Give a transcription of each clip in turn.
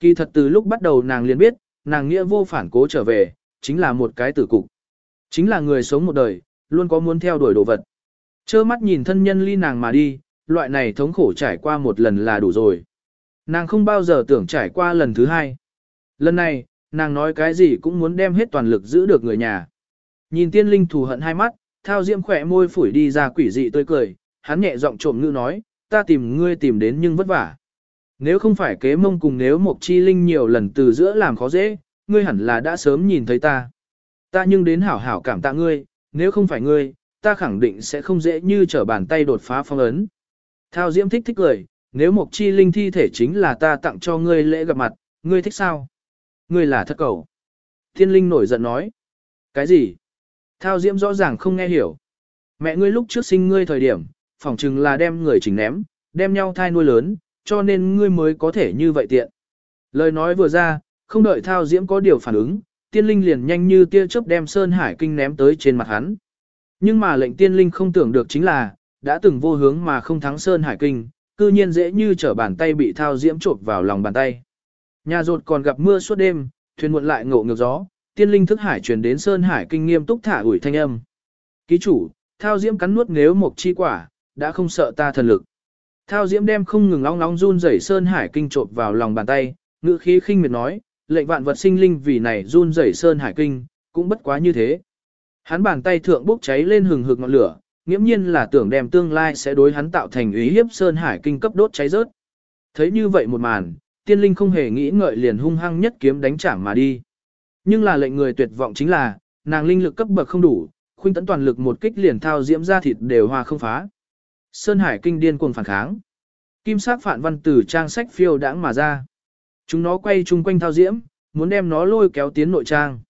Kỳ thật từ lúc bắt đầu nàng liền biết, nàng nghĩa vô phản cố trở về, chính là một cái tử cục. Chính là người sống một đời, luôn có muốn theo đuổi đồ vật. Chơ mắt nhìn thân nhân ly nàng mà đi, loại này thống khổ trải qua một lần là đủ rồi. Nàng không bao giờ tưởng trải qua lần thứ hai. Lần này, nàng nói cái gì cũng muốn đem hết toàn lực giữ được người nhà. Nhìn tiên linh thù hận hai mắt, thao diễm khỏe môi phủi đi ra quỷ dị tươi cười, hắn nhẹ giọng trộm ngữ nói, ta tìm ngươi tìm đến nhưng vất vả. Nếu không phải kế mông cùng nếu một chi linh nhiều lần từ giữa làm khó dễ, ngươi hẳn là đã sớm nhìn thấy ta. Ta nhưng đến hảo hảo cảm tạ ngươi, nếu không phải ngươi, ta khẳng định sẽ không dễ như trở bàn tay đột phá phong ấn. Thao Diễm thích thích cười, nếu một chi linh thi thể chính là ta tặng cho ngươi lễ gặp mặt, ngươi thích sao? Ngươi là thất cầu. Thiên linh nổi giận nói. Cái gì? Thao Diễm rõ ràng không nghe hiểu. Mẹ ngươi lúc trước sinh ngươi thời điểm, phỏng chừng là đem người chỉnh ném, đem nhau thai nuôi lớn, cho nên ngươi mới có thể như vậy tiện. Lời nói vừa ra, không đợi Thao Diễm có điều phản ứng, tiên linh liền nhanh như tia chớp đem Sơn Hải Kinh ném tới trên mặt hắn. Nhưng mà lệnh tiên linh không tưởng được chính là, đã từng vô hướng mà không thắng Sơn Hải Kinh, cư nhiên dễ như trở bàn tay bị Thao Diễm trộp vào lòng bàn tay. Nhà rột còn gặp mưa suốt đêm, thuyền muộn lại ngộ ngược gió, tiên linh thức hải truyền đến Sơn Hải Kinh nghiêm túc thả ủi thanh âm. Ký chủ, Thao Diễm cắn nuốt nếu một chi quả, đã không sợ ta thần lực. Thao Diễm đem không ngừng long long run rẩy Sơn Hải Kinh trộn vào lòng bàn tay, ngữ khí khinh miệt nói, lệnh vạn vật sinh linh vì này run rẩy Sơn Hải Kinh, cũng bất quá như thế. Hắn bàn tay thượng bốc cháy lên hừng hực ngọn lửa, nghiễm nhiên là tưởng đem tương lai sẽ đối hắn tạo thành ý hiếp Sơn Hải Kinh cấp đốt cháy rớt. Thấy như vậy một màn, tiên linh không hề nghĩ ngợi liền hung hăng nhất kiếm đánh trả mà đi. Nhưng là lệnh người tuyệt vọng chính là, nàng linh lực cấp bậc không đủ, khuynh tấn toàn lực một kích liền thao diễm ra thịt đều hoa không phá. Sơn Hải kinh điên cuồng phản kháng. Kim sắc phản văn từ trang sách phiêu đãng mà ra. Chúng nó quay chung quanh thao diễm, muốn đem nó lôi kéo tiến nội trang.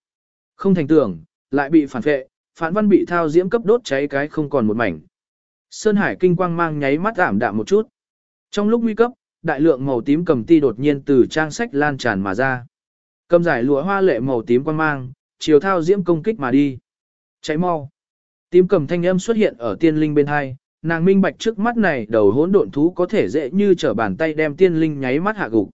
Không thành tưởng, lại bị phản vệ, phản văn bị thao diễm cấp đốt cháy cái không còn một mảnh. Sơn Hải kinh quang mang nháy mắt ảm đạm một chút. Trong lúc nguy cấp, đại lượng màu tím cầm ti đột nhiên từ trang sách lan tràn mà ra. Cầm giải lụa hoa lệ màu tím quang mang, chiều thao diễm công kích mà đi. Cháy mau. Tím cầm thanh âm xuất hiện ở tiên linh bên hai, nàng minh bạch trước mắt này đầu hỗn độn thú có thể dễ như trở bàn tay đem tiên linh nháy mắt hạ gục.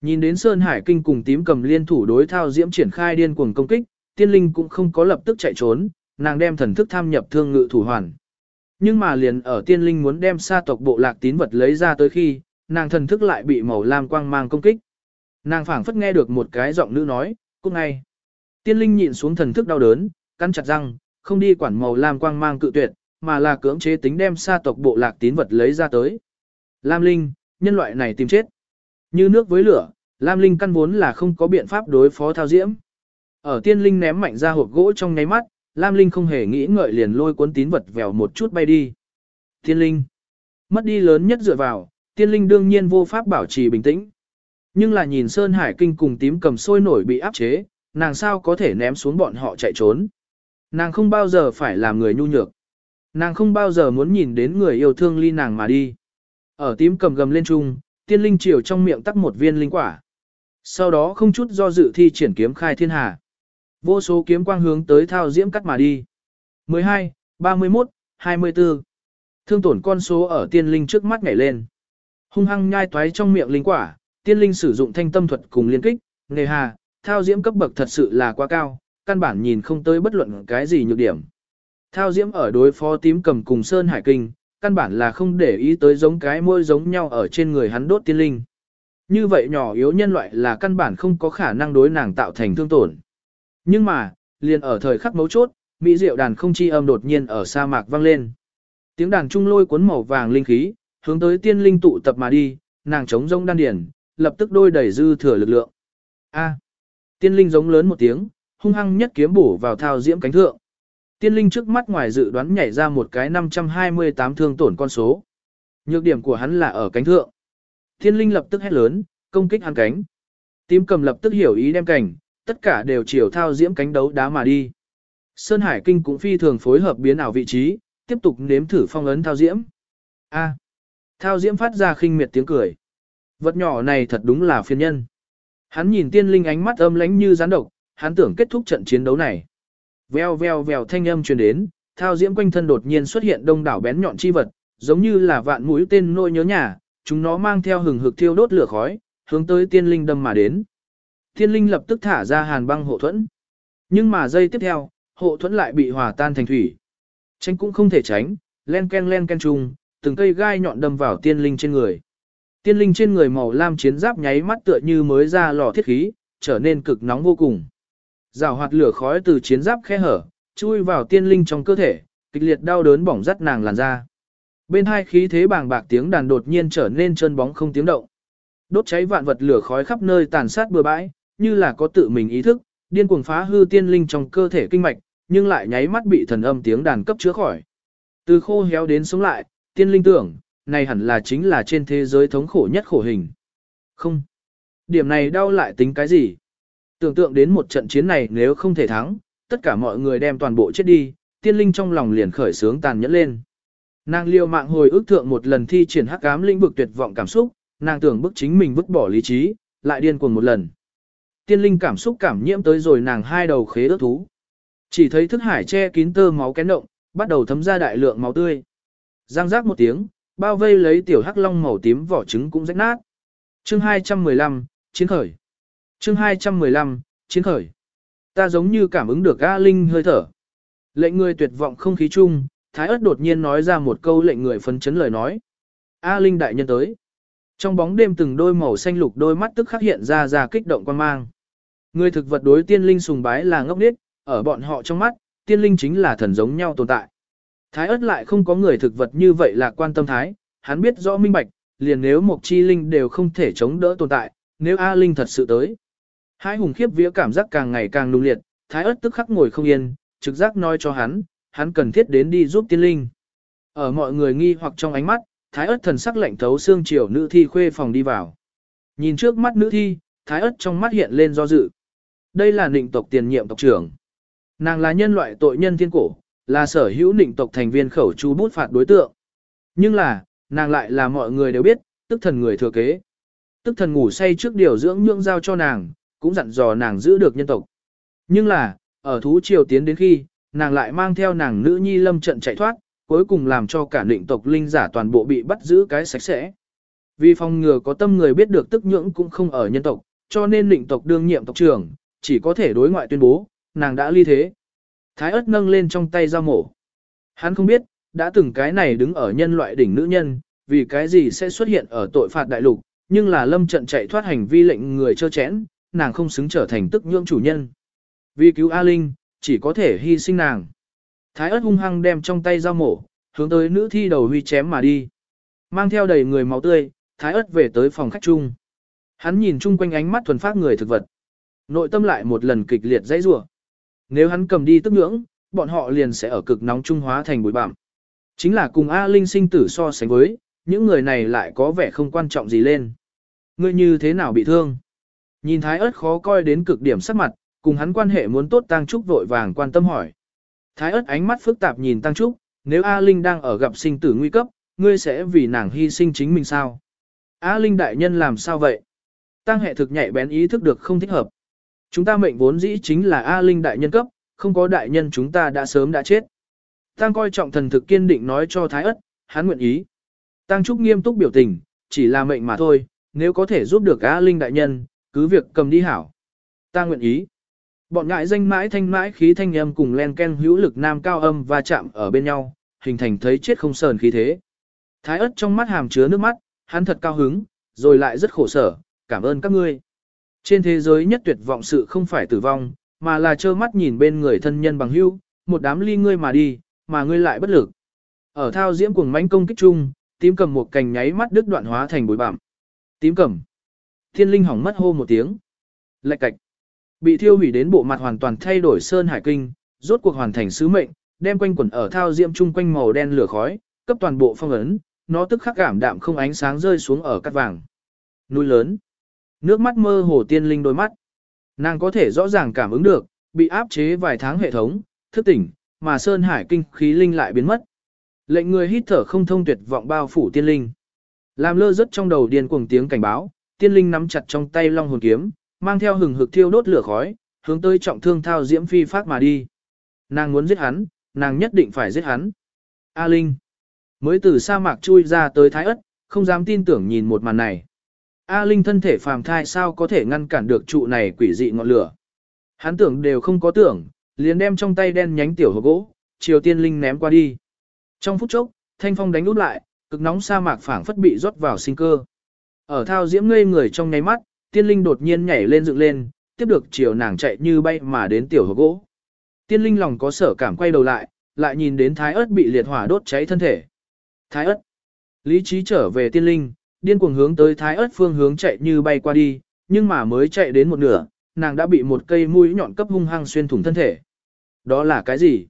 Nhìn đến Sơn Hải Kinh cùng tím cầm liên thủ đối thao diễm triển khai điên cuồng công kích, tiên linh cũng không có lập tức chạy trốn, nàng đem thần thức tham nhập thương ngự thủ hoàn. Nhưng mà liền ở tiên linh muốn đem sa tộc bộ lạc tín vật lấy ra tới khi, nàng thần thức lại bị màu lam quang mang công kích. Nàng phảng phất nghe được một cái giọng nữ nói, cũng ngay. Tiên linh nhịn xuống thần thức đau đớn, cắn chặt răng, không đi quản màu lam quang mang cự tuyệt, mà là cưỡng chế tính đem sa tộc bộ lạc tín vật lấy ra tới. Lam linh, nhân loại này tìm chết. Như nước với lửa, Lam linh căn vốn là không có biện pháp đối phó thao diễm. Ở tiên linh ném mạnh ra hộp gỗ trong nháy mắt, Lam linh không hề nghĩ ngợi liền lôi cuốn tín vật vèo một chút bay đi. Tiên linh, mất đi lớn nhất dựa vào, tiên linh đương nhiên vô pháp bảo trì bình tĩnh. Nhưng là nhìn Sơn Hải Kinh cùng tím cầm sôi nổi bị áp chế, nàng sao có thể ném xuống bọn họ chạy trốn. Nàng không bao giờ phải làm người nhu nhược. Nàng không bao giờ muốn nhìn đến người yêu thương ly nàng mà đi. Ở tím cầm gầm lên chung, tiên linh chiều trong miệng tắc một viên linh quả. Sau đó không chút do dự thi triển kiếm khai thiên hà. Vô số kiếm quang hướng tới thao diễm cắt mà đi. 12, 31, 24. Thương tổn con số ở tiên linh trước mắt nhảy lên. Hung hăng nhai toái trong miệng linh quả, tiên linh sử dụng thanh tâm thuật cùng liên kích, nghề hà, thao diễm cấp bậc thật sự là quá cao, căn bản nhìn không tới bất luận cái gì nhược điểm. Thao diễm ở đối phó tím cầm cùng Sơn Hải Kinh, căn bản là không để ý tới giống cái môi giống nhau ở trên người hắn đốt tiên linh. Như vậy nhỏ yếu nhân loại là căn bản không có khả năng đối nàng tạo thành thương tổn. Nhưng mà, liền ở thời khắc mấu chốt, mỹ diệu đàn không chi âm đột nhiên ở sa mạc vang lên. Tiếng đàn trung lôi cuốn màu vàng linh khí, hướng tới tiên linh tụ tập mà đi, nàng chống rông đan điển, lập tức đôi đẩy dư thừa lực lượng. A. tiên linh giống lớn một tiếng, hung hăng nhất kiếm bổ vào thao diễm cánh thượng. Tiên linh trước mắt ngoài dự đoán nhảy ra một cái 528 thương tổn con số. Nhược điểm của hắn là ở cánh thượng. Tiên linh lập tức hét lớn, công kích hắn cánh. Tím cầm lập tức hiểu ý đem cảnh, tất cả đều chiều thao diễm cánh đấu đá mà đi. Sơn Hải Kinh cũng phi thường phối hợp biến ảo vị trí, tiếp tục nếm thử phong ấn thao diễm. A. Thao diễm phát ra khinh miệt tiếng cười. Vật nhỏ này thật đúng là phiền nhân. Hắn nhìn tiên linh ánh mắt âm lánh như rắn độc, hắn tưởng kết thúc trận chiến đấu này. Veo veo veo thanh âm truyền đến, thao diễm quanh thân đột nhiên xuất hiện đông đảo bén nhọn chi vật, giống như là vạn mũi tên nôi nhớ nhà, chúng nó mang theo hừng hực thiêu đốt lửa khói, hướng tới tiên linh đâm mà đến. Tiên linh lập tức thả ra hàn băng hộ thuẫn. Nhưng mà giây tiếp theo, hộ thuẫn lại bị hòa tan thành thủy. Tránh cũng không thể tránh, len ken len ken chung, từng cây gai nhọn đâm vào tiên linh trên người. Tiên linh trên người màu lam chiến giáp nháy mắt tựa như mới ra lò thiết khí, trở nên cực nóng vô cùng. Rào hoạt lửa khói từ chiến giáp khe hở, chui vào tiên linh trong cơ thể, kịch liệt đau đớn bỏng rắt nàng làn da. Bên hai khí thế bàng bạc tiếng đàn đột nhiên trở nên chân bóng không tiếng động. Đốt cháy vạn vật lửa khói khắp nơi tàn sát bừa bãi, như là có tự mình ý thức, điên cuồng phá hư tiên linh trong cơ thể kinh mạch, nhưng lại nháy mắt bị thần âm tiếng đàn cấp chữa khỏi. Từ khô héo đến sống lại, tiên linh tưởng, này hẳn là chính là trên thế giới thống khổ nhất khổ hình. Không. Điểm này đau lại tính cái gì? Tưởng tượng đến một trận chiến này nếu không thể thắng, tất cả mọi người đem toàn bộ chết đi, tiên linh trong lòng liền khởi sướng tàn nhẫn lên. Nàng liều mạng hồi ức thượng một lần thi triển hắc ám lĩnh vực tuyệt vọng cảm xúc, nàng tưởng bức chính mình vứt bỏ lý trí, lại điên cuồng một lần. Tiên linh cảm xúc cảm nhiễm tới rồi nàng hai đầu khế ước thú. Chỉ thấy thức hải che kín tơ máu kén động, bắt đầu thấm ra đại lượng máu tươi. Giang giác một tiếng, bao vây lấy tiểu hắc long màu tím vỏ trứng cũng rách nát. Chương 215, chiến khởi. Chương 215, chiến khởi. Ta giống như cảm ứng được A Linh hơi thở. Lệnh người tuyệt vọng không khí chung, Thái ớt đột nhiên nói ra một câu lệnh người phấn chấn lời nói. A Linh đại nhân tới. Trong bóng đêm từng đôi màu xanh lục đôi mắt tức khắc hiện ra ra kích động quan mang. Người thực vật đối tiên linh sùng bái là ngốc điếc, ở bọn họ trong mắt, tiên linh chính là thần giống nhau tồn tại. Thái ớt lại không có người thực vật như vậy là quan tâm thái, hắn biết rõ minh bạch, liền nếu một chi linh đều không thể chống đỡ tồn tại, nếu A Linh thật sự tới. Hai hùng khiếp vía cảm giác càng ngày càng nung liệt, thái ớt tức khắc ngồi không yên, trực giác nói cho hắn, hắn cần thiết đến đi giúp tiên linh. Ở mọi người nghi hoặc trong ánh mắt, thái ớt thần sắc lạnh thấu xương chiều nữ thi khuê phòng đi vào. Nhìn trước mắt nữ thi, thái ớt trong mắt hiện lên do dự. Đây là nịnh tộc tiền nhiệm tộc trưởng. Nàng là nhân loại tội nhân thiên cổ, là sở hữu nịnh tộc thành viên khẩu chú bút phạt đối tượng. Nhưng là, nàng lại là mọi người đều biết, tức thần người thừa kế. Tức thần ngủ say trước điều dưỡng nhượng giao cho nàng, cũng dặn dò nàng giữ được nhân tộc. Nhưng là, ở thú triều tiến đến khi, nàng lại mang theo nàng nữ nhi lâm trận chạy thoát, cuối cùng làm cho cả định tộc linh giả toàn bộ bị bắt giữ cái sạch sẽ. Vì phòng ngừa có tâm người biết được tức nhưỡng cũng không ở nhân tộc, cho nên định tộc đương nhiệm tộc trưởng, chỉ có thể đối ngoại tuyên bố, nàng đã ly thế. Thái ớt nâng lên trong tay dao mổ. Hắn không biết, đã từng cái này đứng ở nhân loại đỉnh nữ nhân, vì cái gì sẽ xuất hiện ở tội phạt đại lục, nhưng là lâm trận chạy thoát hành vi lệnh người chơ chẽn, nàng không xứng trở thành tức nhưỡng chủ nhân. Vì cứu A Linh, chỉ có thể hy sinh nàng. Thái ớt hung hăng đem trong tay dao mổ, hướng tới nữ thi đầu huy chém mà đi. Mang theo đầy người máu tươi, thái ớt về tới phòng khách chung. Hắn nhìn chung quanh ánh mắt thuần phát người thực vật. Nội tâm lại một lần kịch liệt dãy rủa. Nếu hắn cầm đi tức nhưỡng, bọn họ liền sẽ ở cực nóng trung hóa thành bụi bặm. Chính là cùng A Linh sinh tử so sánh với, những người này lại có vẻ không quan trọng gì lên. Ngươi như thế nào bị thương? Nhìn thái ớt khó coi đến cực điểm sắc mặt, cùng hắn quan hệ muốn tốt Tăng Trúc vội vàng quan tâm hỏi. Thái ớt ánh mắt phức tạp nhìn Tăng Trúc, nếu A Linh đang ở gặp sinh tử nguy cấp, ngươi sẽ vì nàng hy sinh chính mình sao? A Linh đại nhân làm sao vậy? Tăng hệ thực nhạy bén ý thức được không thích hợp. Chúng ta mệnh vốn dĩ chính là A Linh đại nhân cấp, không có đại nhân chúng ta đã sớm đã chết. Tăng coi trọng thần thực kiên định nói cho Thái ất, hắn nguyện ý. Tăng Trúc nghiêm túc biểu tình, chỉ là mệnh mà thôi, nếu có thể giúp được A Linh đại nhân, cứ việc cầm đi hảo. Ta nguyện ý. Bọn ngại danh mãi thanh mãi khí thanh âm cùng len ken hữu lực nam cao âm và chạm ở bên nhau, hình thành thấy chết không sờn khí thế. Thái ớt trong mắt hàm chứa nước mắt, hắn thật cao hứng, rồi lại rất khổ sở, cảm ơn các ngươi. Trên thế giới nhất tuyệt vọng sự không phải tử vong, mà là trơ mắt nhìn bên người thân nhân bằng hữu, một đám ly ngươi mà đi, mà ngươi lại bất lực. Ở thao diễm cuồng mãnh công kích chung, tím cầm một cành nháy mắt đứt đoạn hóa thành bụi bặm. Tím cầm. Thiên linh hỏng mất hô một tiếng. Lạch cạch. Bị thiêu hủy đến bộ mặt hoàn toàn thay đổi sơn hải kinh, rốt cuộc hoàn thành sứ mệnh, đem quanh quẩn ở thao diễm chung quanh màu đen lửa khói, cấp toàn bộ phong ấn, nó tức khắc cảm đạm không ánh sáng rơi xuống ở cát vàng. Núi lớn. Nước mắt mơ hồ tiên linh đôi mắt. Nàng có thể rõ ràng cảm ứng được, bị áp chế vài tháng hệ thống, thức tỉnh, mà sơn hải kinh khí linh lại biến mất. Lệnh người hít thở không thông tuyệt vọng bao phủ tiên linh. Làm lơ rất trong đầu điên cuồng tiếng cảnh báo, tiên linh nắm chặt trong tay long hồn kiếm, mang theo hừng hực thiêu đốt lửa khói, hướng tới trọng thương thao diễm phi phát mà đi. Nàng muốn giết hắn, nàng nhất định phải giết hắn. A Linh mới từ sa mạc chui ra tới Thái ất, không dám tin tưởng nhìn một màn này. A Linh thân thể phàm thai sao có thể ngăn cản được trụ này quỷ dị ngọn lửa. Hắn tưởng đều không có tưởng, liền đem trong tay đen nhánh tiểu hộp gỗ, chiều tiên linh ném qua đi. Trong phút chốc, thanh phong đánh út lại, cực nóng sa mạc phảng phất bị rót vào sinh cơ. Ở thao diễm ngây người trong nháy mắt, tiên linh đột nhiên nhảy lên dựng lên, tiếp được chiều nàng chạy như bay mà đến tiểu hộp gỗ. Tiên linh lòng có sở cảm quay đầu lại, lại nhìn đến thái ớt bị liệt hỏa đốt cháy thân thể. Thái ớt. Lý trí trở về tiên linh, điên cuồng hướng tới thái ớt phương hướng chạy như bay qua đi, nhưng mà mới chạy đến một nửa, nàng đã bị một cây mũi nhọn cấp hung hăng xuyên thủng thân thể. Đó là cái gì?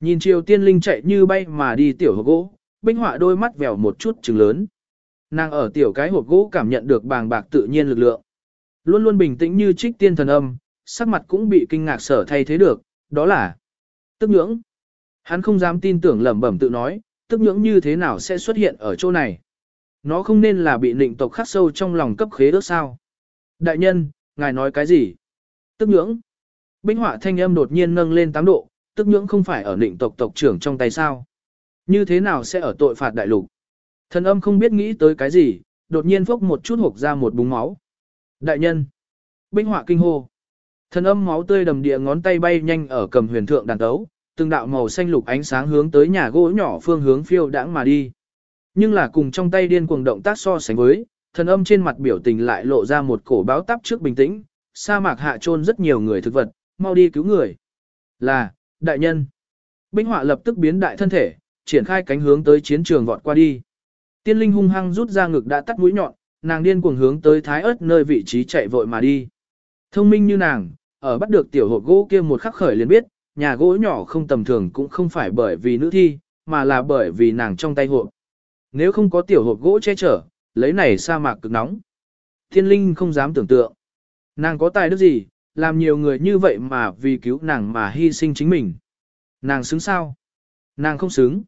Nhìn chiều tiên linh chạy như bay mà đi tiểu hộp gỗ, binh họa đôi mắt vèo một chút trừng lớn. Nàng ở tiểu cái hộp gỗ cảm nhận được bàng bạc tự nhiên lực lượng. Luôn luôn bình tĩnh như trích tiên thần âm, sắc mặt cũng bị kinh ngạc sở thay thế được, đó là tức nhưỡng. Hắn không dám tin tưởng lẩm bẩm tự nói, tức nhưỡng như thế nào sẽ xuất hiện ở chỗ này. Nó không nên là bị nịnh tộc khắc sâu trong lòng cấp khế ước sao. Đại nhân, ngài nói cái gì? Tức nhưỡng. Binh họa thanh âm đột nhiên nâng lên 8 độ, tức nhưỡng không phải ở nịnh tộc tộc trưởng trong tay sao. Như thế nào sẽ ở tội phạt đại lục? Thần âm không biết nghĩ tới cái gì, đột nhiên phốc một chút hộp ra một búng máu. Đại nhân. Binh họa kinh hô. Thần âm máu tươi đầm địa ngón tay bay nhanh ở cầm huyền thượng đàn tấu, từng đạo màu xanh lục ánh sáng hướng tới nhà gỗ nhỏ phương hướng phiêu đãng mà đi. Nhưng là cùng trong tay điên cuồng động tác so sánh với, thần âm trên mặt biểu tình lại lộ ra một cổ báo táp trước bình tĩnh, sa mạc hạ trôn rất nhiều người thực vật, mau đi cứu người. Là, đại nhân. Binh họa lập tức biến đại thân thể, triển khai cánh hướng tới chiến trường vọt qua đi. Tiên linh hung hăng rút ra ngực đã tắt mũi nhọn, nàng điên cuồng hướng tới thái ớt nơi vị trí chạy vội mà đi. Thông minh như nàng, ở bắt được tiểu hộp gỗ kia một khắc khởi liền biết, nhà gỗ nhỏ không tầm thường cũng không phải bởi vì nữ thi, mà là bởi vì nàng trong tay hộp. Nếu không có tiểu hộp gỗ che chở, lấy này sa mạc cực nóng. Thiên linh không dám tưởng tượng. Nàng có tài đức gì, làm nhiều người như vậy mà vì cứu nàng mà hy sinh chính mình. Nàng xứng sao? Nàng không xứng.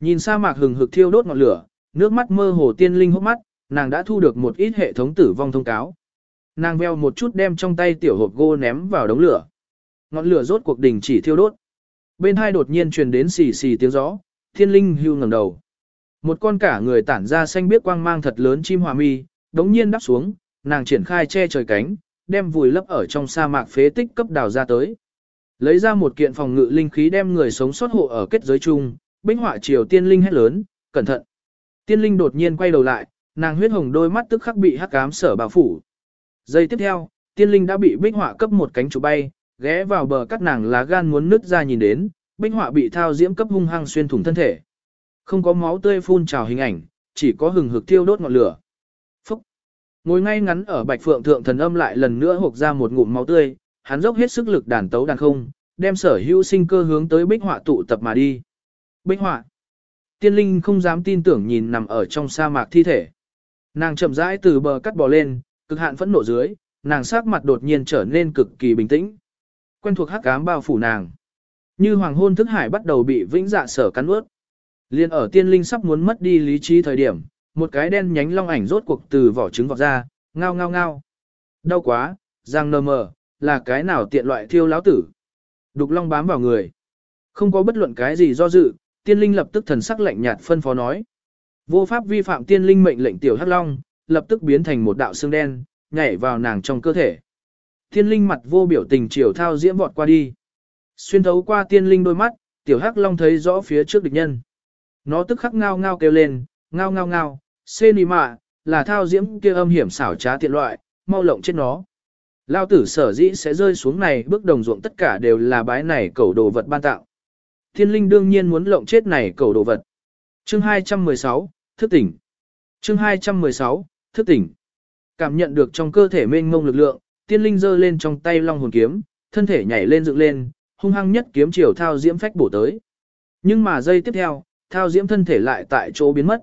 Nhìn sa mạc hừng hực thiêu đốt ngọn lửa, nước mắt mơ hồ tiên linh hốc mắt, nàng đã thu được một ít hệ thống tử vong thông cáo. Nàng veo một chút đem trong tay tiểu hộp gỗ ném vào đống lửa. Ngọn lửa rốt cuộc đình chỉ thiêu đốt. Bên hai đột nhiên truyền đến xì xì tiếng gió, thiên linh hưu ngẩng đầu. Một con cả người tản ra xanh biếc quang mang thật lớn chim hòa mi, đống nhiên đắp xuống, nàng triển khai che trời cánh, đem vùi lấp ở trong sa mạc phế tích cấp đào ra tới. Lấy ra một kiện phòng ngự linh khí đem người sống sót hộ ở kết giới chung, binh họa triều tiên linh hét lớn, cẩn thận. Tiên linh đột nhiên quay đầu lại, nàng huyết hồng đôi mắt tức khắc bị hắc ám sở bao phủ. Giây tiếp theo, tiên linh đã bị bích họa cấp một cánh chủ bay, ghé vào bờ cắt nàng lá gan muốn nứt ra nhìn đến, bích họa bị thao diễm cấp hung hăng xuyên thủng thân thể. Không có máu tươi phun trào hình ảnh, chỉ có hừng hực thiêu đốt ngọn lửa. Phúc! Ngồi ngay ngắn ở bạch phượng thượng thần âm lại lần nữa hộc ra một ngụm máu tươi, hắn dốc hết sức lực đàn tấu đàn không, đem sở hữu sinh cơ hướng tới bích họa tụ tập mà đi. Bích họa! Tiên linh không dám tin tưởng nhìn nằm ở trong sa mạc thi thể. Nàng chậm rãi từ bờ cắt bò lên, cực hạn phẫn nộ dưới, nàng sắc mặt đột nhiên trở nên cực kỳ bình tĩnh. Quen thuộc hắc ám bao phủ nàng. Như hoàng hôn thức hải bắt đầu bị vĩnh dạ sở cắn ướt. Liên ở tiên linh sắp muốn mất đi lý trí thời điểm, một cái đen nhánh long ảnh rốt cuộc từ vỏ trứng vọt ra, ngao ngao ngao. Đau quá, giang nơ mờ, là cái nào tiện loại thiêu láo tử. Đục long bám vào người. Không có bất luận cái gì do dự, tiên linh lập tức thần sắc lạnh nhạt phân phó nói. Vô pháp vi phạm tiên linh mệnh lệnh tiểu hắc long, lập tức biến thành một đạo xương đen, nhảy vào nàng trong cơ thể. Tiên linh mặt vô biểu tình chiều thao diễm vọt qua đi. Xuyên thấu qua tiên linh đôi mắt, tiểu hắc long thấy rõ phía trước địch nhân. Nó tức khắc ngao ngao kêu lên, ngao ngao ngao, xê nì mạ, là thao diễm kia âm hiểm xảo trá tiện loại, mau lộng chết nó. Lao tử sở dĩ sẽ rơi xuống này bước đồng ruộng tất cả đều là bái này cẩu đồ vật ban tạo. Thiên linh đương nhiên muốn lộng chết này cầu đồ vật. Chương 216, thức tỉnh. Chương 216, thức tỉnh. Cảm nhận được trong cơ thể mênh mông lực lượng, tiên linh giơ lên trong tay long hồn kiếm, thân thể nhảy lên dựng lên, hung hăng nhất kiếm chiều thao diễm phách bổ tới. Nhưng mà giây tiếp theo, thao diễm thân thể lại tại chỗ biến mất.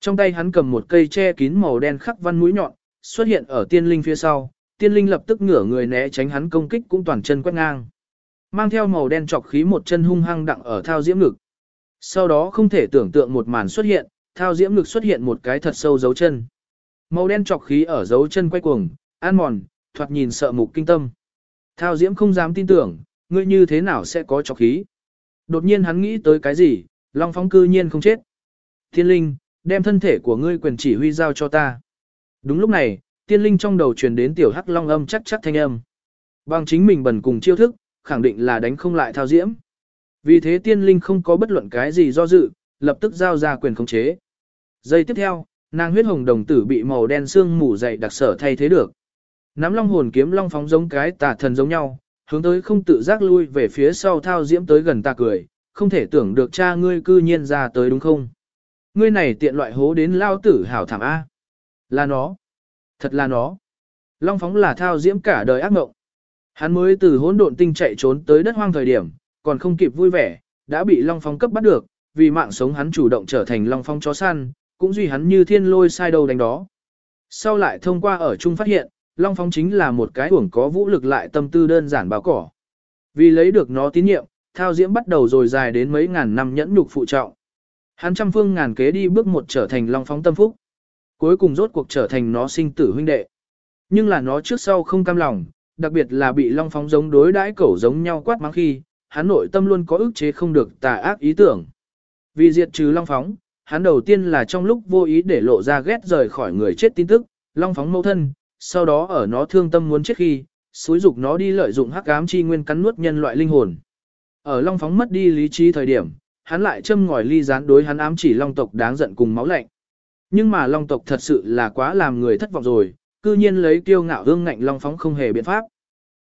Trong tay hắn cầm một cây che kín màu đen khắc văn mũi nhọn, xuất hiện ở tiên linh phía sau, tiên linh lập tức ngửa người né tránh hắn công kích cũng toàn chân quét ngang. Mang theo màu đen chọc khí một chân hung hăng đặng ở thao diễm ngực. Sau đó không thể tưởng tượng một màn xuất hiện, thao diễm ngực xuất hiện một cái thật sâu dấu chân. Màu đen chọc khí ở dấu chân quay cuồng, an mòn, thoạt nhìn sợ mục kinh tâm. Thao diễm không dám tin tưởng, ngươi như thế nào sẽ có chọc khí. Đột nhiên hắn nghĩ tới cái gì, Long Phong cư nhiên không chết. Thiên linh, đem thân thể của ngươi quyền chỉ huy giao cho ta. Đúng lúc này, tiên linh trong đầu truyền đến tiểu hắc long âm chắc chắc thanh âm. Bằng chính mình bần cùng chiêu thức, khẳng định là đánh không lại thao diễm. Vì thế tiên linh không có bất luận cái gì do dự, lập tức giao ra quyền khống chế. Giây tiếp theo, nàng huyết hồng đồng tử bị màu đen xương mù dày đặc sở thay thế được. Nắm long hồn kiếm long phóng giống cái tà thần giống nhau, hướng tới không tự giác lui về phía sau thao diễm tới gần ta cười, không thể tưởng được cha ngươi cư nhiên ra tới đúng không? Ngươi này tiện loại hố đến lao tử hảo thảm A. Là nó. Thật là nó. Long phóng là thao diễm cả đời ác mộng. Hắn mới từ hỗn độn tinh chạy trốn tới đất hoang thời điểm, còn không kịp vui vẻ, đã bị Long Phong cấp bắt được, vì mạng sống hắn chủ động trở thành Long Phong chó săn, cũng duy hắn như thiên lôi sai đầu đánh đó. Sau lại thông qua ở chung phát hiện, Long Phong chính là một cái uổng có vũ lực lại tâm tư đơn giản báo cỏ. Vì lấy được nó tín nhiệm, thao diễm bắt đầu rồi dài đến mấy ngàn năm nhẫn nhục phụ trọng. Hắn trăm phương ngàn kế đi bước một trở thành Long Phong tâm phúc. Cuối cùng rốt cuộc trở thành nó sinh tử huynh đệ. Nhưng là nó trước sau không cam lòng, đặc biệt là bị Long phóng giống đối đãi cẩu giống nhau quát mắng khi, hắn nội tâm luôn có ức chế không được tà ác ý tưởng. Vì diệt trừ Long phóng, hắn đầu tiên là trong lúc vô ý để lộ ra ghét rời khỏi người chết tin tức, Long phóng mâu thân, sau đó ở nó thương tâm muốn chết khi, xúi dục nó đi lợi dụng hắc ám chi nguyên cắn nuốt nhân loại linh hồn. Ở Long phóng mất đi lý trí thời điểm, hắn lại châm ngòi ly gián đối hắn ám chỉ Long tộc đáng giận cùng máu lạnh. Nhưng mà Long tộc thật sự là quá làm người thất vọng rồi, cư nhiên lấy kiêu ngạo hương ngạnh Long phóng không hề biện pháp.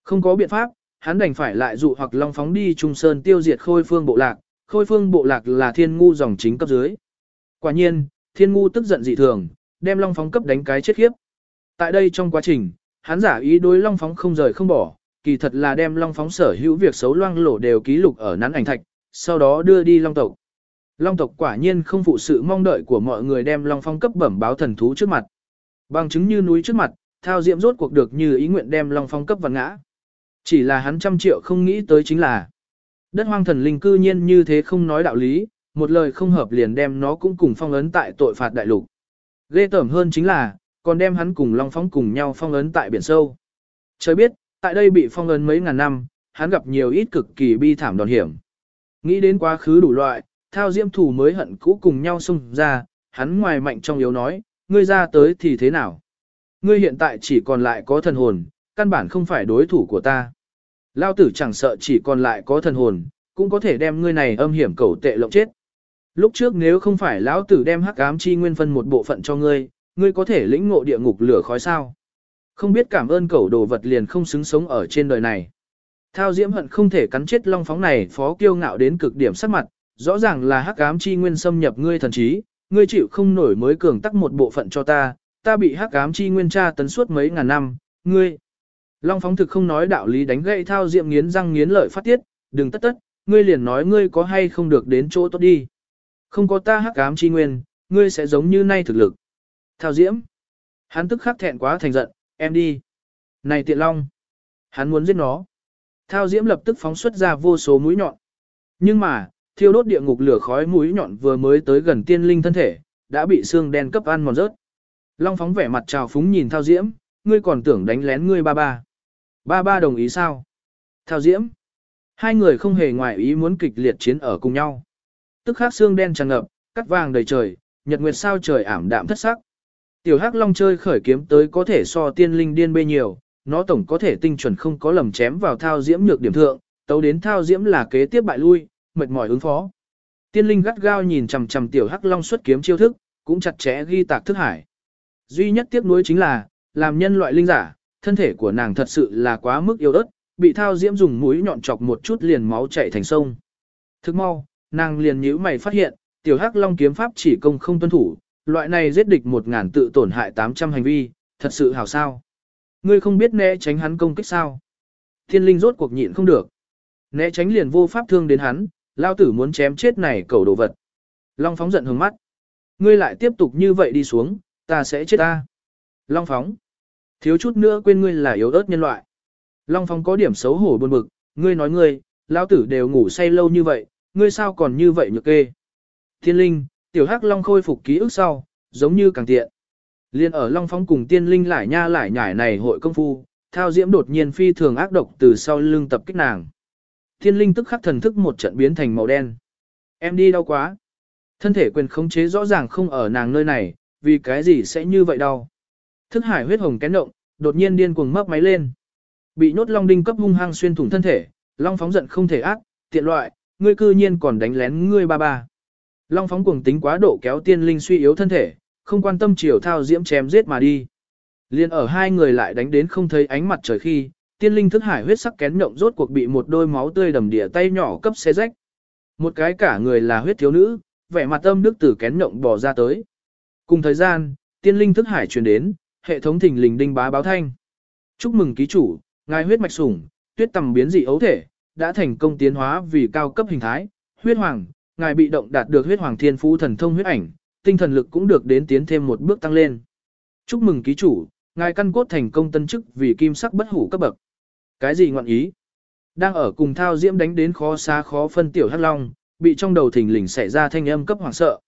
Không có biện pháp, hắn đành phải lại dụ hoặc Long phóng đi Trung Sơn tiêu diệt Khôi Phương bộ lạc, Khôi Phương bộ lạc là thiên ngu dòng chính cấp dưới. Quả nhiên, thiên ngu tức giận dị thường, đem Long phóng cấp đánh cái chết khiếp. Tại đây trong quá trình, hắn giả ý đối Long Phóng không rời không bỏ, kỳ thật là đem Long Phóng sở hữu việc xấu loang lổ đều ký lục ở nắn ảnh thạch, sau đó đưa đi Long tộc. Long tộc quả nhiên không phụ sự mong đợi của mọi người đem Long Phong cấp bẩm báo thần thú trước mặt. Bằng chứng như núi trước mặt, Thao Diệm rốt cuộc được như ý nguyện đem Long Phong cấp vật ngã. Chỉ là hắn trăm triệu không nghĩ tới chính là đất hoang thần linh cư nhiên như thế không nói đạo lý, một lời không hợp liền đem nó cũng cùng phong ấn tại tội phạt đại lục. Ghê tởm hơn chính là, còn đem hắn cùng Long phong cùng nhau phong ấn tại biển sâu. Trời biết, tại đây bị phong ấn mấy ngàn năm, hắn gặp nhiều ít cực kỳ bi thảm đòn hiểm. Nghĩ đến quá khứ đủ loại, thao diễm thủ mới hận cũ cùng nhau xung ra, hắn ngoài mạnh trong yếu nói, ngươi ra tới thì thế nào? Ngươi hiện tại chỉ còn lại có thần hồn, căn bản không phải đối thủ của ta. Lao tử chẳng sợ chỉ còn lại có thần hồn, cũng có thể đem ngươi này âm hiểm cầu tệ lộng chết. Lúc trước nếu không phải lão tử đem hắc ám chi nguyên phân một bộ phận cho ngươi, ngươi có thể lĩnh ngộ địa ngục lửa khói sao. Không biết cảm ơn cẩu đồ vật liền không xứng sống ở trên đời này. Thao diễm hận không thể cắn chết long phóng này phó kiêu ngạo đến cực điểm sắc mặt, rõ ràng là hắc ám chi nguyên xâm nhập ngươi thần trí, ngươi chịu không nổi mới cường tắc một bộ phận cho ta, ta bị hắc ám chi nguyên tra tấn suốt mấy ngàn năm, ngươi. Long phóng thực không nói đạo lý đánh gậy thao diệm nghiến răng nghiến lợi phát tiết, đừng tất tất, ngươi liền nói ngươi có hay không được đến chỗ tốt đi. Không có ta hắc ám chi nguyên, ngươi sẽ giống như nay thực lực. Thao diễm. Hắn tức khắc thẹn quá thành giận, em đi. Này tiện long. Hắn muốn giết nó. Thao diễm lập tức phóng xuất ra vô số mũi nhọn. Nhưng mà, thiêu đốt địa ngục lửa khói mũi nhọn vừa mới tới gần tiên linh thân thể, đã bị xương đen cấp ăn mòn rớt. Long phóng vẻ mặt trào phúng nhìn thao diễm, ngươi còn tưởng đánh lén ngươi ba ba. Ba ba đồng ý sao? Thao diễm. Hai người không hề ngoại ý muốn kịch liệt chiến ở cùng nhau. Tức khắc xương đen tràn ngập, cắt vàng đầy trời, nhật nguyệt sao trời ảm đạm thất sắc. Tiểu Hắc Long chơi khởi kiếm tới có thể so tiên linh điên bê nhiều, nó tổng có thể tinh chuẩn không có lầm chém vào thao diễm nhược điểm thượng, tấu đến thao diễm là kế tiếp bại lui, mệt mỏi ứng phó. Tiên linh gắt gao nhìn chằm chằm tiểu Hắc Long xuất kiếm chiêu thức, cũng chặt chẽ ghi tạc thức hải. Duy nhất tiếc nuối chính là, làm nhân loại linh giả, thân thể của nàng thật sự là quá mức yếu ớt, bị thao diễm dùng mũi nhọn chọc một chút liền máu chảy thành sông. Thức mau, nàng liền nhíu mày phát hiện, tiểu Hắc Long kiếm pháp chỉ công không tuân thủ, loại này giết địch một ngàn tự tổn hại 800 hành vi, thật sự hảo sao. Ngươi không biết né tránh hắn công kích sao. Thiên linh rốt cuộc nhịn không được. Né tránh liền vô pháp thương đến hắn, lao tử muốn chém chết này cầu đồ vật. Long phóng giận hướng mắt. Ngươi lại tiếp tục như vậy đi xuống, ta sẽ chết ta. Long phóng. Thiếu chút nữa quên ngươi là yếu ớt nhân loại. Long phóng có điểm xấu hổ buồn bực, ngươi nói ngươi, lao tử đều ngủ say lâu như vậy, ngươi sao còn như vậy nhược kê. Thiên linh, Tiểu Hắc Long khôi phục ký ức sau, giống như càng tiện. Liên ở Long Phong cùng tiên linh lại nha lại nhải này hội công phu, thao diễm đột nhiên phi thường ác độc từ sau lưng tập kích nàng. Thiên linh tức khắc thần thức một trận biến thành màu đen. Em đi đau quá. Thân thể quyền khống chế rõ ràng không ở nàng nơi này, vì cái gì sẽ như vậy đâu. Thức hải huyết hồng kén động, đột nhiên điên cuồng mấp máy lên. Bị nhốt long đinh cấp hung hăng xuyên thủng thân thể, long phóng giận không thể ác, tiện loại, ngươi cư nhiên còn đánh lén ngươi ba ba. Long phóng cuồng tính quá độ kéo tiên linh suy yếu thân thể, không quan tâm chiều thao diễm chém giết mà đi. Liên ở hai người lại đánh đến không thấy ánh mặt trời khi, tiên linh thức hải huyết sắc kén nhộng rốt cuộc bị một đôi máu tươi đầm địa tay nhỏ cấp xé rách. Một cái cả người là huyết thiếu nữ, vẻ mặt âm đức từ kén nhộng bò ra tới. Cùng thời gian, tiên linh thức hải truyền đến, hệ thống thỉnh lình đinh bá báo thanh. Chúc mừng ký chủ, ngài huyết mạch sủng, tuyết tầm biến dị ấu thể, đã thành công tiến hóa vì cao cấp hình thái, huyết hoàng, ngài bị động đạt được huyết hoàng thiên phú thần thông huyết ảnh, tinh thần lực cũng được đến tiến thêm một bước tăng lên. Chúc mừng ký chủ, ngài căn cốt thành công tân chức vì kim sắc bất hủ cấp bậc. Cái gì ngọn ý? Đang ở cùng thao diễm đánh đến khó xa khó phân tiểu hắc long, bị trong đầu thình lình xảy ra thanh âm cấp hoảng sợ.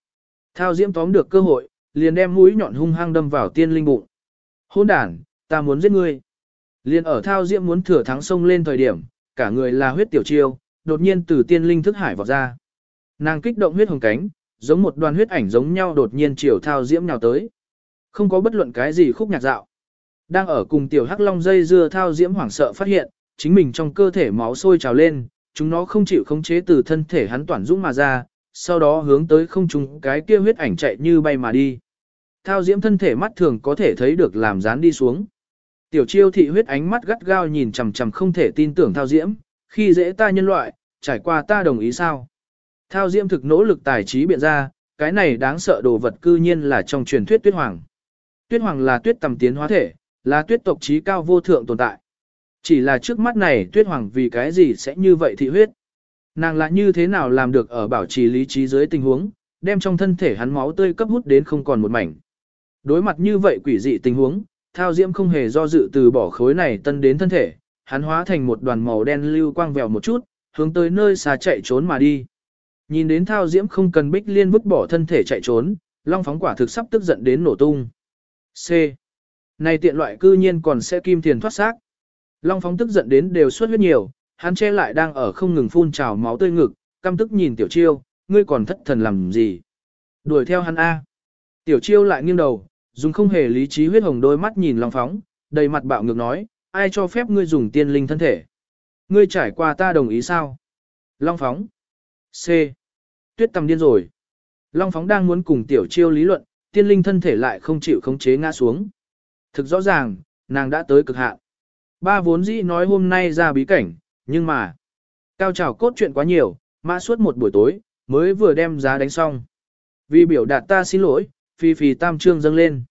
Thao diễm tóm được cơ hội, liền đem mũi nhọn hung hăng đâm vào tiên linh bụng. Hôn đàn, ta muốn giết ngươi. Liền ở thao diễm muốn thừa thắng sông lên thời điểm, cả người là huyết tiểu chiêu, đột nhiên từ tiên linh thức hải vọt ra. Nàng kích động huyết hồng cánh, giống một đoàn huyết ảnh giống nhau đột nhiên chiều thao diễm nhào tới. Không có bất luận cái gì khúc nhạc dạo. Đang ở cùng tiểu hắc long dây dưa thao diễm hoảng sợ phát hiện, chính mình trong cơ thể máu sôi trào lên, chúng nó không chịu khống chế từ thân thể hắn toàn dũng mà ra, sau đó hướng tới không trung cái kia huyết ảnh chạy như bay mà đi. Thao diễm thân thể mắt thường có thể thấy được làm dán đi xuống. Tiểu chiêu thị huyết ánh mắt gắt gao nhìn chằm chằm không thể tin tưởng thao diễm, khi dễ ta nhân loại, trải qua ta đồng ý sao. Thao diễm thực nỗ lực tài trí biện ra, cái này đáng sợ đồ vật cư nhiên là trong truyền thuyết tuyết hoàng. Tuyết hoàng là tuyết tầm tiến hóa thể, là tuyết tộc trí cao vô thượng tồn tại. Chỉ là trước mắt này tuyết hoàng vì cái gì sẽ như vậy thị huyết. Nàng là như thế nào làm được ở bảo trì lý trí dưới tình huống, đem trong thân thể hắn máu tươi cấp hút đến không còn một mảnh. Đối mặt như vậy quỷ dị tình huống, Thao Diễm không hề do dự từ bỏ khối này tân đến thân thể, hắn hóa thành một đoàn màu đen lưu quang vèo một chút, hướng tới nơi xa chạy trốn mà đi. Nhìn đến Thao Diễm không cần Bích Liên vứt bỏ thân thể chạy trốn, Long phóng quả thực sắp tức giận đến nổ tung. C. Này tiện loại cư nhiên còn sẽ kim tiền thoát xác. Long phóng tức giận đến đều suốt huyết nhiều, hắn che lại đang ở không ngừng phun trào máu tươi ngực, căm tức nhìn tiểu chiêu, ngươi còn thất thần làm gì. Đuổi theo hắn A. Tiểu chiêu lại nghiêng đầu, dùng không hề lý trí huyết hồng đôi mắt nhìn Long phóng, đầy mặt bạo ngược nói, ai cho phép ngươi dùng tiên linh thân thể. Ngươi trải qua ta đồng ý sao? Long phóng. C. Tuyết tầm điên rồi. Long phóng đang muốn cùng tiểu chiêu lý luận, tiên linh thân thể lại không chịu khống chế ngã xuống. Thực rõ ràng, nàng đã tới cực hạn. Ba vốn dĩ nói hôm nay ra bí cảnh, nhưng mà, cao trào cốt chuyện quá nhiều, mã suốt một buổi tối, mới vừa đem giá đánh xong. Vì biểu đạt ta xin lỗi, phi phi tam trương dâng lên.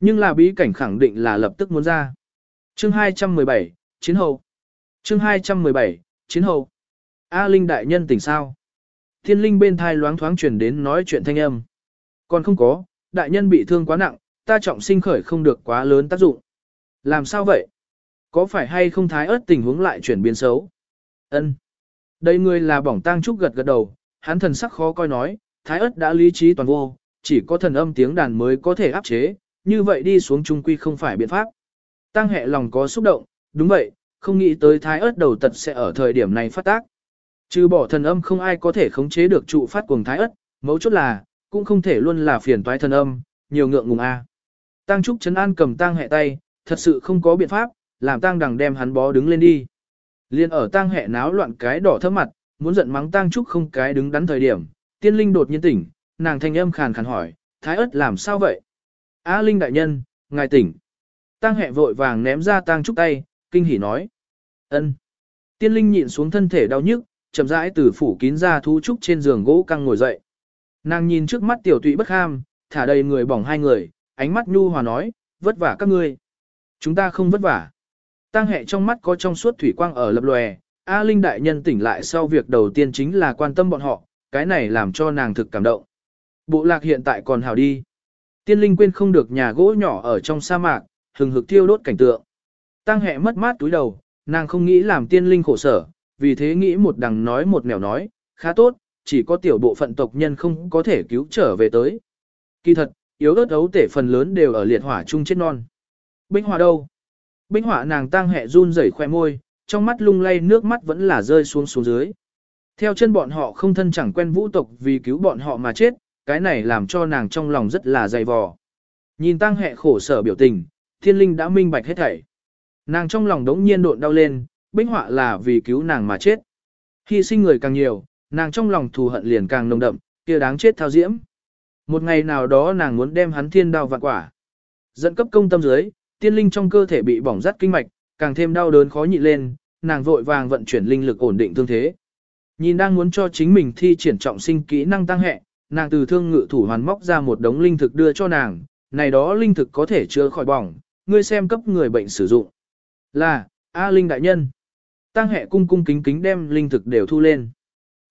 Nhưng là bí cảnh khẳng định là lập tức muốn ra. Chương 217, Chiến hậu. Chương 217, Chiến hậu. A Linh đại nhân tỉnh sao? Thiên linh bên thai loáng thoáng chuyển đến nói chuyện thanh âm. Còn không có, đại nhân bị thương quá nặng, ta trọng sinh khởi không được quá lớn tác dụng. Làm sao vậy? Có phải hay không thái ớt tình huống lại chuyển biến xấu? Ân. Đây người là bỏng tang trúc gật gật đầu, hắn thần sắc khó coi nói, thái ớt đã lý trí toàn vô, chỉ có thần âm tiếng đàn mới có thể áp chế, như vậy đi xuống trung quy không phải biện pháp. Tăng hệ lòng có xúc động, đúng vậy, không nghĩ tới thái ớt đầu tật sẽ ở thời điểm này phát tác. Trừ bỏ thần âm không ai có thể khống chế được trụ phát cuồng thái ớt, mấu chốt là, cũng không thể luôn là phiền toái thần âm, nhiều ngượng ngùng a. Tang Trúc Trấn An cầm tang Hệ tay, thật sự không có biện pháp, làm tang Đằng đem hắn bó đứng lên đi. Liên ở tang Hệ náo loạn cái đỏ thấp mặt, muốn giận mắng Tang Trúc không cái đứng đắn thời điểm, tiên linh đột nhiên tỉnh, nàng thanh âm khàn khàn hỏi, Thái ất làm sao vậy? Á Linh đại nhân, ngài tỉnh. Tang Hệ vội vàng ném ra Tang Trúc tay, kinh hỉ nói. ân. Tiên linh nhịn xuống thân thể đau nhức, chậm rãi từ phủ kín ra thú trúc trên giường gỗ căng ngồi dậy. Nàng nhìn trước mắt tiểu tụy bất ham, thả đầy người bỏng hai người, ánh mắt nhu hòa nói, vất vả các ngươi. Chúng ta không vất vả. Tăng hệ trong mắt có trong suốt thủy quang ở lập lòe, A Linh đại nhân tỉnh lại sau việc đầu tiên chính là quan tâm bọn họ, cái này làm cho nàng thực cảm động. Bộ lạc hiện tại còn hào đi. Tiên Linh quên không được nhà gỗ nhỏ ở trong sa mạc, hừng hực thiêu đốt cảnh tượng. Tăng hệ mất mát túi đầu, nàng không nghĩ làm tiên linh khổ sở, vì thế nghĩ một đằng nói một nẻo nói, khá tốt, chỉ có tiểu bộ phận tộc nhân không có thể cứu trở về tới. Kỳ thật, yếu ớt ấu tể phần lớn đều ở liệt hỏa chung chết non. Binh hỏa đâu? Binh hỏa nàng tang hẹ run rẩy khoe môi, trong mắt lung lay nước mắt vẫn là rơi xuống xuống dưới. Theo chân bọn họ không thân chẳng quen vũ tộc vì cứu bọn họ mà chết, cái này làm cho nàng trong lòng rất là dày vò. Nhìn tang hẹ khổ sở biểu tình, Thiên linh đã minh bạch hết thảy. Nàng trong lòng đống nhiên độn đau lên, bích họa là vì cứu nàng mà chết. Hy sinh người càng nhiều, nàng trong lòng thù hận liền càng nồng đậm, kia đáng chết thao diễm. Một ngày nào đó nàng muốn đem hắn thiên đao vạn quả. Dẫn cấp công tâm dưới, tiên linh trong cơ thể bị bỏng rát kinh mạch, càng thêm đau đớn khó nhịn lên, nàng vội vàng vận chuyển linh lực ổn định thương thế. Nhìn đang muốn cho chính mình thi triển trọng sinh kỹ năng tăng hệ, nàng từ thương ngự thủ hoàn móc ra một đống linh thực đưa cho nàng, này đó linh thực có thể chữa khỏi bỏng, ngươi xem cấp người bệnh sử dụng. Là, A Linh đại nhân. Tăng hệ cung cung kính kính đem linh thực đều thu lên.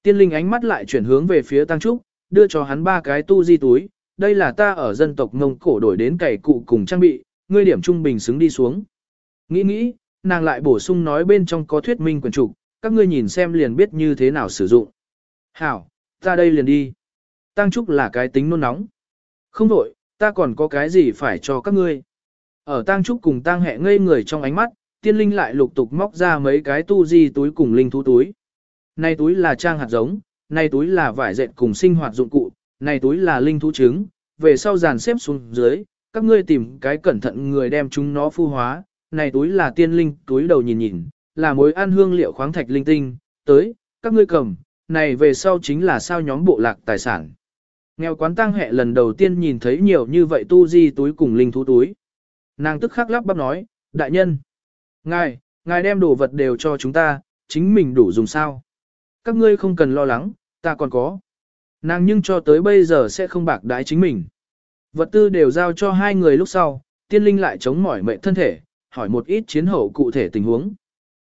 Tiên linh ánh mắt lại chuyển hướng về phía Tăng Trúc, đưa cho hắn ba cái tu di túi, đây là ta ở dân tộc Mông Cổ đổi đến cày cụ cùng trang bị, ngươi điểm trung bình xứng đi xuống. Nghĩ nghĩ, nàng lại bổ sung nói bên trong có thuyết minh quyển trục, các ngươi nhìn xem liền biết như thế nào sử dụng. Hảo, ta đây liền đi. Tăng Trúc là cái tính nôn nóng. Không đổi, ta còn có cái gì phải cho các ngươi. Ở Tăng Trúc cùng Tăng Hẹ ngây người trong ánh mắt, tiên linh lại lục tục móc ra mấy cái tu di túi cùng linh thú túi. Này túi là trang hạt giống, này túi là vải dệt cùng sinh hoạt dụng cụ, này túi là linh thú trứng, về sau dàn xếp xuống dưới, các ngươi tìm cái cẩn thận người đem chúng nó phu hóa, này túi là tiên linh, túi đầu nhìn nhìn, là mối ăn hương liệu khoáng thạch linh tinh, tới, các ngươi cầm, này về sau chính là sao nhóm bộ lạc tài sản. Nghèo quán tang hệ lần đầu tiên nhìn thấy nhiều như vậy tu di túi cùng linh thú túi. Nàng tức khắc lắp bắp nói, đại nhân, ngài, ngài đem đồ vật đều cho chúng ta, chính mình đủ dùng sao. Các ngươi không cần lo lắng, ta còn có. Nàng nhưng cho tới bây giờ sẽ không bạc đái chính mình. Vật tư đều giao cho hai người lúc sau, tiên linh lại chống mỏi mệnh thân thể, hỏi một ít chiến hậu cụ thể tình huống.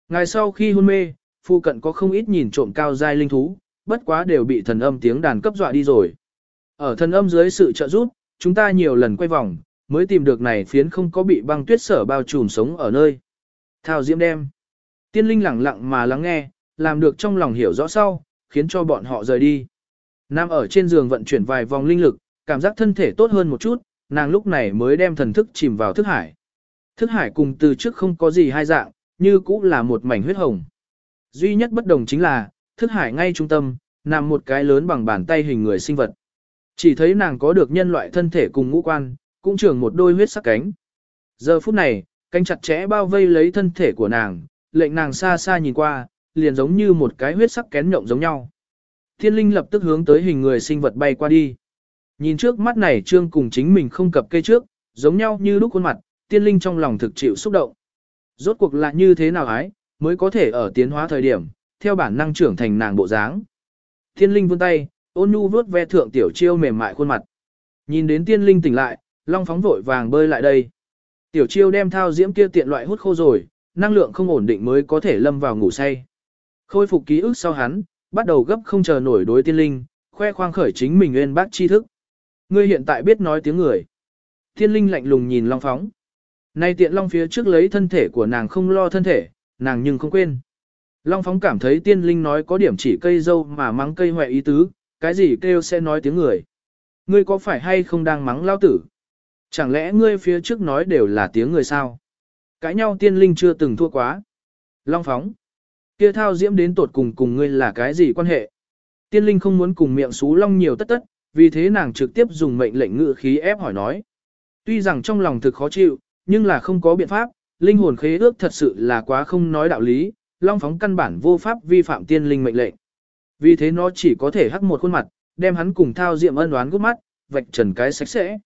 Ngày sau khi hôn mê, phu cận có không ít nhìn trộm cao giai linh thú, bất quá đều bị thần âm tiếng đàn cấp dọa đi rồi. Ở thần âm dưới sự trợ giúp, chúng ta nhiều lần quay vòng, mới tìm được này phiến không có bị băng tuyết sở bao trùm sống ở nơi. Thao diễm đem. Tiên linh lặng lặng mà lắng nghe, làm được trong lòng hiểu rõ sau, khiến cho bọn họ rời đi. Nam ở trên giường vận chuyển vài vòng linh lực, cảm giác thân thể tốt hơn một chút, nàng lúc này mới đem thần thức chìm vào thức hải. Thức hải cùng từ trước không có gì hai dạng, như cũ là một mảnh huyết hồng. Duy nhất bất đồng chính là, thức hải ngay trung tâm, nằm một cái lớn bằng bàn tay hình người sinh vật. Chỉ thấy nàng có được nhân loại thân thể cùng ngũ quan, cũng trưởng một đôi huyết sắc cánh. Giờ phút này, cánh chặt chẽ bao vây lấy thân thể của nàng, lệnh nàng xa xa nhìn qua, liền giống như một cái huyết sắc kén nhộng giống nhau. Thiên linh lập tức hướng tới hình người sinh vật bay qua đi. Nhìn trước mắt này trương cùng chính mình không cập cây trước, giống nhau như lúc khuôn mặt, tiên linh trong lòng thực chịu xúc động. Rốt cuộc là như thế nào ái, mới có thể ở tiến hóa thời điểm, theo bản năng trưởng thành nàng bộ dáng. Tiên linh vươn tay, ôn nhu vuốt ve thượng tiểu chiêu mềm mại khuôn mặt. Nhìn đến tiên linh tỉnh lại, long phóng vội vàng bơi lại đây. Tiểu chiêu đem thao diễm kia tiện loại hút khô rồi, năng lượng không ổn định mới có thể lâm vào ngủ say. Khôi phục ký ức sau hắn, bắt đầu gấp không chờ nổi đối tiên linh, khoe khoang khởi chính mình nguyên bác tri thức. Ngươi hiện tại biết nói tiếng người. Tiên linh lạnh lùng nhìn Long Phóng. Nay tiện Long phía trước lấy thân thể của nàng không lo thân thể, nàng nhưng không quên. Long Phóng cảm thấy tiên linh nói có điểm chỉ cây dâu mà mắng cây hoẹ ý tứ, cái gì kêu sẽ nói tiếng người. Ngươi có phải hay không đang mắng lao tử? Chẳng lẽ ngươi phía trước nói đều là tiếng người sao? Cãi nhau tiên linh chưa từng thua quá. Long Phóng kia thao diễm đến tột cùng cùng ngươi là cái gì quan hệ. Tiên linh không muốn cùng miệng xú long nhiều tất tất, vì thế nàng trực tiếp dùng mệnh lệnh ngự khí ép hỏi nói. Tuy rằng trong lòng thực khó chịu, nhưng là không có biện pháp, linh hồn khế ước thật sự là quá không nói đạo lý, long phóng căn bản vô pháp vi phạm tiên linh mệnh lệnh. Vì thế nó chỉ có thể hắc một khuôn mặt, đem hắn cùng thao diệm ân đoán gút mắt, vạch trần cái sạch sẽ.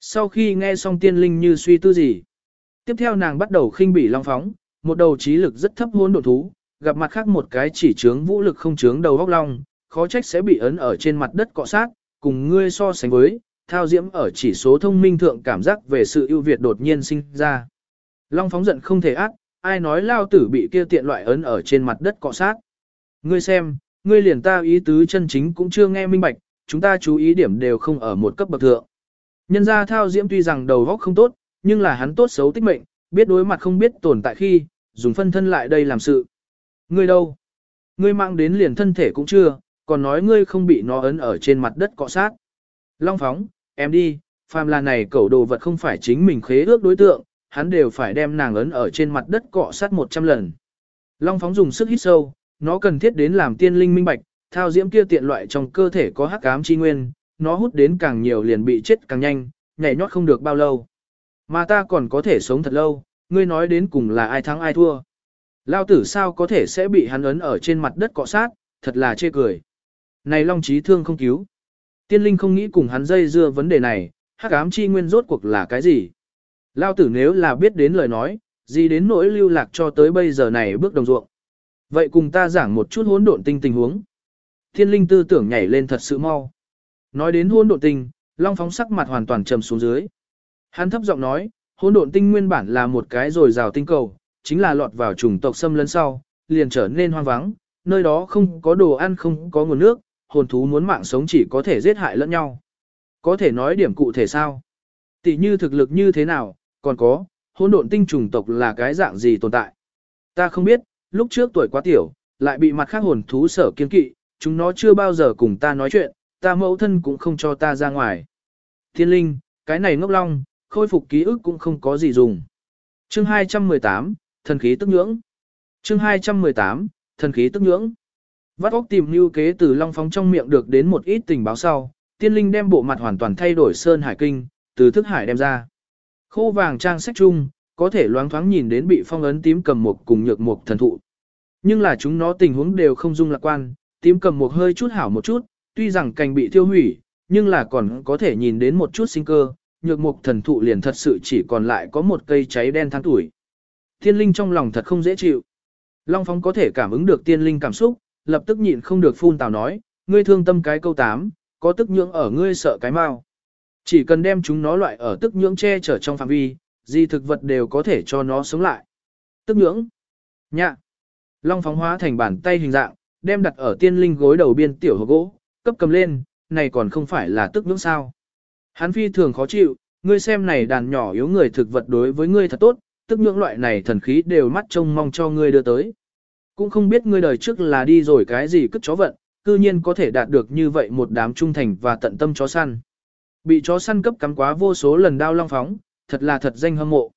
Sau khi nghe xong tiên linh như suy tư gì, tiếp theo nàng bắt đầu khinh bỉ long phóng, một đầu trí lực rất thấp hôn độ thú, gặp mặt khác một cái chỉ trướng vũ lực không trướng đầu góc long, khó trách sẽ bị ấn ở trên mặt đất cọ sát, cùng ngươi so sánh với, thao diễm ở chỉ số thông minh thượng cảm giác về sự ưu việt đột nhiên sinh ra. Long phóng giận không thể ác, ai nói lao tử bị kia tiện loại ấn ở trên mặt đất cọ sát. Ngươi xem, ngươi liền ta ý tứ chân chính cũng chưa nghe minh bạch, chúng ta chú ý điểm đều không ở một cấp bậc thượng. Nhân ra thao diễm tuy rằng đầu góc không tốt, nhưng là hắn tốt xấu tích mệnh, biết đối mặt không biết tồn tại khi, dùng phân thân lại đây làm sự. Ngươi đâu? Ngươi mang đến liền thân thể cũng chưa, còn nói ngươi không bị nó ấn ở trên mặt đất cọ sát. Long phóng, em đi, phàm là này cẩu đồ vật không phải chính mình khế ước đối tượng, hắn đều phải đem nàng ấn ở trên mặt đất cọ sát 100 lần. Long phóng dùng sức hít sâu, nó cần thiết đến làm tiên linh minh bạch, thao diễm kia tiện loại trong cơ thể có hắc ám chi nguyên, nó hút đến càng nhiều liền bị chết càng nhanh, nhảy nhót không được bao lâu. Mà ta còn có thể sống thật lâu, ngươi nói đến cùng là ai thắng ai thua. Lao tử sao có thể sẽ bị hắn ấn ở trên mặt đất cọ sát, thật là chê cười. Này Long Chí Thương không cứu. Tiên linh không nghĩ cùng hắn dây dưa vấn đề này, hắc ám chi nguyên rốt cuộc là cái gì. Lao tử nếu là biết đến lời nói, gì đến nỗi lưu lạc cho tới bây giờ này bước đồng ruộng. Vậy cùng ta giảng một chút hỗn độn tinh tình huống. Thiên linh tư tưởng nhảy lên thật sự mau. Nói đến hỗn độn tinh, Long phóng sắc mặt hoàn toàn trầm xuống dưới. Hắn thấp giọng nói, hỗn độn tinh nguyên bản là một cái rồi rào tinh cầu, chính là lọt vào chủng tộc xâm lấn sau, liền trở nên hoang vắng, nơi đó không có đồ ăn không có nguồn nước, hồn thú muốn mạng sống chỉ có thể giết hại lẫn nhau. Có thể nói điểm cụ thể sao? Tỷ như thực lực như thế nào, còn có, hỗn độn tinh chủng tộc là cái dạng gì tồn tại? Ta không biết, lúc trước tuổi quá tiểu, lại bị mặt khác hồn thú sở kiên kỵ, chúng nó chưa bao giờ cùng ta nói chuyện, ta mẫu thân cũng không cho ta ra ngoài. Thiên linh, cái này ngốc long, khôi phục ký ức cũng không có gì dùng. Chương 218, thần khí tức nhưỡng. Chương 218, thần khí tức nhưỡng. Vắt óc tìm lưu kế từ long phóng trong miệng được đến một ít tình báo sau, tiên linh đem bộ mặt hoàn toàn thay đổi sơn hải kinh, từ thức hải đem ra. Khô vàng trang sách chung, có thể loáng thoáng nhìn đến bị phong ấn tím cầm mục cùng nhược mục thần thụ. Nhưng là chúng nó tình huống đều không dung lạc quan, tím cầm mục hơi chút hảo một chút, tuy rằng cành bị tiêu hủy, nhưng là còn có thể nhìn đến một chút sinh cơ, nhược mục thần thụ liền thật sự chỉ còn lại có một cây cháy đen tháng tuổi. Tiên linh trong lòng thật không dễ chịu. Long Phong có thể cảm ứng được tiên linh cảm xúc, lập tức nhịn không được phun tào nói, ngươi thương tâm cái câu tám, có tức nhưỡng ở ngươi sợ cái mau. Chỉ cần đem chúng nó loại ở tức nhưỡng che chở trong phạm vi, gì thực vật đều có thể cho nó sống lại. Tức nhưỡng. Nhạ. Long phóng hóa thành bàn tay hình dạng, đem đặt ở tiên linh gối đầu biên tiểu hộp gỗ, cấp cầm lên, này còn không phải là tức nhưỡng sao. Hắn phi thường khó chịu, ngươi xem này đàn nhỏ yếu người thực vật đối với ngươi thật tốt, tức những loại này thần khí đều mắt trông mong cho ngươi đưa tới. Cũng không biết ngươi đời trước là đi rồi cái gì cất chó vận, cư nhiên có thể đạt được như vậy một đám trung thành và tận tâm chó săn. Bị chó săn cấp cắm quá vô số lần đao long phóng, thật là thật danh hâm mộ.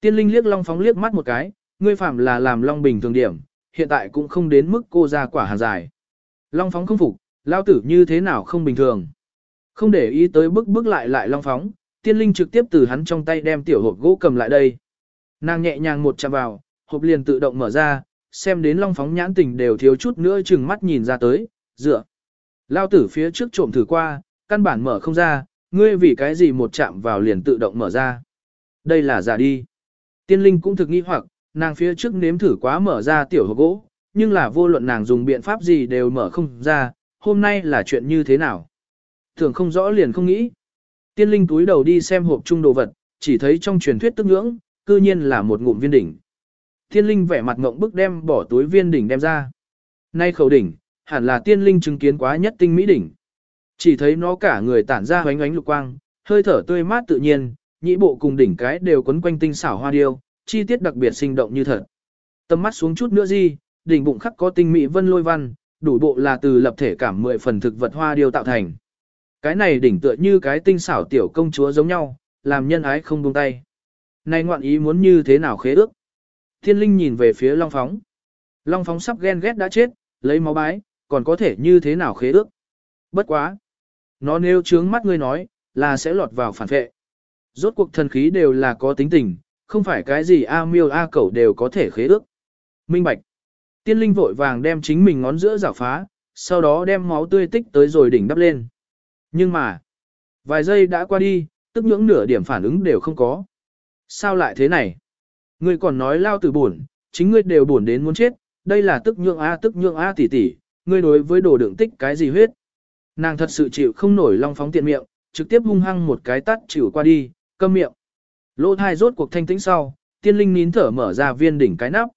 Tiên linh liếc long phóng liếc mắt một cái, ngươi phạm là làm long bình thường điểm, hiện tại cũng không đến mức cô ra quả hàng dài. Long phóng không phục, lao tử như thế nào không bình thường. Không để ý tới bước bước lại lại long phóng, tiên linh trực tiếp từ hắn trong tay đem tiểu hộp gỗ cầm lại đây. Nàng nhẹ nhàng một chạm vào, hộp liền tự động mở ra, xem đến long phóng nhãn tình đều thiếu chút nữa chừng mắt nhìn ra tới, dựa. Lao tử phía trước trộm thử qua, căn bản mở không ra, ngươi vì cái gì một chạm vào liền tự động mở ra. Đây là giả đi. Tiên linh cũng thực nghi hoặc, nàng phía trước nếm thử quá mở ra tiểu hộp gỗ, nhưng là vô luận nàng dùng biện pháp gì đều mở không ra, hôm nay là chuyện như thế nào. Thường không rõ liền không nghĩ. Tiên linh túi đầu đi xem hộp chung đồ vật, chỉ thấy trong truyền thuyết tức ngưỡng, cư nhiên là một ngụm viên đỉnh. Tiên linh vẻ mặt ngộng bức đem bỏ túi viên đỉnh đem ra. Nay khẩu đỉnh, hẳn là tiên linh chứng kiến quá nhất tinh mỹ đỉnh. Chỉ thấy nó cả người tản ra hoánh ánh lục quang, hơi thở tươi mát tự nhiên, nhĩ bộ cùng đỉnh cái đều quấn quanh tinh xảo hoa điêu, chi tiết đặc biệt sinh động như thật. Tầm mắt xuống chút nữa gì, đỉnh bụng khắc có tinh mỹ vân lôi văn, đủ bộ là từ lập thể cảm mười phần thực vật hoa điêu tạo thành. Cái này đỉnh tựa như cái tinh xảo tiểu công chúa giống nhau, làm nhân ái không buông tay. Này ngoạn ý muốn như thế nào khế ước? Thiên linh nhìn về phía Long Phóng. Long Phóng sắp ghen ghét đã chết, lấy máu bái, còn có thể như thế nào khế ước? Bất quá. Nó nếu trướng mắt ngươi nói, là sẽ lọt vào phản vệ. Rốt cuộc thần khí đều là có tính tình, không phải cái gì A miêu A cẩu đều có thể khế ước. Minh Bạch. Tiên linh vội vàng đem chính mình ngón giữa giả phá, sau đó đem máu tươi tích tới rồi đỉnh đắp lên. Nhưng mà, vài giây đã qua đi, tức những nửa điểm phản ứng đều không có. Sao lại thế này? Ngươi còn nói lao từ buồn, chính ngươi đều buồn đến muốn chết, đây là tức nhượng A tức nhượng A tỷ tỷ, ngươi đối với đồ đựng tích cái gì huyết. Nàng thật sự chịu không nổi long phóng tiện miệng, trực tiếp hung hăng một cái tắt chịu qua đi, câm miệng. Lỗ thai rốt cuộc thanh tĩnh sau, tiên linh nín thở mở ra viên đỉnh cái nắp.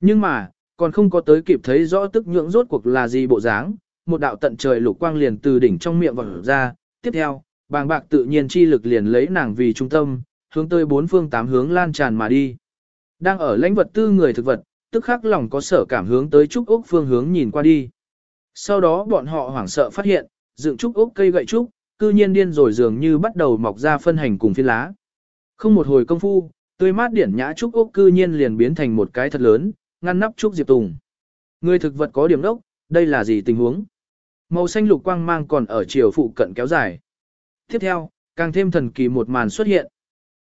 Nhưng mà, còn không có tới kịp thấy rõ tức nhượng rốt cuộc là gì bộ dáng, một đạo tận trời lục quang liền từ đỉnh trong miệng vọt ra, tiếp theo, bàng bạc tự nhiên chi lực liền lấy nàng vì trung tâm, hướng tới bốn phương tám hướng lan tràn mà đi. Đang ở lãnh vật tư người thực vật, tức khắc lòng có sở cảm hướng tới trúc ốc phương hướng nhìn qua đi. Sau đó bọn họ hoảng sợ phát hiện, dựng trúc ốc cây gậy trúc, cư nhiên điên rồi dường như bắt đầu mọc ra phân hành cùng phiên lá. Không một hồi công phu, tươi mát điển nhã trúc ốc cư nhiên liền biến thành một cái thật lớn, ngăn nắp trúc diệp tùng. Người thực vật có điểm đốc, đây là gì tình huống? Màu xanh lục quang mang còn ở chiều phụ cận kéo dài. Tiếp theo, càng thêm thần kỳ một màn xuất hiện.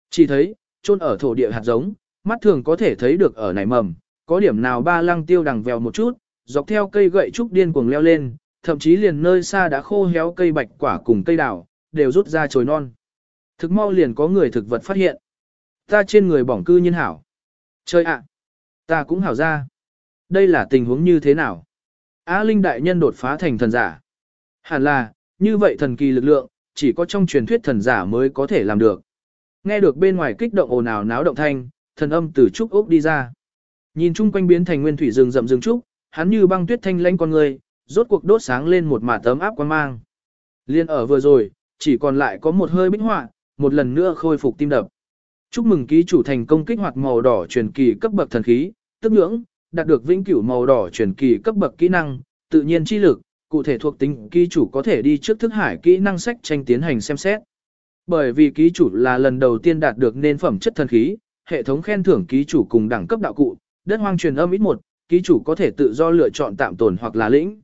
Chỉ thấy, chôn ở thổ địa hạt giống, mắt thường có thể thấy được ở nảy mầm, có điểm nào ba lăng tiêu đằng vèo một chút, dọc theo cây gậy trúc điên cuồng leo lên, thậm chí liền nơi xa đã khô héo cây bạch quả cùng cây đào, đều rút ra chồi non. Thực mau liền có người thực vật phát hiện. Ta trên người bỏng cư nhiên hảo. Chơi ạ, ta cũng hảo ra. Đây là tình huống như thế nào? Á Linh đại nhân đột phá thành thần giả. Hẳn là, như vậy thần kỳ lực lượng, chỉ có trong truyền thuyết thần giả mới có thể làm được. Nghe được bên ngoài kích động ồn ào náo động thanh, thần âm từ trúc ốc đi ra. Nhìn chung quanh biến thành nguyên thủy rừng rậm rừng trúc, hắn như băng tuyết thanh lãnh con người, rốt cuộc đốt sáng lên một mả tấm áp quan mang. Liên ở vừa rồi, chỉ còn lại có một hơi bích họa, một lần nữa khôi phục tim đập. Chúc mừng ký chủ thành công kích hoạt màu đỏ truyền kỳ cấp bậc thần khí, tức nhưỡng, đạt được vĩnh cửu màu đỏ truyền kỳ cấp bậc kỹ năng, tự nhiên chi lực, cụ thể thuộc tính ký chủ có thể đi trước thức hải kỹ năng sách tranh tiến hành xem xét. Bởi vì ký chủ là lần đầu tiên đạt được nên phẩm chất thần khí, hệ thống khen thưởng ký chủ cùng đẳng cấp đạo cụ, đất hoang truyền âm ít một, ký chủ có thể tự do lựa chọn tạm tồn hoặc là lĩnh.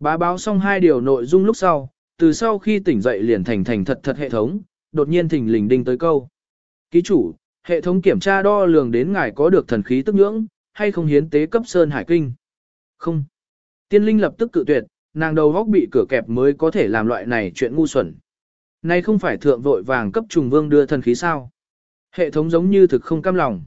Bá báo xong hai điều nội dung lúc sau, từ sau khi tỉnh dậy liền thành thành thật thật hệ thống, đột nhiên thỉnh lình đinh tới câu. Ký chủ, hệ thống kiểm tra đo lường đến ngài có được thần khí tức nhưỡng, hay không hiến tế cấp sơn hải kinh. Không. Tiên linh lập tức cự tuyệt, nàng đầu góc bị cửa kẹp mới có thể làm loại này chuyện ngu xuẩn. Này không phải thượng vội vàng cấp trùng vương đưa thần khí sao. Hệ thống giống như thực không cam lòng.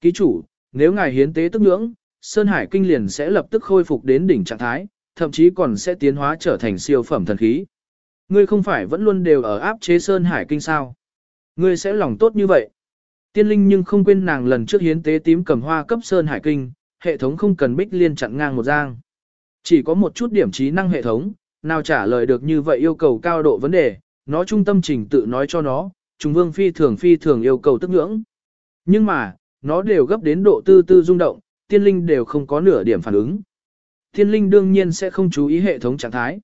Ký chủ, nếu ngài hiến tế tức ngưỡng, Sơn Hải Kinh liền sẽ lập tức khôi phục đến đỉnh trạng thái, thậm chí còn sẽ tiến hóa trở thành siêu phẩm thần khí. Ngươi không phải vẫn luôn đều ở áp chế Sơn Hải Kinh sao? Ngươi sẽ lòng tốt như vậy. Tiên linh nhưng không quên nàng lần trước hiến tế tím cầm hoa cấp Sơn Hải Kinh, hệ thống không cần bích liên chặn ngang một giang. Chỉ có một chút điểm trí năng hệ thống, nào trả lời được như vậy yêu cầu cao độ vấn đề, nó trung tâm trình tự nói cho nó, Trung Vương phi thường phi thường yêu cầu tức ngưỡng. Nhưng mà, nó đều gấp đến độ tư tư rung động, tiên linh đều không có nửa điểm phản ứng. Tiên linh đương nhiên sẽ không chú ý hệ thống trạng thái.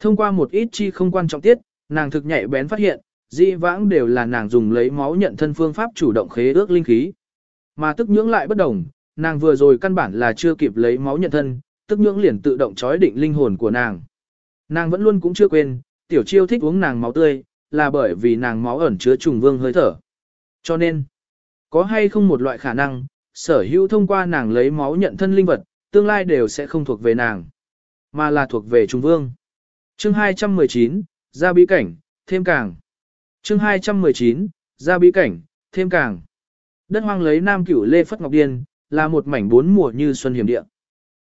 Thông qua một ít chi không quan trọng tiết, nàng thực nhạy bén phát hiện, di vãng đều là nàng dùng lấy máu nhận thân phương pháp chủ động khế ước linh khí. Mà tức nhưỡng lại bất đồng, nàng vừa rồi căn bản là chưa kịp lấy máu nhận thân, tức nhưỡng liền tự động chói định linh hồn của nàng. Nàng vẫn luôn cũng chưa quên, tiểu chiêu thích uống nàng máu tươi, là bởi vì nàng máu ẩn chứa trùng vương hơi thở. Cho nên, có hay không một loại khả năng, sở hữu thông qua nàng lấy máu nhận thân linh vật, tương lai đều sẽ không thuộc về nàng, mà là thuộc về trùng vương. Chương 219, ra bí cảnh, thêm càng. Chương 219, ra bí cảnh, thêm càng. Đất hoang lấy Nam Cửu Lê Phất Ngọc Điên, là một mảnh bốn mùa như xuân hiểm địa.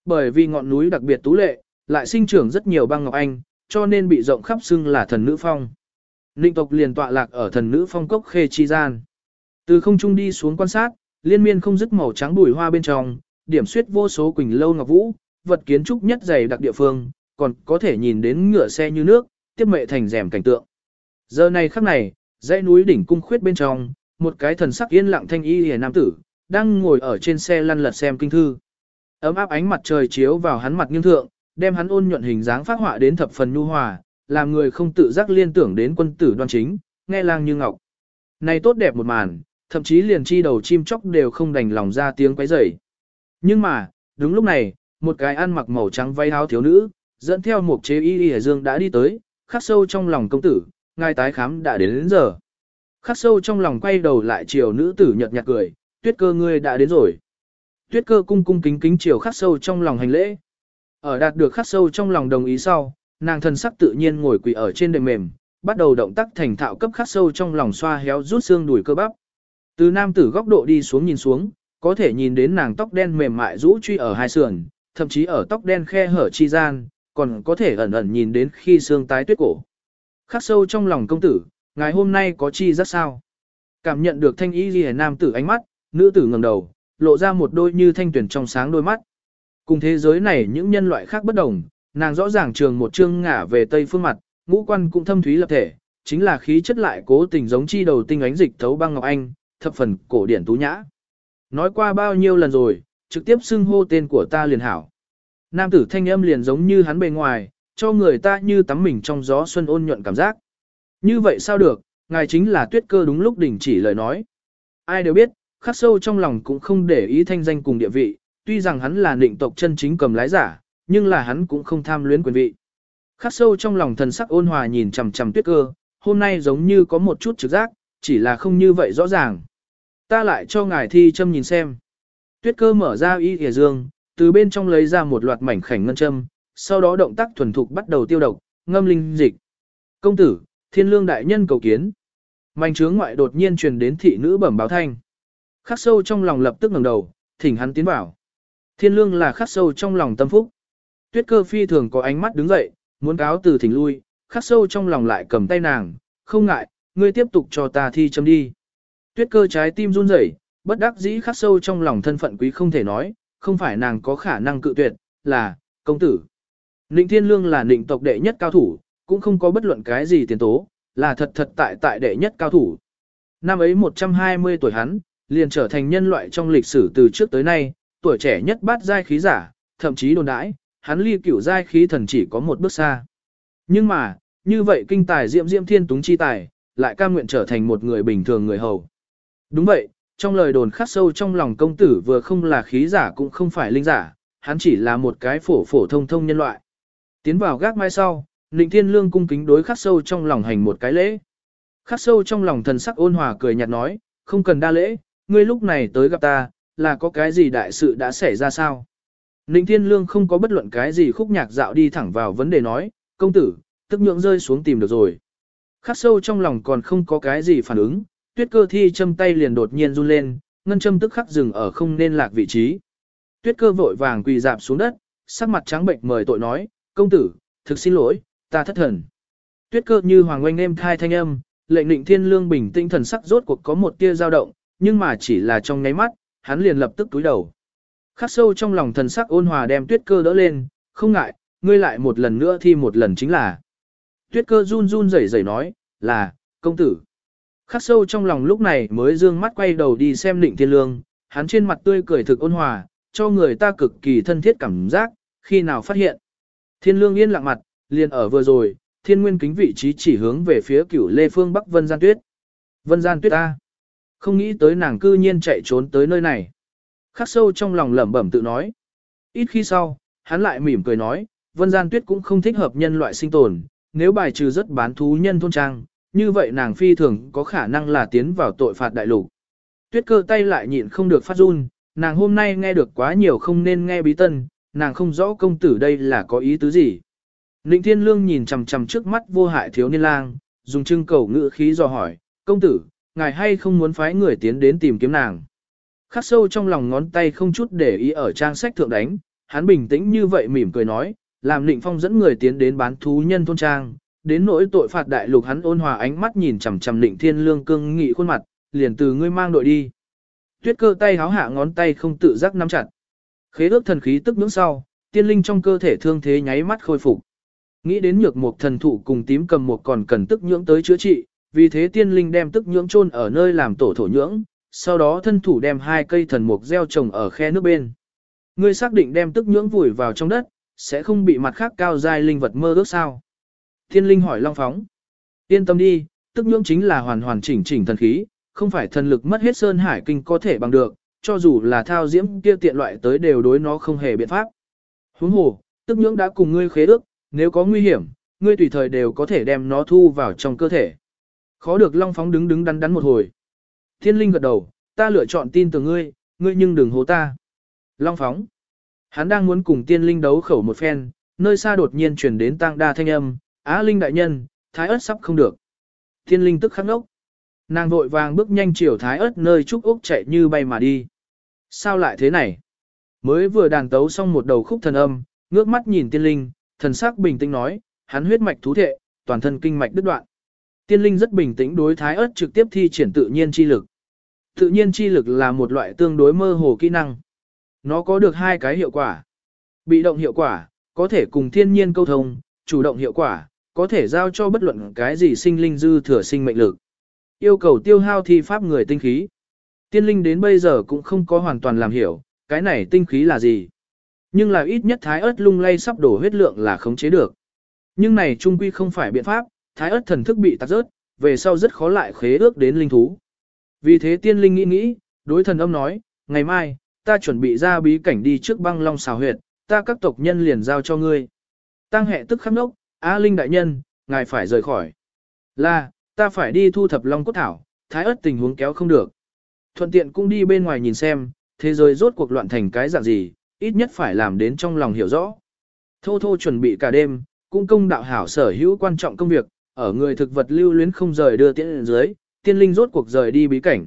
Bởi vì ngọn núi đặc biệt tú lệ, lại sinh trưởng rất nhiều băng ngọc anh, cho nên bị rộng khắp xưng là thần nữ phong. Ninh tộc liền tọa lạc ở thần nữ phong cốc khê chi gian. Từ không trung đi xuống quan sát, liên miên không dứt màu trắng bùi hoa bên trong, điểm suyết vô số quỳnh lâu ngọc vũ, vật kiến trúc nhất dày đặc địa phương, còn có thể nhìn đến ngựa xe như nước, tiếp mệ thành rèm cảnh tượng. Giờ này khắc này, dãy núi đỉnh cung khuyết bên trong, một cái thần sắc yên lặng thanh y hề nam tử, đang ngồi ở trên xe lăn lật xem kinh thư. Ấm áp ánh mặt trời chiếu vào hắn mặt nghiêm thượng, đem hắn ôn nhuận hình dáng phát họa đến thập phần nhu hòa, làm người không tự giác liên tưởng đến quân tử đoan chính, nghe lang như ngọc. Này tốt đẹp một màn, thậm chí liền chi đầu chim chóc đều không đành lòng ra tiếng quấy rầy. Nhưng mà, đúng lúc này, một cái ăn mặc màu trắng váy áo thiếu nữ, dẫn theo một chế y y dương đã đi tới, khắc sâu trong lòng công tử, ngài tái khám đã đến đến giờ. Khắc sâu trong lòng quay đầu lại chiều nữ tử nhật nhạt cười, tuyết cơ ngươi đã đến rồi. Tuyết cơ cung cung kính kính chiều khắc sâu trong lòng hành lễ. Ở đạt được khắc sâu trong lòng đồng ý sau, nàng thân sắc tự nhiên ngồi quỳ ở trên đệm mềm, bắt đầu động tác thành thạo cấp khắc sâu trong lòng xoa héo rút xương đùi cơ bắp. Từ nam tử góc độ đi xuống nhìn xuống, có thể nhìn đến nàng tóc đen mềm mại rũ truy ở hai sườn, thậm chí ở tóc đen khe hở chi gian, còn có thể ẩn ẩn nhìn đến khi xương tái tuyết cổ. Khắc sâu trong lòng công tử, ngày hôm nay có chi rất sao? Cảm nhận được thanh ý ghi nam tử ánh mắt, nữ tử ngẩng đầu, lộ ra một đôi như thanh tuyển trong sáng đôi mắt. Cùng thế giới này những nhân loại khác bất đồng, nàng rõ ràng trường một chương ngả về tây phương mặt, ngũ quan cũng thâm thúy lập thể, chính là khí chất lại cố tình giống chi đầu tinh ánh dịch thấu băng ngọc anh, thập phần cổ điển tú nhã. Nói qua bao nhiêu lần rồi, trực tiếp xưng hô tên của ta liền hảo. Nam tử thanh âm liền giống như hắn bề ngoài, cho người ta như tắm mình trong gió xuân ôn nhuận cảm giác. Như vậy sao được, ngài chính là tuyết cơ đúng lúc đỉnh chỉ lời nói. Ai đều biết, khắc sâu trong lòng cũng không để ý thanh danh cùng địa vị, tuy rằng hắn là định tộc chân chính cầm lái giả, nhưng là hắn cũng không tham luyến quyền vị. Khắc sâu trong lòng thần sắc ôn hòa nhìn chằm chằm tuyết cơ, hôm nay giống như có một chút trực giác, chỉ là không như vậy rõ ràng. Ta lại cho ngài thi châm nhìn xem. Tuyết cơ mở ra y thìa dương, từ bên trong lấy ra một loạt mảnh khảnh ngân châm, sau đó động tác thuần thục bắt đầu tiêu độc, ngâm linh dịch. Công tử, thiên lương đại nhân cầu kiến. Mảnh trướng ngoại đột nhiên truyền đến thị nữ bẩm báo thanh. Khắc sâu trong lòng lập tức ngẩng đầu, thỉnh hắn tiến vào. Thiên lương là khắc sâu trong lòng tâm phúc. Tuyết cơ phi thường có ánh mắt đứng dậy, muốn cáo từ thỉnh lui, khắc sâu trong lòng lại cầm tay nàng, không ngại, ngươi tiếp tục cho ta thi châm đi. Tuyết cơ trái tim run rẩy, bất đắc dĩ khắc sâu trong lòng thân phận quý không thể nói, không phải nàng có khả năng cự tuyệt, là, công tử. Nịnh Thiên Lương là nịnh tộc đệ nhất cao thủ, cũng không có bất luận cái gì tiền tố, là thật thật tại tại đệ nhất cao thủ. Năm ấy 120 tuổi hắn, liền trở thành nhân loại trong lịch sử từ trước tới nay, tuổi trẻ nhất bát giai khí giả, thậm chí đồn đãi, hắn ly cửu giai khí thần chỉ có một bước xa. Nhưng mà, như vậy kinh tài diệm diệm thiên túng chi tài, lại cam nguyện trở thành một người bình thường người hầu. Đúng vậy, trong lời đồn khắc sâu trong lòng công tử vừa không là khí giả cũng không phải linh giả, hắn chỉ là một cái phổ phổ thông thông nhân loại. Tiến vào gác mai sau, Ninh Thiên Lương cung kính đối khắc sâu trong lòng hành một cái lễ. Khắc sâu trong lòng thần sắc ôn hòa cười nhạt nói, không cần đa lễ, ngươi lúc này tới gặp ta, là có cái gì đại sự đã xảy ra sao? Ninh Thiên Lương không có bất luận cái gì khúc nhạc dạo đi thẳng vào vấn đề nói, công tử, tức nhượng rơi xuống tìm được rồi. Khắc sâu trong lòng còn không có cái gì phản ứng, tuyết cơ thi châm tay liền đột nhiên run lên, ngân châm tức khắc dừng ở không nên lạc vị trí. Tuyết cơ vội vàng quỳ dạp xuống đất, sắc mặt trắng bệnh mời tội nói, công tử, thực xin lỗi, ta thất thần. Tuyết cơ như hoàng oanh em thai thanh âm, lệnh định thiên lương bình tĩnh thần sắc rốt cuộc có một tia dao động, nhưng mà chỉ là trong nháy mắt, hắn liền lập tức túi đầu. Khắc sâu trong lòng thần sắc ôn hòa đem tuyết cơ đỡ lên, không ngại, ngươi lại một lần nữa thi một lần chính là. Tuyết cơ run run rẩy rẩy nói, là, công tử. Khắc sâu trong lòng lúc này mới dương mắt quay đầu đi xem định thiên lương, hắn trên mặt tươi cười thực ôn hòa, cho người ta cực kỳ thân thiết cảm giác, khi nào phát hiện. Thiên lương yên lặng mặt, liền ở vừa rồi, thiên nguyên kính vị trí chỉ hướng về phía cửu lê phương bắc vân gian tuyết. Vân gian tuyết ta. Không nghĩ tới nàng cư nhiên chạy trốn tới nơi này. Khắc sâu trong lòng lẩm bẩm tự nói. Ít khi sau, hắn lại mỉm cười nói, vân gian tuyết cũng không thích hợp nhân loại sinh tồn, nếu bài trừ rất bán thú nhân thôn trang, như vậy nàng phi thường có khả năng là tiến vào tội phạt đại lục. Tuyết cơ tay lại nhịn không được phát run, nàng hôm nay nghe được quá nhiều không nên nghe bí tân, nàng không rõ công tử đây là có ý tứ gì. Ninh Thiên Lương nhìn chằm chằm trước mắt vô hại thiếu niên lang, dùng trưng cầu ngữ khí dò hỏi, công tử, ngài hay không muốn phái người tiến đến tìm kiếm nàng. Khắc sâu trong lòng ngón tay không chút để ý ở trang sách thượng đánh, hắn bình tĩnh như vậy mỉm cười nói, làm Ninh Phong dẫn người tiến đến bán thú nhân thôn trang, đến nỗi tội phạt đại lục hắn ôn hòa ánh mắt nhìn chằm chằm Ninh Thiên Lương cương nghị khuôn mặt, liền từ ngươi mang đội đi. Tuyết cơ tay háo hạ ngón tay không tự giác nắm chặt. Khế ước thần khí tức nhưỡng sau, tiên linh trong cơ thể thương thế nháy mắt khôi phục. Nghĩ đến nhược một thần thụ cùng tím cầm một còn cần tức nhưỡng tới chữa trị, vì thế tiên linh đem tức nhưỡng chôn ở nơi làm tổ thổ nhưỡng, sau đó thân thủ đem hai cây thần mục gieo trồng ở khe nước bên. Ngươi xác định đem tức nhưỡng vùi vào trong đất, sẽ không bị mặt khác cao giai linh vật mơ ước sao? Tiên linh hỏi Long Phóng. Yên tâm đi, tức nhưỡng chính là hoàn hoàn chỉnh chỉnh thần khí, không phải thần lực mất hết sơn hải kinh có thể bằng được, cho dù là thao diễm kia tiện loại tới đều đối nó không hề biện pháp. Huống hồ, tức nhưỡng đã cùng ngươi khế ước, nếu có nguy hiểm, ngươi tùy thời đều có thể đem nó thu vào trong cơ thể. Khó được Long Phóng đứng đứng đắn đắn một hồi. Thiên Linh gật đầu, ta lựa chọn tin từ ngươi, ngươi nhưng đừng hố ta. Long Phóng. Hắn đang muốn cùng Tiên Linh đấu khẩu một phen, nơi xa đột nhiên truyền đến tang đa thanh âm, Á Linh đại nhân, thái ớt sắp không được. Thiên Linh tức khắc ngốc. Nàng vội vàng bước nhanh chiều thái ớt nơi trúc úc chạy như bay mà đi. Sao lại thế này? Mới vừa đàn tấu xong một đầu khúc thần âm, ngước mắt nhìn tiên linh, thần sắc bình tĩnh nói, hắn huyết mạch thú thệ, toàn thân kinh mạch đứt đoạn. Tiên linh rất bình tĩnh đối thái ớt trực tiếp thi triển tự nhiên chi lực. Tự nhiên chi lực là một loại tương đối mơ hồ kỹ năng. Nó có được hai cái hiệu quả. Bị động hiệu quả, có thể cùng thiên nhiên câu thông, chủ động hiệu quả, có thể giao cho bất luận cái gì sinh linh dư thừa sinh mệnh lực. Yêu cầu tiêu hao thi pháp người tinh khí. Tiên linh đến bây giờ cũng không có hoàn toàn làm hiểu, cái này tinh khí là gì. Nhưng là ít nhất thái ớt lung lay sắp đổ huyết lượng là khống chế được. Nhưng này trung quy không phải biện pháp, thái ớt thần thức bị tắt rớt, về sau rất khó lại khế ước đến linh thú. Vì thế tiên linh nghĩ nghĩ, đối thần âm nói, ngày mai, ta chuẩn bị ra bí cảnh đi trước băng long xào huyệt, ta các tộc nhân liền giao cho ngươi. Tăng hệ tức khắc nốc, á linh đại nhân, ngài phải rời khỏi. Là, ta phải đi thu thập long cốt thảo, thái ớt tình huống kéo không được. Thuận tiện cũng đi bên ngoài nhìn xem, thế giới rốt cuộc loạn thành cái dạng gì, ít nhất phải làm đến trong lòng hiểu rõ. Thô thô chuẩn bị cả đêm, cũng công đạo hảo sở hữu quan trọng công việc, ở người thực vật lưu luyến không rời đưa tiễn dưới, tiên linh rốt cuộc rời đi bí cảnh.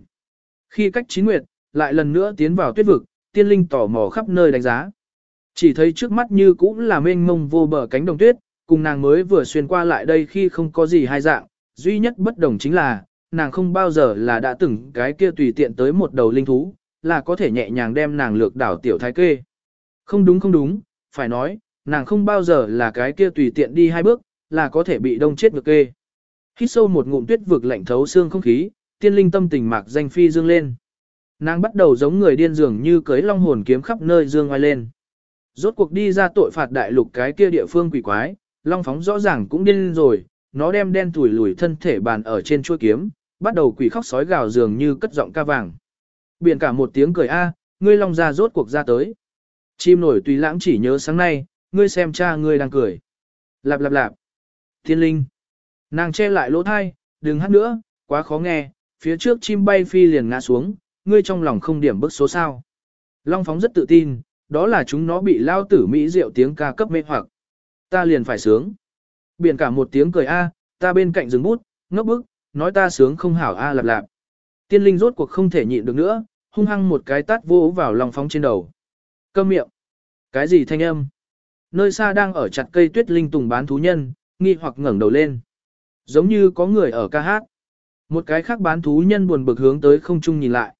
Khi cách chín nguyệt, lại lần nữa tiến vào tuyết vực, tiên linh tò mò khắp nơi đánh giá. Chỉ thấy trước mắt như cũng là mênh mông vô bờ cánh đồng tuyết, cùng nàng mới vừa xuyên qua lại đây khi không có gì hai dạng, duy nhất bất đồng chính là, nàng không bao giờ là đã từng cái kia tùy tiện tới một đầu linh thú, là có thể nhẹ nhàng đem nàng lược đảo tiểu thái kê. Không đúng không đúng, phải nói, nàng không bao giờ là cái kia tùy tiện đi hai bước, là có thể bị đông chết ngược kê. Hít sâu một ngụm tuyết vực lạnh thấu xương không khí, tiên linh tâm tình mạc danh phi dương lên. Nàng bắt đầu giống người điên dường như cưới long hồn kiếm khắp nơi dương ngoài lên. Rốt cuộc đi ra tội phạt đại lục cái kia địa phương quỷ quái, long phóng rõ ràng cũng điên rồi, nó đem đen tuổi lùi thân thể bàn ở trên chuôi kiếm, bắt đầu quỷ khóc sói gào dường như cất giọng ca vàng. Biển cả một tiếng cười a, ngươi long ra rốt cuộc ra tới. Chim nổi tùy lãng chỉ nhớ sáng nay, ngươi xem cha ngươi đang cười. Lạp lạp lạp. Thiên linh. Nàng che lại lỗ thai, đừng hát nữa, quá khó nghe, phía trước chim bay phi liền ngã xuống, ngươi trong lòng không điểm bức số sao. Long phóng rất tự tin, đó là chúng nó bị lao tử Mỹ rượu tiếng ca cấp mê hoặc. Ta liền phải sướng. Biển cả một tiếng cười a, ta bên cạnh rừng bút, ngốc bức, nói ta sướng không hảo a lạp lạp. Tiên linh rốt cuộc không thể nhịn được nữa, hung hăng một cái tát vô vào lòng phóng trên đầu. Câm miệng. Cái gì thanh âm? Nơi xa đang ở chặt cây tuyết linh tùng bán thú nhân, nghi hoặc ngẩng đầu lên. Giống như có người ở ca hát. Một cái khác bán thú nhân buồn bực hướng tới không trung nhìn lại.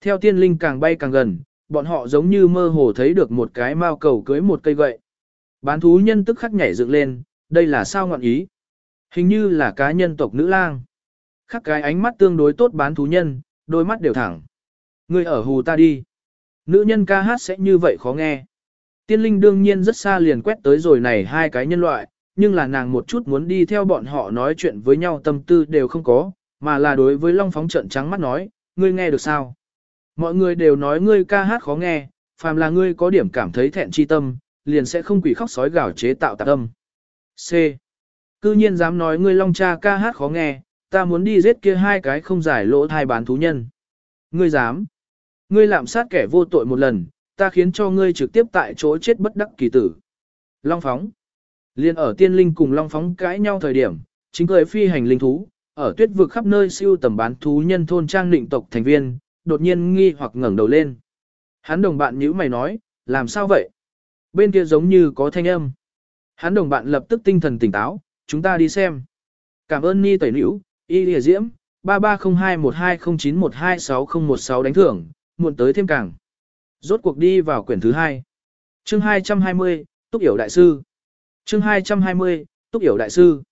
Theo tiên linh càng bay càng gần, bọn họ giống như mơ hồ thấy được một cái mao cầu cưới một cây gậy. Bán thú nhân tức khắc nhảy dựng lên, đây là sao ngọn ý? Hình như là cá nhân tộc nữ lang. Khắc cái ánh mắt tương đối tốt bán thú nhân, đôi mắt đều thẳng. Người ở hù ta đi. Nữ nhân ca hát sẽ như vậy khó nghe. Tiên linh đương nhiên rất xa liền quét tới rồi này hai cái nhân loại, nhưng là nàng một chút muốn đi theo bọn họ nói chuyện với nhau tâm tư đều không có, mà là đối với Long Phóng trận trắng mắt nói, ngươi nghe được sao? Mọi người đều nói ngươi ca hát khó nghe, phàm là ngươi có điểm cảm thấy thẹn chi tâm, liền sẽ không quỷ khóc sói gào chế tạo tạc âm. C. Cư nhiên dám nói ngươi Long cha ca hát khó nghe, ta muốn đi giết kia hai cái không giải lỗ thai bán thú nhân. Ngươi dám. Ngươi lạm sát kẻ vô tội một lần, ta khiến cho ngươi trực tiếp tại chỗ chết bất đắc kỳ tử. Long phóng. Liên ở tiên linh cùng long phóng cãi nhau thời điểm, chính cười phi hành linh thú, ở tuyết vực khắp nơi siêu tầm bán thú nhân thôn trang định tộc thành viên, đột nhiên nghi hoặc ngẩng đầu lên. Hắn đồng bạn nhíu mày nói, làm sao vậy? Bên kia giống như có thanh âm. Hắn đồng bạn lập tức tinh thần tỉnh táo, chúng ta đi xem. Cảm ơn Ni tẩy nữ, y lìa diễm, 33021209126016 đánh thưởng, muộn tới thêm càng. Rốt cuộc đi vào quyển thứ hai. Chương 220, Túc Yểu Đại Sư. Chương 220, Túc Yểu Đại Sư.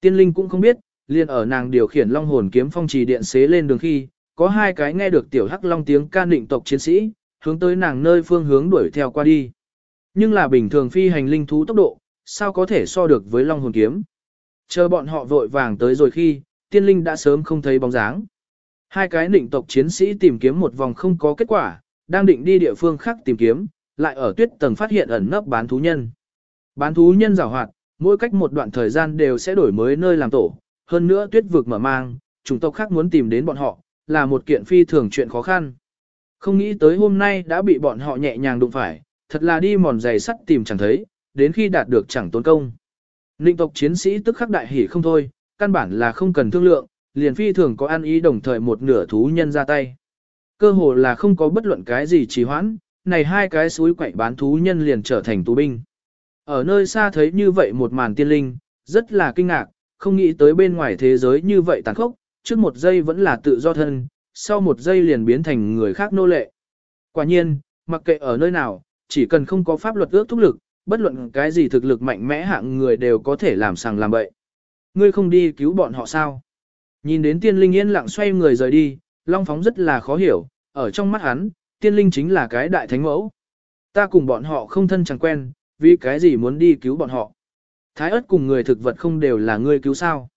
Tiên linh cũng không biết, liền ở nàng điều khiển long hồn kiếm phong trì điện xế lên đường khi, có hai cái nghe được tiểu hắc long tiếng ca định tộc chiến sĩ, hướng tới nàng nơi phương hướng đuổi theo qua đi. Nhưng là bình thường phi hành linh thú tốc độ, sao có thể so được với long hồn kiếm. Chờ bọn họ vội vàng tới rồi khi, tiên linh đã sớm không thấy bóng dáng. Hai cái định tộc chiến sĩ tìm kiếm một vòng không có kết quả, đang định đi địa phương khác tìm kiếm, lại ở tuyết tầng phát hiện ẩn nấp bán thú nhân. Bán thú nhân giảo hoạt, mỗi cách một đoạn thời gian đều sẽ đổi mới nơi làm tổ, hơn nữa tuyết vực mở mang, chủng tộc khác muốn tìm đến bọn họ, là một kiện phi thường chuyện khó khăn. Không nghĩ tới hôm nay đã bị bọn họ nhẹ nhàng đụng phải, thật là đi mòn giày sắt tìm chẳng thấy, đến khi đạt được chẳng tốn công. Ninh tộc chiến sĩ tức khắc đại hỉ không thôi, căn bản là không cần thương lượng, liền phi thường có ăn ý đồng thời một nửa thú nhân ra tay. Cơ hồ là không có bất luận cái gì trì hoãn, này hai cái suối quậy bán thú nhân liền trở thành tù binh. Ở nơi xa thấy như vậy một màn tiên linh, rất là kinh ngạc, không nghĩ tới bên ngoài thế giới như vậy tàn khốc, trước một giây vẫn là tự do thân, sau một giây liền biến thành người khác nô lệ. Quả nhiên, mặc kệ ở nơi nào, chỉ cần không có pháp luật ước thúc lực, bất luận cái gì thực lực mạnh mẽ hạng người đều có thể làm sàng làm bậy. Ngươi không đi cứu bọn họ sao? Nhìn đến tiên linh yên lặng xoay người rời đi, Long Phóng rất là khó hiểu, ở trong mắt hắn, tiên linh chính là cái đại thánh mẫu. Ta cùng bọn họ không thân chẳng quen, vì cái gì muốn đi cứu bọn họ. Thái ớt cùng người thực vật không đều là ngươi cứu sao.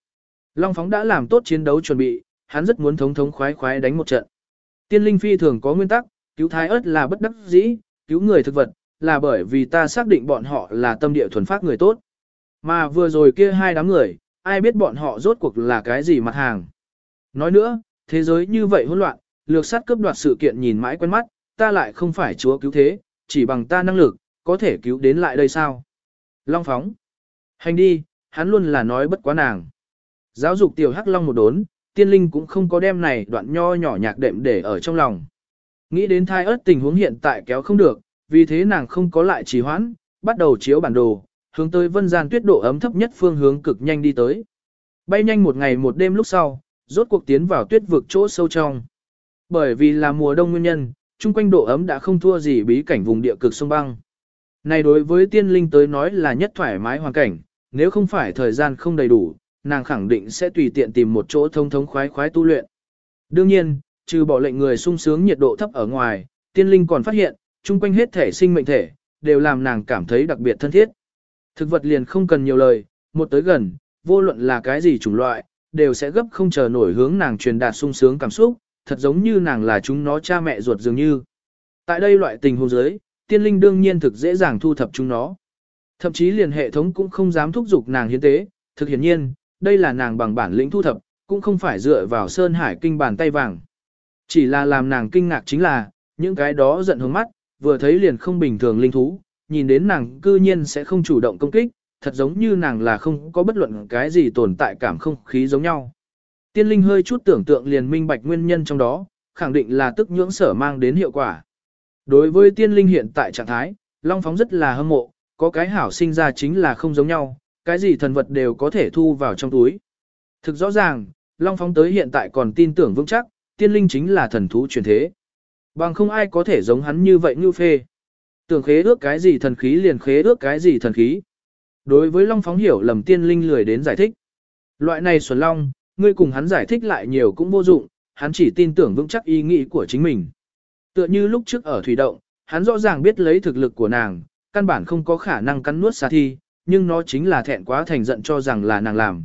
Long Phóng đã làm tốt chiến đấu chuẩn bị, hắn rất muốn thống thống khoái khoái đánh một trận. Tiên linh phi thường có nguyên tắc, cứu thái ớt là bất đắc dĩ, cứu người thực vật, là bởi vì ta xác định bọn họ là tâm địa thuần phát người tốt. Mà vừa rồi kia hai đám người, ai biết bọn họ rốt cuộc là cái gì mặt hàng. Nói nữa, Thế giới như vậy hỗn loạn, lược sát cướp đoạt sự kiện nhìn mãi quen mắt, ta lại không phải chúa cứu thế, chỉ bằng ta năng lực, có thể cứu đến lại đây sao? Long phóng. Hành đi, hắn luôn là nói bất quá nàng. Giáo dục tiểu hắc long một đốn, tiên linh cũng không có đem này đoạn nho nhỏ nhạc đệm để ở trong lòng. Nghĩ đến thai ớt tình huống hiện tại kéo không được, vì thế nàng không có lại trì hoãn, bắt đầu chiếu bản đồ, hướng tới vân gian tuyết độ ấm thấp nhất phương hướng cực nhanh đi tới. Bay nhanh một ngày một đêm lúc sau, rốt cuộc tiến vào tuyết vực chỗ sâu trong. Bởi vì là mùa đông nguyên nhân, chung quanh độ ấm đã không thua gì bí cảnh vùng địa cực sông băng. Này đối với tiên linh tới nói là nhất thoải mái hoàn cảnh, nếu không phải thời gian không đầy đủ, nàng khẳng định sẽ tùy tiện tìm một chỗ thông thống khoái khoái tu luyện. Đương nhiên, trừ bỏ lệnh người sung sướng nhiệt độ thấp ở ngoài, tiên linh còn phát hiện, chung quanh hết thể sinh mệnh thể, đều làm nàng cảm thấy đặc biệt thân thiết. Thực vật liền không cần nhiều lời, một tới gần, vô luận là cái gì chủng loại, đều sẽ gấp không chờ nổi hướng nàng truyền đạt sung sướng cảm xúc, thật giống như nàng là chúng nó cha mẹ ruột dường như. Tại đây loại tình huống giới, tiên linh đương nhiên thực dễ dàng thu thập chúng nó. Thậm chí liền hệ thống cũng không dám thúc giục nàng hiến tế, thực hiển nhiên, đây là nàng bằng bản lĩnh thu thập, cũng không phải dựa vào sơn hải kinh bàn tay vàng. Chỉ là làm nàng kinh ngạc chính là, những cái đó giận hướng mắt, vừa thấy liền không bình thường linh thú, nhìn đến nàng cư nhiên sẽ không chủ động công kích, thật giống như nàng là không có bất luận cái gì tồn tại cảm không khí giống nhau. Tiên linh hơi chút tưởng tượng liền minh bạch nguyên nhân trong đó, khẳng định là tức nhưỡng sở mang đến hiệu quả. Đối với tiên linh hiện tại trạng thái, Long Phóng rất là hâm mộ, có cái hảo sinh ra chính là không giống nhau, cái gì thần vật đều có thể thu vào trong túi. Thực rõ ràng, Long Phóng tới hiện tại còn tin tưởng vững chắc, tiên linh chính là thần thú truyền thế. Bằng không ai có thể giống hắn như vậy như phê. Tưởng khế ước cái gì thần khí liền khế ước cái gì thần khí. Đối với Long Phóng hiểu lầm tiên linh lười đến giải thích. Loại này xuân Long, ngươi cùng hắn giải thích lại nhiều cũng vô dụng, hắn chỉ tin tưởng vững chắc ý nghĩ của chính mình. Tựa như lúc trước ở Thủy Động, hắn rõ ràng biết lấy thực lực của nàng, căn bản không có khả năng cắn nuốt xà thi, nhưng nó chính là thẹn quá thành giận cho rằng là nàng làm.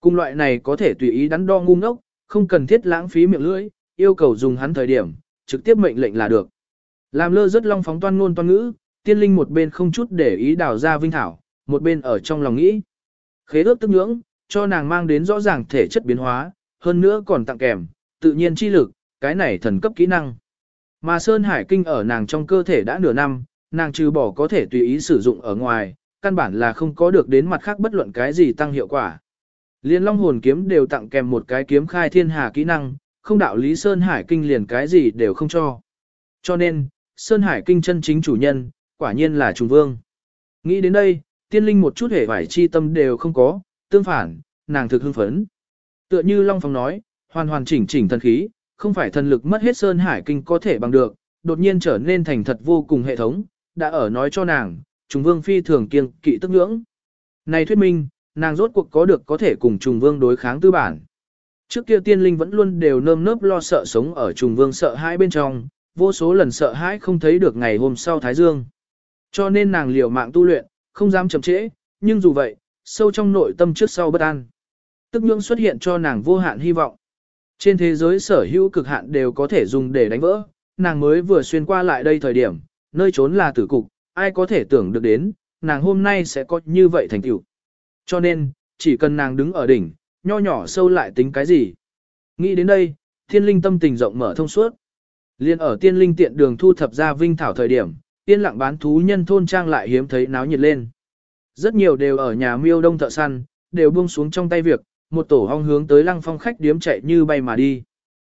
Cùng loại này có thể tùy ý đắn đo ngu ngốc, không cần thiết lãng phí miệng lưỡi, yêu cầu dùng hắn thời điểm, trực tiếp mệnh lệnh là được. Làm lơ rất long phóng toan ngôn toan ngữ, tiên linh một bên không chút để ý đào ra vinh thảo, một bên ở trong lòng nghĩ. Khế ước tức nhưỡng, cho nàng mang đến rõ ràng thể chất biến hóa, hơn nữa còn tặng kèm, tự nhiên chi lực, cái này thần cấp kỹ năng. Mà Sơn Hải Kinh ở nàng trong cơ thể đã nửa năm, nàng trừ bỏ có thể tùy ý sử dụng ở ngoài, căn bản là không có được đến mặt khác bất luận cái gì tăng hiệu quả. Liên Long hồn kiếm đều tặng kèm một cái kiếm khai thiên hà kỹ năng, không đạo lý Sơn Hải Kinh liền cái gì đều không cho. Cho nên, Sơn Hải Kinh chân chính chủ nhân, quả nhiên là trùng vương. Nghĩ đến đây, tiên linh một chút hề vải chi tâm đều không có, tương phản, nàng thực hưng phấn. Tựa như Long Phong nói, hoàn hoàn chỉnh chỉnh thần khí, không phải thần lực mất hết Sơn Hải Kinh có thể bằng được, đột nhiên trở nên thành thật vô cùng hệ thống, đã ở nói cho nàng, trùng vương phi thường kiêng kỵ tức ngưỡng. Này thuyết minh, nàng rốt cuộc có được có thể cùng trùng vương đối kháng tư bản. Trước kia tiên linh vẫn luôn đều nơm nớp lo sợ sống ở trùng vương sợ hãi bên trong, vô số lần sợ hãi không thấy được ngày hôm sau Thái Dương. Cho nên nàng liều mạng tu luyện, không dám chậm trễ, nhưng dù vậy, sâu trong nội tâm trước sau bất an. Tức nhưỡng xuất hiện cho nàng vô hạn hy vọng. Trên thế giới sở hữu cực hạn đều có thể dùng để đánh vỡ, nàng mới vừa xuyên qua lại đây thời điểm, nơi trốn là tử cục, ai có thể tưởng được đến, nàng hôm nay sẽ có như vậy thành tựu. Cho nên, chỉ cần nàng đứng ở đỉnh, nho nhỏ sâu lại tính cái gì. Nghĩ đến đây, thiên linh tâm tình rộng mở thông suốt. Liên ở tiên linh tiện đường thu thập ra vinh thảo thời điểm, tiên lặng bán thú nhân thôn trang lại hiếm thấy náo nhiệt lên. Rất nhiều đều ở nhà miêu đông thợ săn, đều buông xuống trong tay việc, một tổ hong hướng tới lăng phong khách điếm chạy như bay mà đi.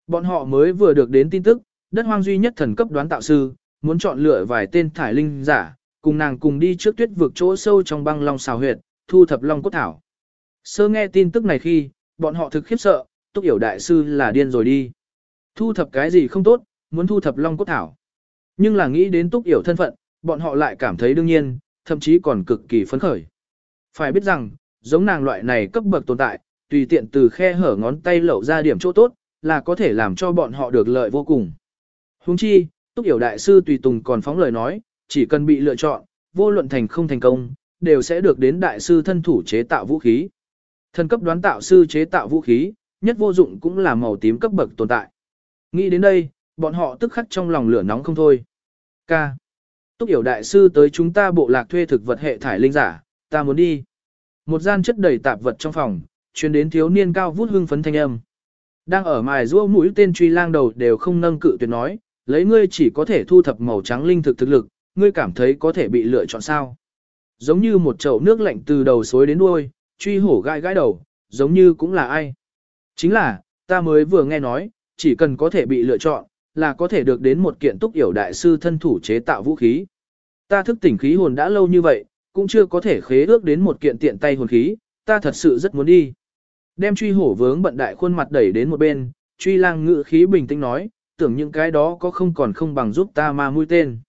Bọn họ mới vừa được đến tin tức, đất hoang duy nhất thần cấp đoán tạo sư, muốn chọn lựa vài tên thải linh giả, cùng nàng cùng đi trước tuyết vực chỗ sâu trong băng long xào huyệt, thu thập long cốt thảo. Sơ nghe tin tức này khi, bọn họ thực khiếp sợ, túc hiểu đại sư là điên rồi đi. Thu thập cái gì không tốt, muốn thu thập long cốt thảo. Nhưng là nghĩ đến túc hiểu thân phận, bọn họ lại cảm thấy đương nhiên, thậm chí còn cực kỳ phấn khởi. Phải biết rằng, giống nàng loại này cấp bậc tồn tại, tùy tiện từ khe hở ngón tay lậu ra điểm chỗ tốt, là có thể làm cho bọn họ được lợi vô cùng. Huống chi, Túc Hiểu Đại Sư Tùy Tùng còn phóng lời nói, chỉ cần bị lựa chọn, vô luận thành không thành công, đều sẽ được đến Đại Sư thân thủ chế tạo vũ khí. Thần cấp đoán tạo sư chế tạo vũ khí, nhất vô dụng cũng là màu tím cấp bậc tồn tại. Nghĩ đến đây, bọn họ tức khắc trong lòng lửa nóng không thôi. Ca. Túc Hiểu Đại Sư tới chúng ta bộ lạc thuê thực vật hệ thải linh giả, ta muốn đi. Một gian chất đầy tạp vật trong phòng, truyền đến thiếu niên cao vút hưng phấn thanh âm. Đang ở mài rũa mũi tên truy lang đầu đều không nâng cự tuyệt nói, lấy ngươi chỉ có thể thu thập màu trắng linh thực thực lực, ngươi cảm thấy có thể bị lựa chọn sao. Giống như một chậu nước lạnh từ đầu xối đến đuôi, truy hổ gai gai đầu, giống như cũng là ai. Chính là, ta mới vừa nghe nói, chỉ cần có thể bị lựa chọn, là có thể được đến một kiện túc hiểu đại sư thân thủ chế tạo vũ khí. Ta thức tỉnh khí hồn đã lâu như vậy, cũng chưa có thể khế ước đến một kiện tiện tay hồn khí, ta thật sự rất muốn đi. Đem truy hổ vướng bận đại khuôn mặt đẩy đến một bên, truy lang ngự khí bình tĩnh nói, tưởng những cái đó có không còn không bằng giúp ta mà mũi tên.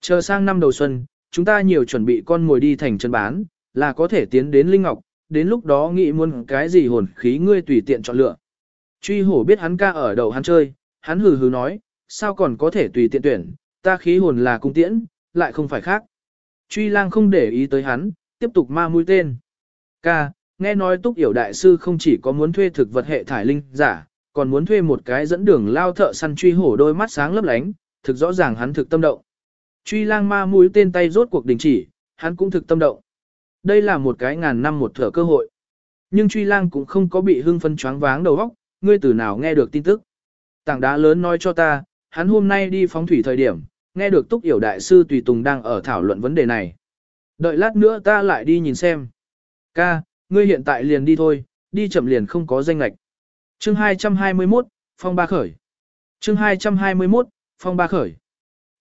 Chờ sang năm đầu xuân, chúng ta nhiều chuẩn bị con ngồi đi thành chân bán, là có thể tiến đến Linh Ngọc, đến lúc đó nghĩ muốn cái gì hồn khí ngươi tùy tiện chọn lựa. Truy hổ biết hắn ca ở đầu hắn chơi, hắn hừ hừ nói, sao còn có thể tùy tiện tuyển, ta khí hồn là cung tiễn, lại không phải khác. Truy lang không để ý tới hắn, tiếp tục ma mũi tên. Ca, nghe nói túc yểu đại sư không chỉ có muốn thuê thực vật hệ thải linh giả, còn muốn thuê một cái dẫn đường lao thợ săn truy hổ đôi mắt sáng lấp lánh, thực rõ ràng hắn thực tâm động. Truy lang ma mũi tên tay rốt cuộc đình chỉ, hắn cũng thực tâm động. Đây là một cái ngàn năm một thở cơ hội. Nhưng truy lang cũng không có bị hưng phân choáng váng đầu óc, ngươi từ nào nghe được tin tức. Tảng đá lớn nói cho ta, hắn hôm nay đi phóng thủy thời điểm, nghe được túc yểu đại sư Tùy Tùng đang ở thảo luận vấn đề này. Đợi lát nữa ta lại đi nhìn xem. Ca, ngươi hiện tại liền đi thôi, đi chậm liền không có danh lạch. Chương 221, Phong Ba Khởi. Chương 221, Phong Ba Khởi.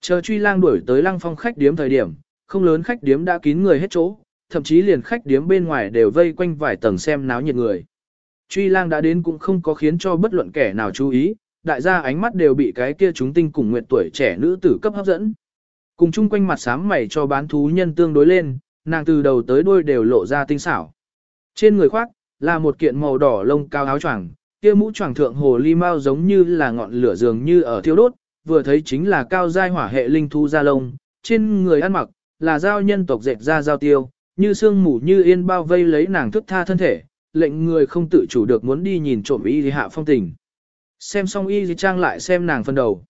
Chờ truy lang đuổi tới lăng phong khách điếm thời điểm, không lớn khách điếm đã kín người hết chỗ, thậm chí liền khách điếm bên ngoài đều vây quanh vài tầng xem náo nhiệt người. Truy lang đã đến cũng không có khiến cho bất luận kẻ nào chú ý, đại gia ánh mắt đều bị cái kia chúng tinh cùng nguyện tuổi trẻ nữ tử cấp hấp dẫn. Cùng chung quanh mặt sám mày cho bán thú nhân tương đối lên, nàng từ đầu tới đuôi đều lộ ra tinh xảo. Trên người khoác, là một kiện màu đỏ lông cao áo choàng, kia mũ choàng thượng hồ ly mao giống như là ngọn lửa dường như ở thiêu đốt, vừa thấy chính là cao giai hỏa hệ linh thu da lông, trên người ăn mặc, là giao nhân tộc dệt ra giao tiêu, như sương mù như yên bao vây lấy nàng thức tha thân thể, lệnh người không tự chủ được muốn đi nhìn trộm y hạ phong tình. Xem xong y trang lại xem nàng phân đầu.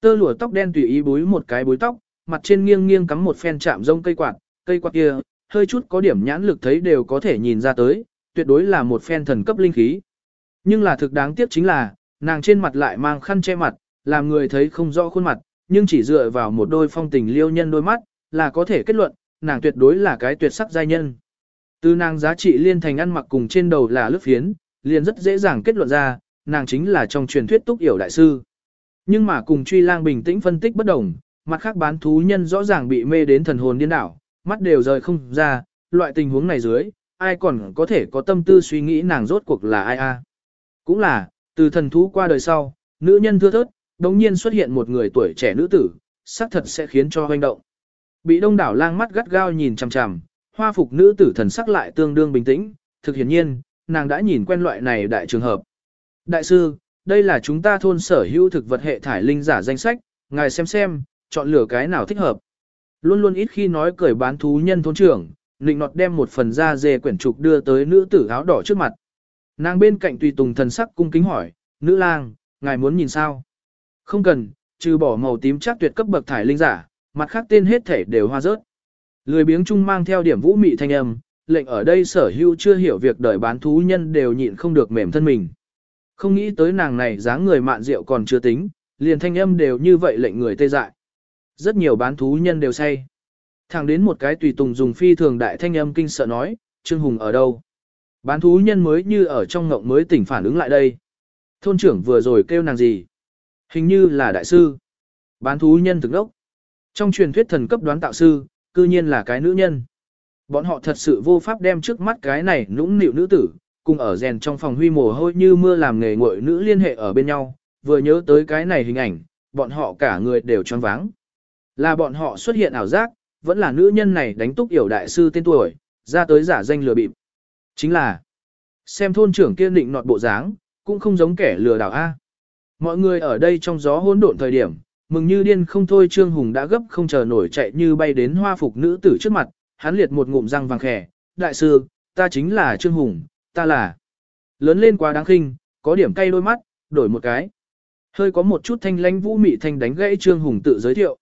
Tơ lụa tóc đen tùy ý búi một cái búi tóc, mặt trên nghiêng nghiêng cắm một phen chạm rông cây quạt, cây quạt kia, hơi chút có điểm nhãn lực thấy đều có thể nhìn ra tới, tuyệt đối là một phen thần cấp linh khí. Nhưng là thực đáng tiếc chính là, nàng trên mặt lại mang khăn che mặt, làm người thấy không rõ khuôn mặt, nhưng chỉ dựa vào một đôi phong tình liêu nhân đôi mắt, là có thể kết luận, nàng tuyệt đối là cái tuyệt sắc giai nhân. Từ nàng giá trị liên thành ăn mặc cùng trên đầu là lớp phiến, liền rất dễ dàng kết luận ra, nàng chính là trong truyền thuyết túc yểu đại sư. Nhưng mà cùng truy lang bình tĩnh phân tích bất đồng, mặt khác bán thú nhân rõ ràng bị mê đến thần hồn điên đảo, mắt đều rời không ra, loại tình huống này dưới, ai còn có thể có tâm tư suy nghĩ nàng rốt cuộc là ai a? Cũng là, từ thần thú qua đời sau, nữ nhân thưa thớt, đồng nhiên xuất hiện một người tuổi trẻ nữ tử, xác thật sẽ khiến cho hoành động. Bị đông đảo lang mắt gắt gao nhìn chằm chằm, hoa phục nữ tử thần sắc lại tương đương bình tĩnh, thực hiển nhiên, nàng đã nhìn quen loại này đại trường hợp. Đại sư, đây là chúng ta thôn sở hữu thực vật hệ thải linh giả danh sách, ngài xem xem, chọn lựa cái nào thích hợp. Luôn luôn ít khi nói cười bán thú nhân thôn trưởng, nịnh nọt đem một phần da dê quyển trục đưa tới nữ tử áo đỏ trước mặt. Nàng bên cạnh tùy tùng thần sắc cung kính hỏi, nữ lang, ngài muốn nhìn sao? Không cần, trừ bỏ màu tím chắc tuyệt cấp bậc thải linh giả, mặt khác tên hết thể đều hoa rớt. Lười biếng trung mang theo điểm vũ mị thanh âm, lệnh ở đây sở hữu chưa hiểu việc đợi bán thú nhân đều nhịn không được mềm thân mình. Không nghĩ tới nàng này dáng người mạn rượu còn chưa tính, liền thanh âm đều như vậy lệnh người tê dại. Rất nhiều bán thú nhân đều say. Thẳng đến một cái tùy tùng dùng phi thường đại thanh âm kinh sợ nói, Trương Hùng ở đâu? Bán thú nhân mới như ở trong ngộng mới tỉnh phản ứng lại đây. Thôn trưởng vừa rồi kêu nàng gì? Hình như là đại sư. Bán thú nhân thực đốc. Trong truyền thuyết thần cấp đoán tạo sư, cư nhiên là cái nữ nhân. Bọn họ thật sự vô pháp đem trước mắt cái này nũng nịu nữ tử, cùng ở rèn trong phòng huy mồ hôi như mưa làm nghề ngội nữ liên hệ ở bên nhau, vừa nhớ tới cái này hình ảnh, bọn họ cả người đều choáng váng. Là bọn họ xuất hiện ảo giác, vẫn là nữ nhân này đánh túc yểu đại sư tên tuổi, ra tới giả danh lừa bịp. Chính là, xem thôn trưởng kia định nọt bộ dáng, cũng không giống kẻ lừa đảo A. Mọi người ở đây trong gió hỗn độn thời điểm, mừng như điên không thôi Trương Hùng đã gấp không chờ nổi chạy như bay đến hoa phục nữ tử trước mặt, hắn liệt một ngụm răng vàng khẻ, đại sư, ta chính là Trương Hùng, ta là. Lớn lên quá đáng khinh, có điểm cay đôi mắt, đổi một cái. Hơi có một chút thanh lãnh vũ mị thanh đánh gãy Trương Hùng tự giới thiệu.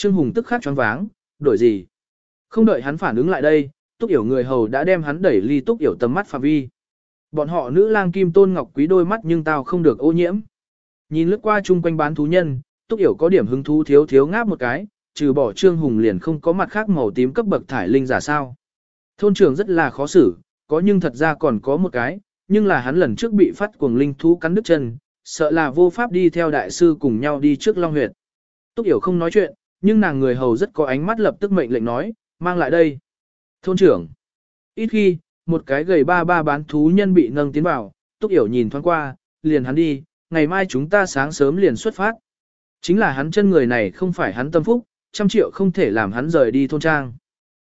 Trương Hùng tức khắc choáng váng, đổi gì? Không đợi hắn phản ứng lại đây, túc yểu người hầu đã đem hắn đẩy ly túc yểu tầm mắt phạm vi. Bọn họ nữ lang kim tôn ngọc quý đôi mắt nhưng tao không được ô nhiễm. Nhìn lướt qua chung quanh bán thú nhân, túc hiểu có điểm hứng thú thiếu thiếu ngáp một cái, trừ bỏ trương hùng liền không có mặt khác màu tím cấp bậc thải linh giả sao. Thôn trưởng rất là khó xử, có nhưng thật ra còn có một cái, nhưng là hắn lần trước bị phát cuồng linh thú cắn đứt chân, sợ là vô pháp đi theo đại sư cùng nhau đi trước Long Huyệt. Túc Yểu không nói chuyện, nhưng nàng người hầu rất có ánh mắt lập tức mệnh lệnh nói, mang lại đây. Thôn trưởng. Ít khi, một cái gầy ba ba bán thú nhân bị nâng tiến vào, Túc hiểu nhìn thoáng qua, liền hắn đi, ngày mai chúng ta sáng sớm liền xuất phát. Chính là hắn chân người này không phải hắn tâm phúc, trăm triệu không thể làm hắn rời đi thôn trang.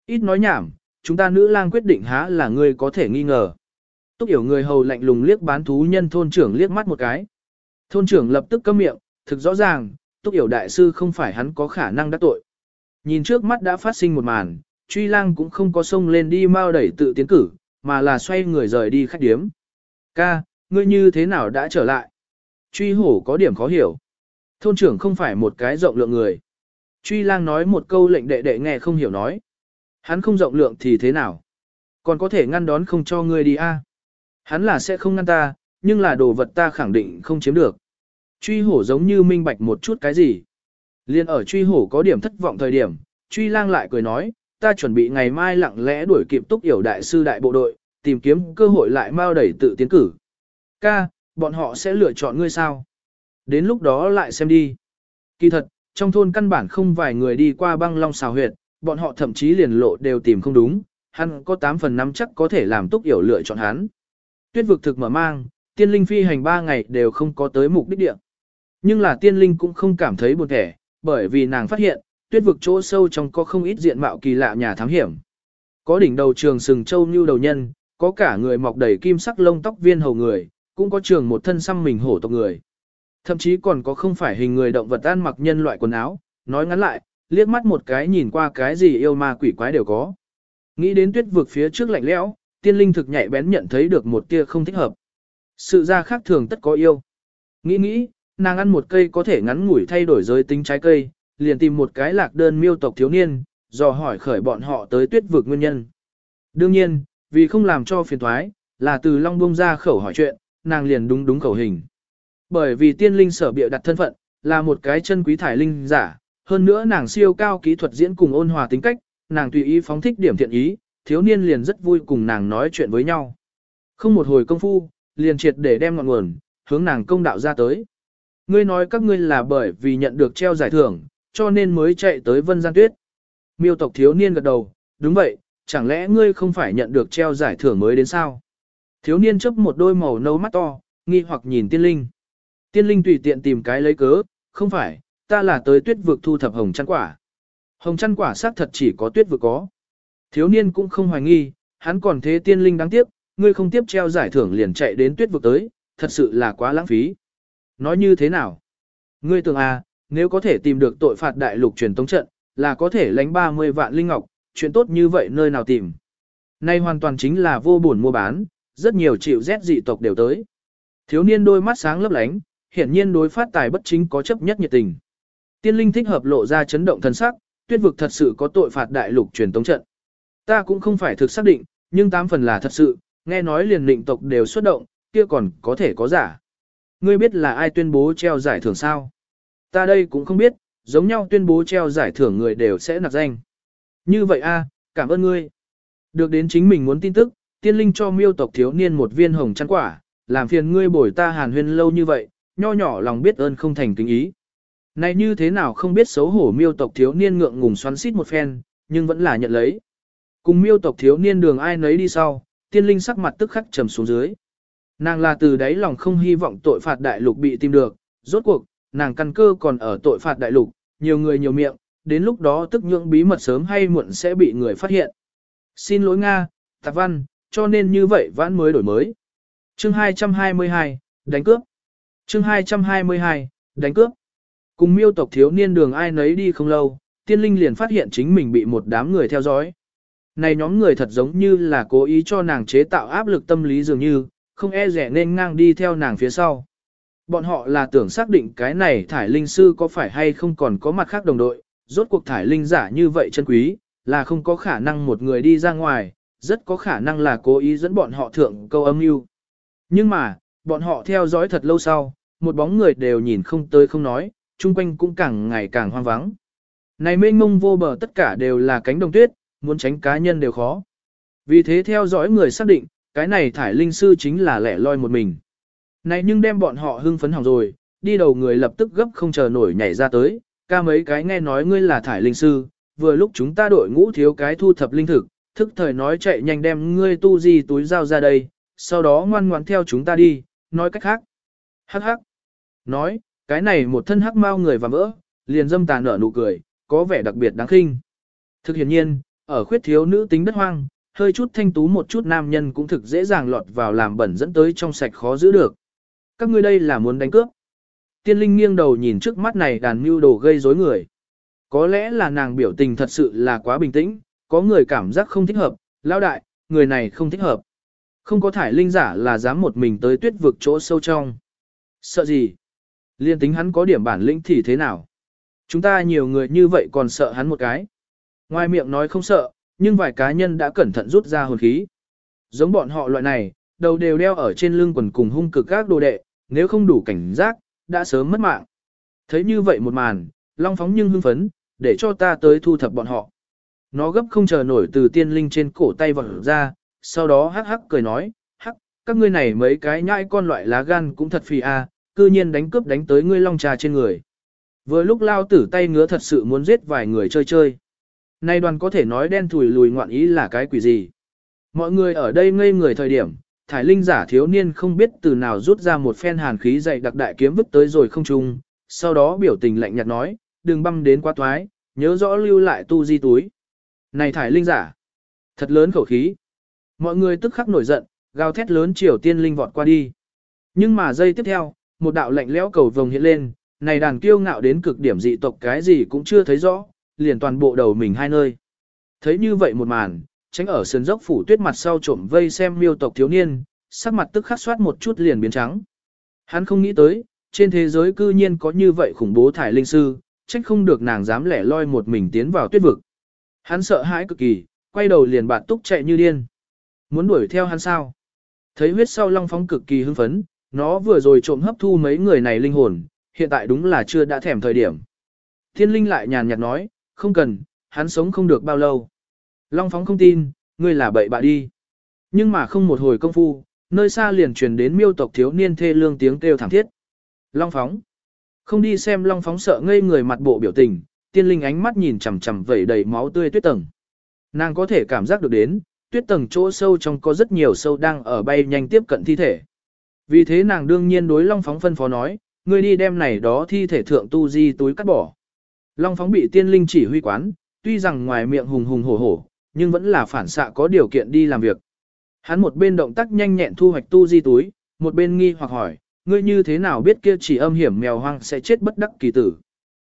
Ít nói nhảm, chúng ta nữ lang quyết định há là ngươi có thể nghi ngờ. Túc hiểu người hầu lạnh lùng liếc bán thú nhân thôn trưởng liếc mắt một cái. Thôn trưởng lập tức câm miệng, thực rõ ràng, Túc hiểu đại sư không phải hắn có khả năng đắc tội. Nhìn trước mắt đã phát sinh một màn, truy lang cũng không có xông lên đi mau đẩy tự tiến cử, mà là xoay người rời đi khách điếm. Ca, ngươi như thế nào đã trở lại? Truy hổ có điểm khó hiểu. Thôn trưởng không phải một cái rộng lượng người. Truy lang nói một câu lệnh đệ đệ nghe không hiểu nói. Hắn không rộng lượng thì thế nào? Còn có thể ngăn đón không cho ngươi đi a? À? Hắn là sẽ không ngăn ta, nhưng là đồ vật ta khẳng định không chiếm được. Truy hổ giống như minh bạch một chút cái gì. Liên ở truy hổ có điểm thất vọng thời điểm, truy lang lại cười nói, ta chuẩn bị ngày mai lặng lẽ đuổi kịp túc yểu đại sư đại bộ đội, tìm kiếm cơ hội lại mau đẩy tự tiến cử. Ca, bọn họ sẽ lựa chọn ngươi sao? Đến lúc đó lại xem đi. Kỳ thật, trong thôn căn bản không vài người đi qua băng long xào huyệt, bọn họ thậm chí liền lộ đều tìm không đúng, hắn có 8 phần 5 chắc có thể làm túc yểu lựa chọn hắn. Tuyết vực thực mở mang, tiên linh phi hành 3 ngày đều không có tới mục đích địa. Nhưng là tiên linh cũng không cảm thấy buồn thẻ, bởi vì nàng phát hiện, tuyết vực chỗ sâu trong có không ít diện mạo kỳ lạ nhà thám hiểm. Có đỉnh đầu trường sừng châu như đầu nhân, có cả người mọc đầy kim sắc lông tóc viên hầu người, cũng có trường một thân xăm mình hổ tộc người. Thậm chí còn có không phải hình người động vật ăn mặc nhân loại quần áo, nói ngắn lại, liếc mắt một cái nhìn qua cái gì yêu ma quỷ quái đều có. Nghĩ đến tuyết vực phía trước lạnh lẽo, tiên linh thực nhạy bén nhận thấy được một tia không thích hợp. Sự ra khác thường tất có yêu. Nghĩ nghĩ, nàng ăn một cây có thể ngắn ngủi thay đổi giới tính trái cây, liền tìm một cái lạc đơn miêu tộc thiếu niên, dò hỏi khởi bọn họ tới tuyết vực nguyên nhân. Đương nhiên, vì không làm cho phiền thoái, là từ Long Bông ra khẩu hỏi chuyện, nàng liền đúng đúng khẩu hình. Bởi vì tiên linh sở bịa đặt thân phận, là một cái chân quý thải linh giả, hơn nữa nàng siêu cao kỹ thuật diễn cùng ôn hòa tính cách, nàng tùy ý phóng thích điểm thiện ý, thiếu niên liền rất vui cùng nàng nói chuyện với nhau. Không một hồi công phu, liền triệt để đem ngọn nguồn, hướng nàng công đạo ra tới. Ngươi nói các ngươi là bởi vì nhận được treo giải thưởng, cho nên mới chạy tới Vân Giang Tuyết. Miêu tộc thiếu niên gật đầu, đúng vậy, chẳng lẽ ngươi không phải nhận được treo giải thưởng mới đến sao? Thiếu niên chấp một đôi màu nâu mắt to, nghi hoặc nhìn tiên linh. Tiên linh tùy tiện tìm cái lấy cớ, không phải, ta là tới tuyết vực thu thập hồng chăn quả. Hồng chăn quả xác thật chỉ có tuyết vực có. Thiếu niên cũng không hoài nghi, hắn còn thế tiên linh đáng tiếc, ngươi không tiếp treo giải thưởng liền chạy đến tuyết vực tới, thật sự là quá lãng phí. Nói như thế nào? Ngươi tưởng à, nếu có thể tìm được tội phạt đại lục truyền tống trận, là có thể lánh 30 vạn linh ngọc, chuyện tốt như vậy nơi nào tìm. Nay hoàn toàn chính là vô buồn mua bán, rất nhiều chịu rét dị tộc đều tới. Thiếu niên đôi mắt sáng lấp lánh, hiển nhiên đối phát tài bất chính có chấp nhất nhiệt tình. Tiên linh thích hợp lộ ra chấn động thần sắc, tuyết vực thật sự có tội phạt đại lục truyền tống trận. Ta cũng không phải thực xác định, nhưng tám phần là thật sự, nghe nói liền định tộc đều xuất động, kia còn có thể có giả. Ngươi biết là ai tuyên bố treo giải thưởng sao? Ta đây cũng không biết, giống nhau tuyên bố treo giải thưởng người đều sẽ nạp danh. Như vậy a, cảm ơn ngươi. Được đến chính mình muốn tin tức, tiên linh cho miêu tộc thiếu niên một viên hồng chăn quả, làm phiền ngươi bồi ta hàn huyên lâu như vậy, nho nhỏ lòng biết ơn không thành kính ý. Này như thế nào không biết xấu hổ miêu tộc thiếu niên ngượng ngùng xoắn xít một phen, nhưng vẫn là nhận lấy. Cùng miêu tộc thiếu niên đường ai nấy đi sau, tiên linh sắc mặt tức khắc trầm xuống dưới. Nàng là từ đấy lòng không hy vọng tội phạt đại lục bị tìm được, rốt cuộc, nàng căn cơ còn ở tội phạt đại lục, nhiều người nhiều miệng, đến lúc đó tức nhượng bí mật sớm hay muộn sẽ bị người phát hiện. Xin lỗi Nga, Tạp Văn, cho nên như vậy vãn mới đổi mới. Chương 222, đánh cướp. Chương 222, đánh cướp. Cùng miêu tộc thiếu niên đường ai nấy đi không lâu, tiên linh liền phát hiện chính mình bị một đám người theo dõi. Này nhóm người thật giống như là cố ý cho nàng chế tạo áp lực tâm lý dường như, không e rẻ nên ngang đi theo nàng phía sau. Bọn họ là tưởng xác định cái này thải linh sư có phải hay không còn có mặt khác đồng đội, rốt cuộc thải linh giả như vậy chân quý, là không có khả năng một người đi ra ngoài, rất có khả năng là cố ý dẫn bọn họ thượng câu âm mưu. Nhưng mà, bọn họ theo dõi thật lâu sau, một bóng người đều nhìn không tới không nói, chung quanh cũng càng ngày càng hoang vắng. Này mênh mông vô bờ tất cả đều là cánh đồng tuyết, muốn tránh cá nhân đều khó. Vì thế theo dõi người xác định, cái này thải linh sư chính là lẻ loi một mình. Này nhưng đem bọn họ hưng phấn hỏng rồi, đi đầu người lập tức gấp không chờ nổi nhảy ra tới, ca mấy cái nghe nói ngươi là thải linh sư, vừa lúc chúng ta đội ngũ thiếu cái thu thập linh thực, thức thời nói chạy nhanh đem ngươi tu di túi dao ra đây, sau đó ngoan ngoãn theo chúng ta đi, nói cách khác. Hắc hắc. Nói, cái này một thân hắc mau người và vỡ, liền dâm tàn nở nụ cười, có vẻ đặc biệt đáng khinh. Thực hiện nhiên, ở khuyết thiếu nữ tính đất hoang, hơi chút thanh tú một chút nam nhân cũng thực dễ dàng lọt vào làm bẩn dẫn tới trong sạch khó giữ được. Các ngươi đây là muốn đánh cướp. Tiên linh nghiêng đầu nhìn trước mắt này đàn mưu đồ gây rối người. Có lẽ là nàng biểu tình thật sự là quá bình tĩnh, có người cảm giác không thích hợp, lão đại, người này không thích hợp. Không có thải linh giả là dám một mình tới tuyết vực chỗ sâu trong. Sợ gì? Liên tính hắn có điểm bản lĩnh thì thế nào? Chúng ta nhiều người như vậy còn sợ hắn một cái. Ngoài miệng nói không sợ, nhưng vài cá nhân đã cẩn thận rút ra hồn khí. Giống bọn họ loại này, đầu đều đeo ở trên lưng quần cùng hung cực các đồ đệ, nếu không đủ cảnh giác, đã sớm mất mạng. Thấy như vậy một màn, long phóng nhưng hưng phấn, để cho ta tới thu thập bọn họ. Nó gấp không chờ nổi từ tiên linh trên cổ tay vọt ra, sau đó hắc hắc cười nói, hắc, các ngươi này mấy cái nhãi con loại lá gan cũng thật phi a, à, cư nhiên đánh cướp đánh tới ngươi long trà trên người. Vừa lúc lao tử tay ngứa thật sự muốn giết vài người chơi chơi. Nay đoàn có thể nói đen thùi lùi ngoạn ý là cái quỷ gì. Mọi người ở đây ngây người thời điểm, thải linh giả thiếu niên không biết từ nào rút ra một phen hàn khí dày đặc đại kiếm vứt tới rồi không trung, sau đó biểu tình lạnh nhạt nói, đừng băm đến quá toái, nhớ rõ lưu lại tu di túi. Này thải linh giả, thật lớn khẩu khí. Mọi người tức khắc nổi giận, gào thét lớn triều tiên linh vọt qua đi. Nhưng mà giây tiếp theo, một đạo lạnh lẽo cầu vồng hiện lên, này đàn kiêu ngạo đến cực điểm dị tộc cái gì cũng chưa thấy rõ, liền toàn bộ đầu mình hai nơi. Thấy như vậy một màn, tránh ở sườn dốc phủ tuyết mặt sau trộm vây xem miêu tộc thiếu niên, sắc mặt tức khắc soát một chút liền biến trắng. Hắn không nghĩ tới, trên thế giới cư nhiên có như vậy khủng bố thải linh sư, trách không được nàng dám lẻ loi một mình tiến vào tuyết vực. Hắn sợ hãi cực kỳ, quay đầu liền bạt túc chạy như điên. Muốn đuổi theo hắn sao? Thấy huyết sau long phóng cực kỳ hưng phấn, nó vừa rồi trộm hấp thu mấy người này linh hồn, hiện tại đúng là chưa đã thèm thời điểm. Thiên linh lại nhàn nhạt nói, không cần, hắn sống không được bao lâu. Long phóng không tin, ngươi là bậy bạ đi. Nhưng mà không một hồi công phu, nơi xa liền truyền đến miêu tộc thiếu niên thê lương tiếng kêu thảm thiết. Long phóng. Không đi xem long phóng sợ ngây người mặt bộ biểu tình, tiên linh ánh mắt nhìn chằm chằm vẩy đầy máu tươi tuyết tầng. Nàng có thể cảm giác được đến, tuyết tầng chỗ sâu trong có rất nhiều sâu đang ở bay nhanh tiếp cận thi thể. Vì thế nàng đương nhiên đối long phóng phân phó nói, ngươi đi đem này đó thi thể thượng tu di túi cắt bỏ. Long phóng bị tiên linh chỉ huy quán, tuy rằng ngoài miệng hùng hùng hổ hổ, nhưng vẫn là phản xạ có điều kiện đi làm việc. Hắn một bên động tác nhanh nhẹn thu hoạch tu di túi, một bên nghi hoặc hỏi, ngươi như thế nào biết kia chỉ âm hiểm mèo hoang sẽ chết bất đắc kỳ tử.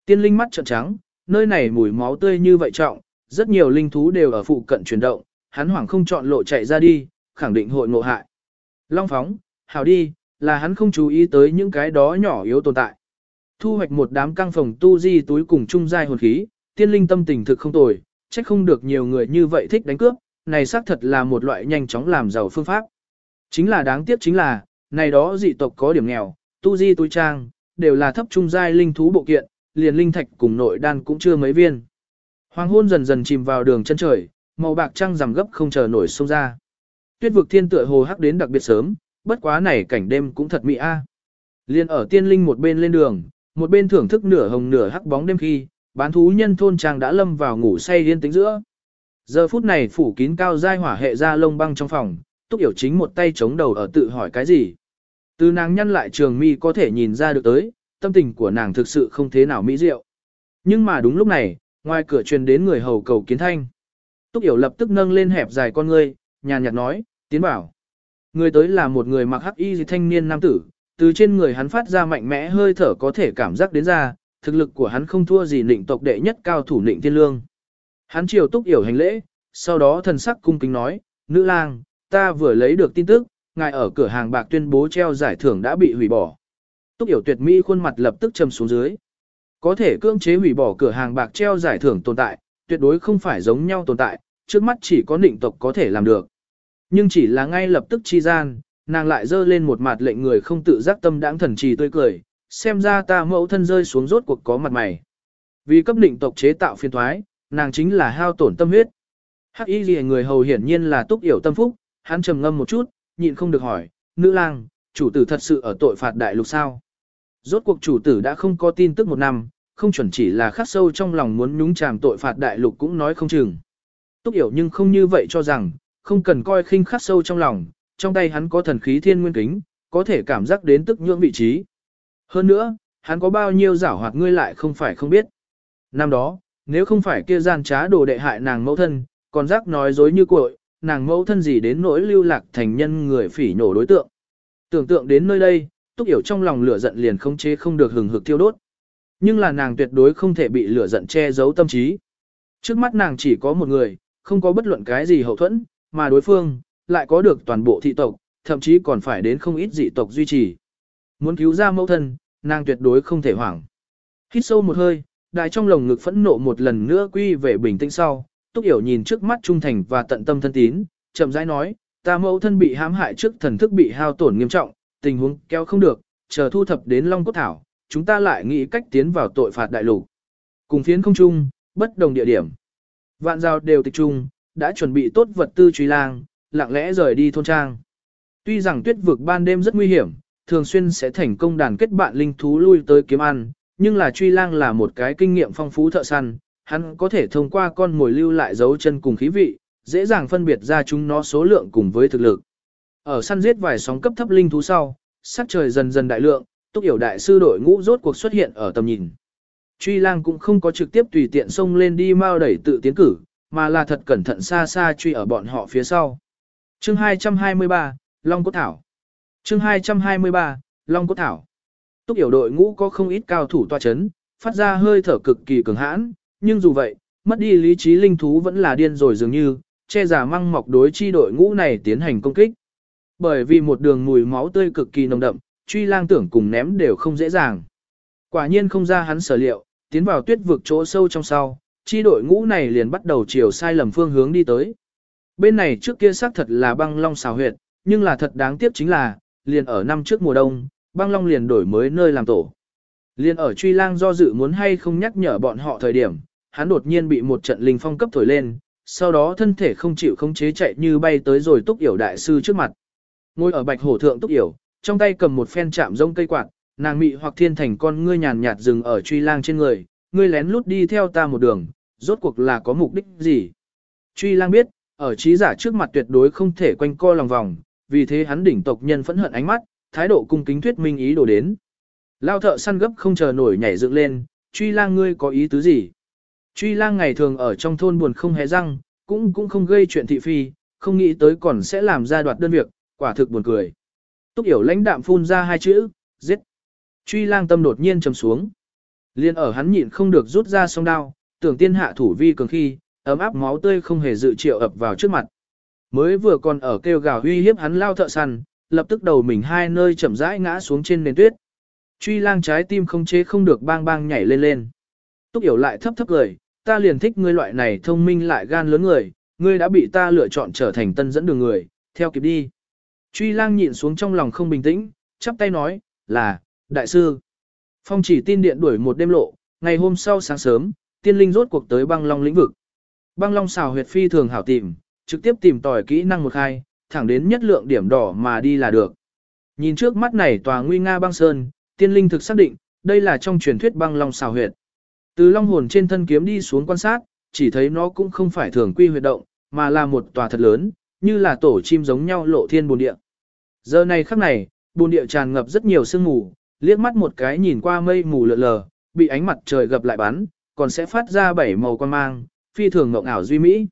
Tiên linh mắt trợn trắng, nơi này mùi máu tươi như vậy trọng, rất nhiều linh thú đều ở phụ cận chuyển động, hắn hoảng không chọn lộ chạy ra đi, khẳng định hội ngộ hại. Long phóng, hào đi, là hắn không chú ý tới những cái đó nhỏ yếu tồn tại. Thu hoạch một đám căng phòng tu di túi cùng chung giai hồn khí, tiên linh tâm tình thực không tồi, trách không được nhiều người như vậy thích đánh cướp, này xác thật là một loại nhanh chóng làm giàu phương pháp. Chính là đáng tiếc chính là, này đó dị tộc có điểm nghèo, tu di túi trang, đều là thấp trung giai linh thú bộ kiện, liền linh thạch cùng nội đan cũng chưa mấy viên. Hoàng hôn dần dần chìm vào đường chân trời, màu bạc trăng rằm gấp không chờ nổi sông ra. Tuyết vực thiên tựa hồ hắc đến đặc biệt sớm, bất quá này cảnh đêm cũng thật mỹ a. Liên ở tiên linh một bên lên đường, một bên thưởng thức nửa hồng nửa hắc bóng đêm khi, bán thú nhân thôn trang đã lâm vào ngủ say điên tính giữa. Giờ phút này phủ kín cao giai hỏa hệ ra lông băng trong phòng, túc hiểu chính một tay chống đầu ở tự hỏi cái gì. Từ nàng nhăn lại trường mi có thể nhìn ra được tới, tâm tình của nàng thực sự không thế nào mỹ diệu. Nhưng mà đúng lúc này, ngoài cửa truyền đến người hầu cầu kiến thanh. Túc hiểu lập tức nâng lên hẹp dài con ngươi, nhàn nhạt nói, tiến bảo. Người tới là một người mặc hắc y thanh niên nam tử, từ trên người hắn phát ra mạnh mẽ hơi thở có thể cảm giác đến ra, thực lực của hắn không thua gì nịnh tộc đệ nhất cao thủ nịnh thiên lương. Hắn chiều túc yểu hành lễ, sau đó thần sắc cung kính nói, nữ lang, ta vừa lấy được tin tức, ngài ở cửa hàng bạc tuyên bố treo giải thưởng đã bị hủy bỏ. Túc yểu tuyệt mỹ khuôn mặt lập tức trầm xuống dưới. Có thể cưỡng chế hủy bỏ cửa hàng bạc treo giải thưởng tồn tại, tuyệt đối không phải giống nhau tồn tại, trước mắt chỉ có nịnh tộc có thể làm được. Nhưng chỉ là ngay lập tức chi gian, nàng lại dơ lên một mặt lệnh người không tự giác tâm đãng thần trì tươi cười, xem ra ta mẫu thân rơi xuống rốt cuộc có mặt mày. Vì cấp định tộc chế tạo phiên thoái, nàng chính là hao tổn tâm huyết. Hắc y gì người hầu hiển nhiên là túc hiểu tâm phúc, hắn trầm ngâm một chút, nhịn không được hỏi, nữ lang, chủ tử thật sự ở tội phạt đại lục sao? Rốt cuộc chủ tử đã không có tin tức một năm, không chuẩn chỉ là khắc sâu trong lòng muốn nhúng chàm tội phạt đại lục cũng nói không chừng. Túc hiểu nhưng không như vậy cho rằng, không cần coi khinh khắc sâu trong lòng, trong tay hắn có thần khí thiên nguyên kính, có thể cảm giác đến tức nhưỡng vị trí. Hơn nữa, hắn có bao nhiêu giảo hoạt ngươi lại không phải không biết. Năm đó, nếu không phải kia gian trá đồ đệ hại nàng mẫu thân, còn giác nói dối như cội, nàng mẫu thân gì đến nỗi lưu lạc thành nhân người phỉ nổ đối tượng. Tưởng tượng đến nơi đây, túc hiểu trong lòng lửa giận liền không chế không được hừng hực thiêu đốt. Nhưng là nàng tuyệt đối không thể bị lửa giận che giấu tâm trí. Trước mắt nàng chỉ có một người, không có bất luận cái gì hậu thuẫn, mà đối phương, lại có được toàn bộ thị tộc, thậm chí còn phải đến không ít dị tộc duy trì. Muốn cứu ra mẫu thân, nàng tuyệt đối không thể hoảng. Hít sâu một hơi, đại trong lồng ngực phẫn nộ một lần nữa quy về bình tĩnh sau, Túc Yểu nhìn trước mắt trung thành và tận tâm thân tín, chậm rãi nói, ta mẫu thân bị hãm hại trước thần thức bị hao tổn nghiêm trọng, tình huống kéo không được, chờ thu thập đến Long Cốt Thảo, chúng ta lại nghĩ cách tiến vào tội phạt đại lục. Cùng phiến không chung, bất đồng địa điểm. Vạn giao đều tịch trung, đã chuẩn bị tốt vật tư truy lang, lặng lẽ rời đi thôn trang. Tuy rằng tuyết vực ban đêm rất nguy hiểm, thường xuyên sẽ thành công đàn kết bạn linh thú lui tới kiếm ăn, nhưng là truy lang là một cái kinh nghiệm phong phú thợ săn, hắn có thể thông qua con mồi lưu lại dấu chân cùng khí vị, dễ dàng phân biệt ra chúng nó số lượng cùng với thực lực. Ở săn giết vài sóng cấp thấp linh thú sau, sắc trời dần dần đại lượng, túc hiểu đại sư đội ngũ rốt cuộc xuất hiện ở tầm nhìn. Truy lang cũng không có trực tiếp tùy tiện xông lên đi mau đẩy tự tiến cử, mà là thật cẩn thận xa xa truy ở bọn họ phía sau. Chương 223, Long Cốt Thảo Chương 223, Long Cốt Thảo Túc hiểu đội ngũ có không ít cao thủ tòa chấn, phát ra hơi thở cực kỳ cường hãn, nhưng dù vậy, mất đi lý trí linh thú vẫn là điên rồi dường như, che giả măng mọc đối chi đội ngũ này tiến hành công kích. Bởi vì một đường mùi máu tươi cực kỳ nồng đậm, truy lang tưởng cùng ném đều không dễ dàng. Quả nhiên không ra hắn sở liệu, tiến vào tuyết vực chỗ sâu trong sau, chi đội ngũ này liền bắt đầu chiều sai lầm phương hướng đi tới. Bên này trước kia xác thật là băng long xào huyệt, nhưng là thật đáng tiếc chính là, liền ở năm trước mùa đông, băng long liền đổi mới nơi làm tổ. Liền ở truy lang do dự muốn hay không nhắc nhở bọn họ thời điểm, hắn đột nhiên bị một trận linh phong cấp thổi lên, sau đó thân thể không chịu không chế chạy như bay tới rồi túc yểu đại sư trước mặt. Ngồi ở bạch hổ thượng túc yểu, trong tay cầm một phen chạm rông cây quạt, nàng mị hoặc thiên thành con ngươi nhàn nhạt dừng ở truy lang trên người, ngươi lén lút đi theo ta một đường, rốt cuộc là có mục đích gì. Truy lang biết, ở trí giả trước mặt tuyệt đối không thể quanh co lòng vòng, vì thế hắn đỉnh tộc nhân phẫn hận ánh mắt, thái độ cung kính thuyết minh ý đồ đến. Lao thợ săn gấp không chờ nổi nhảy dựng lên, truy lang ngươi có ý tứ gì? Truy lang ngày thường ở trong thôn buồn không hề răng, cũng cũng không gây chuyện thị phi, không nghĩ tới còn sẽ làm ra đoạt đơn việc, quả thực buồn cười. Túc hiểu lãnh đạm phun ra hai chữ, giết. Truy lang tâm đột nhiên trầm xuống. Liên ở hắn nhịn không được rút ra song đao, tưởng tiên hạ thủ vi cường khi, ấm áp máu tươi không hề dự triệu ập vào trước mặt. Mới vừa còn ở kêu gào uy hiếp hắn lao thợ săn, lập tức đầu mình hai nơi chậm rãi ngã xuống trên nền tuyết. Truy lang trái tim không chế không được bang bang nhảy lên lên. Túc hiểu lại thấp thấp cười, ta liền thích ngươi loại này thông minh lại gan lớn người, ngươi đã bị ta lựa chọn trở thành tân dẫn đường người, theo kịp đi. Truy lang nhịn xuống trong lòng không bình tĩnh, chắp tay nói, là, đại sư. Phong chỉ tin điện đuổi một đêm lộ, ngày hôm sau sáng sớm, tiên linh rốt cuộc tới băng long lĩnh vực. Băng long xào huyệt phi thường hảo tìm, trực tiếp tìm tòi kỹ năng một khai, thẳng đến nhất lượng điểm đỏ mà đi là được. Nhìn trước mắt này tòa nguy nga băng sơn, tiên linh thực xác định, đây là trong truyền thuyết băng long xào huyệt. Từ long hồn trên thân kiếm đi xuống quan sát, chỉ thấy nó cũng không phải thường quy huyệt động, mà là một tòa thật lớn, như là tổ chim giống nhau lộ thiên bồn địa. Giờ này khắc này, bồn địa tràn ngập rất nhiều sương mù, liếc mắt một cái nhìn qua mây mù lờ lờ, bị ánh mặt trời gập lại bắn, còn sẽ phát ra bảy màu quan mang, phi thường ngộng ảo duy mỹ.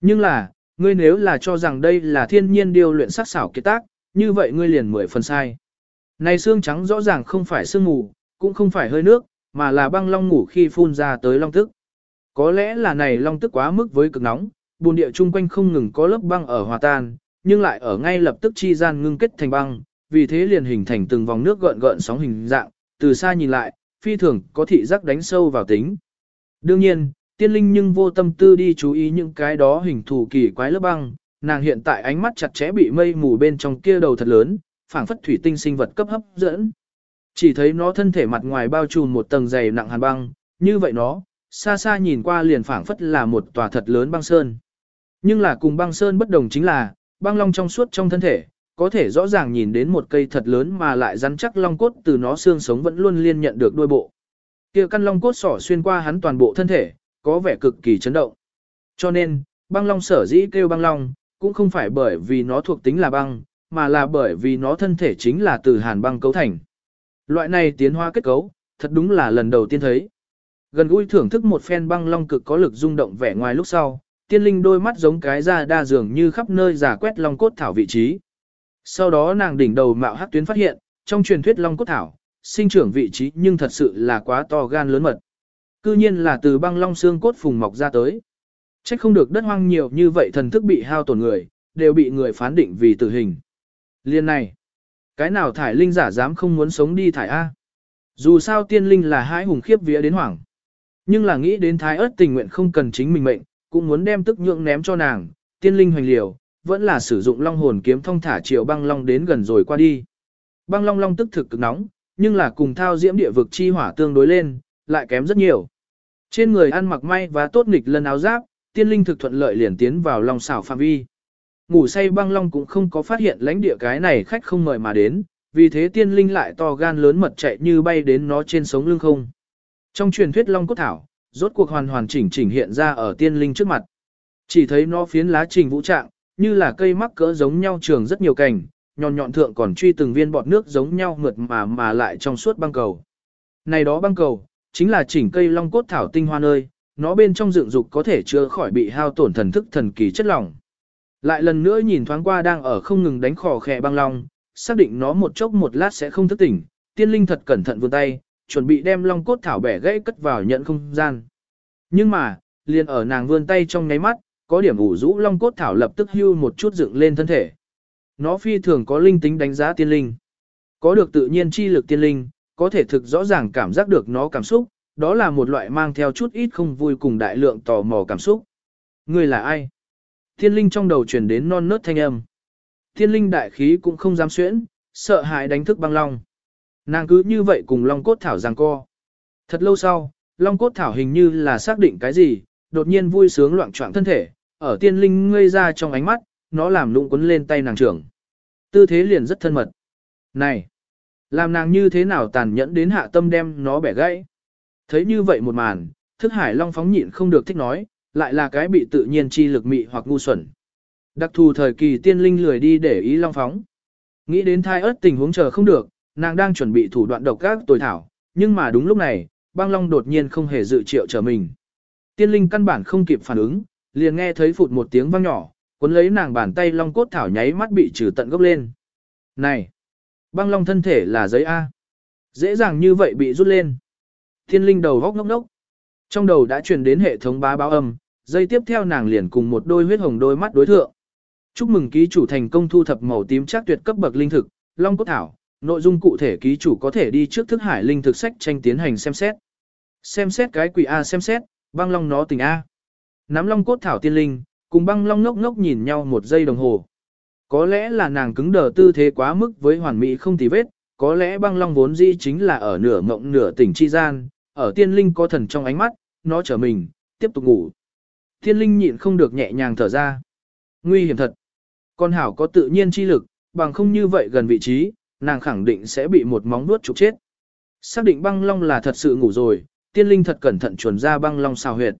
Nhưng là, ngươi nếu là cho rằng đây là thiên nhiên điều luyện sắc xảo kết tác, như vậy ngươi liền mười phần sai. Này xương trắng rõ ràng không phải sương mù, cũng không phải hơi nước, mà là băng long ngủ khi phun ra tới long tức. Có lẽ là này long tức quá mức với cực nóng, bùn địa chung quanh không ngừng có lớp băng ở hòa tan, nhưng lại ở ngay lập tức chi gian ngưng kết thành băng, vì thế liền hình thành từng vòng nước gợn gợn sóng hình dạng, từ xa nhìn lại, phi thường có thị giác đánh sâu vào tính. Đương nhiên, tiên linh nhưng vô tâm tư đi chú ý những cái đó hình thù kỳ quái lớp băng, nàng hiện tại ánh mắt chặt chẽ bị mây mù bên trong kia đầu thật lớn, phảng phất thủy tinh sinh vật cấp hấp dẫn. Chỉ thấy nó thân thể mặt ngoài bao trùm một tầng dày nặng hàn băng, như vậy nó, xa xa nhìn qua liền phảng phất là một tòa thật lớn băng sơn. Nhưng là cùng băng sơn bất đồng chính là, băng long trong suốt trong thân thể, có thể rõ ràng nhìn đến một cây thật lớn mà lại rắn chắc long cốt từ nó xương sống vẫn luôn liên nhận được đôi bộ. Kia căn long cốt sỏ xuyên qua hắn toàn bộ thân thể, có vẻ cực kỳ chấn động. Cho nên, băng long sở dĩ kêu băng long, cũng không phải bởi vì nó thuộc tính là băng, mà là bởi vì nó thân thể chính là từ hàn băng cấu thành. Loại này tiến hóa kết cấu, thật đúng là lần đầu tiên thấy. Gần gũi thưởng thức một phen băng long cực có lực rung động vẻ ngoài lúc sau, tiên linh đôi mắt giống cái da đa dường như khắp nơi giả quét long cốt thảo vị trí. Sau đó nàng đỉnh đầu mạo hắc tuyến phát hiện, trong truyền thuyết long cốt thảo, sinh trưởng vị trí nhưng thật sự là quá to gan lớn mật. Cư nhiên là từ băng long xương cốt phùng mọc ra tới. Trách không được đất hoang nhiều như vậy thần thức bị hao tổn người, đều bị người phán định vì tử hình. Liên này, cái nào thải linh giả dám không muốn sống đi thải A. Dù sao tiên linh là hai hùng khiếp vía đến hoảng. Nhưng là nghĩ đến thái ớt tình nguyện không cần chính mình mệnh, cũng muốn đem tức nhượng ném cho nàng, tiên linh hoành liều, vẫn là sử dụng long hồn kiếm thông thả triệu băng long đến gần rồi qua đi. Băng long long tức thực cực nóng, nhưng là cùng thao diễm địa vực chi hỏa tương đối lên, lại kém rất nhiều. Trên người ăn mặc may và tốt nghịch lần áo giáp, tiên linh thực thuận lợi liền tiến vào lòng xảo phạm vi. Ngủ say băng long cũng không có phát hiện lãnh địa cái này khách không mời mà đến, vì thế tiên linh lại to gan lớn mật chạy như bay đến nó trên sống lưng không. Trong truyền thuyết long cốt thảo, rốt cuộc hoàn hoàn chỉnh chỉnh hiện ra ở tiên linh trước mặt. Chỉ thấy nó phiến lá trình vũ trạng, như là cây mắc cỡ giống nhau trường rất nhiều cành, nhọn nhọn thượng còn truy từng viên bọt nước giống nhau mượt mà mà lại trong suốt băng cầu. Này đó băng cầu, chính là chỉnh cây long cốt thảo tinh hoa nơi, nó bên trong dựng dục có thể chữa khỏi bị hao tổn thần thức thần kỳ chất lỏng. Lại lần nữa nhìn thoáng qua đang ở không ngừng đánh khò khè băng long, xác định nó một chốc một lát sẽ không thức tỉnh, tiên linh thật cẩn thận vươn tay, chuẩn bị đem long cốt thảo bẻ gãy cất vào nhận không gian. Nhưng mà, liền ở nàng vươn tay trong nháy mắt, có điểm ủ rũ long cốt thảo lập tức hưu một chút dựng lên thân thể. Nó phi thường có linh tính đánh giá tiên linh. Có được tự nhiên chi lực tiên linh, có thể thực rõ ràng cảm giác được nó cảm xúc, đó là một loại mang theo chút ít không vui cùng đại lượng tò mò cảm xúc. Người là ai? thiên linh trong đầu truyền đến non nớt thanh âm. thiên linh đại khí cũng không dám xuyễn, sợ hãi đánh thức băng long. Nàng cứ như vậy cùng long cốt thảo giằng co. Thật lâu sau, long cốt thảo hình như là xác định cái gì, đột nhiên vui sướng loạn trọng thân thể, ở tiên linh ngây ra trong ánh mắt, nó làm lụng quấn lên tay nàng trưởng. Tư thế liền rất thân mật. Này! Làm nàng như thế nào tàn nhẫn đến hạ tâm đem nó bẻ gãy. Thấy như vậy một màn, thức hải long phóng nhịn không được thích nói, lại là cái bị tự nhiên chi lực mị hoặc ngu xuẩn. Đặc thù thời kỳ tiên linh lười đi để ý long phóng. Nghĩ đến thai ớt tình huống chờ không được, nàng đang chuẩn bị thủ đoạn độc các tồi thảo, nhưng mà đúng lúc này, băng long đột nhiên không hề dự triệu chờ mình. Tiên linh căn bản không kịp phản ứng, liền nghe thấy phụt một tiếng vang nhỏ, cuốn lấy nàng bàn tay long cốt thảo nháy mắt bị trừ tận gốc lên. Này! Băng long thân thể là giấy A. Dễ dàng như vậy bị rút lên. Thiên linh đầu góc ngốc ngốc. Trong đầu đã truyền đến hệ thống bá báo âm, dây tiếp theo nàng liền cùng một đôi huyết hồng đôi mắt đối thượng. Chúc mừng ký chủ thành công thu thập màu tím chắc tuyệt cấp bậc linh thực, long cốt thảo, nội dung cụ thể ký chủ có thể đi trước thức hải linh thực sách tranh tiến hành xem xét. Xem xét cái quỷ A xem xét, băng long nó tình A. Nắm long cốt thảo tiên linh, cùng băng long ngốc ngốc nhìn nhau một giây đồng hồ. Có lẽ là nàng cứng đờ tư thế quá mức với hoàn mỹ không tì vết, có lẽ băng long vốn dĩ chính là ở nửa mộng nửa tỉnh chi gian, ở tiên linh có thần trong ánh mắt, nó trở mình, tiếp tục ngủ. Tiên linh nhịn không được nhẹ nhàng thở ra. Nguy hiểm thật. Con hảo có tự nhiên chi lực, bằng không như vậy gần vị trí, nàng khẳng định sẽ bị một móng vuốt trục chết. Xác định băng long là thật sự ngủ rồi, tiên linh thật cẩn thận chuẩn ra băng long xào huyệt.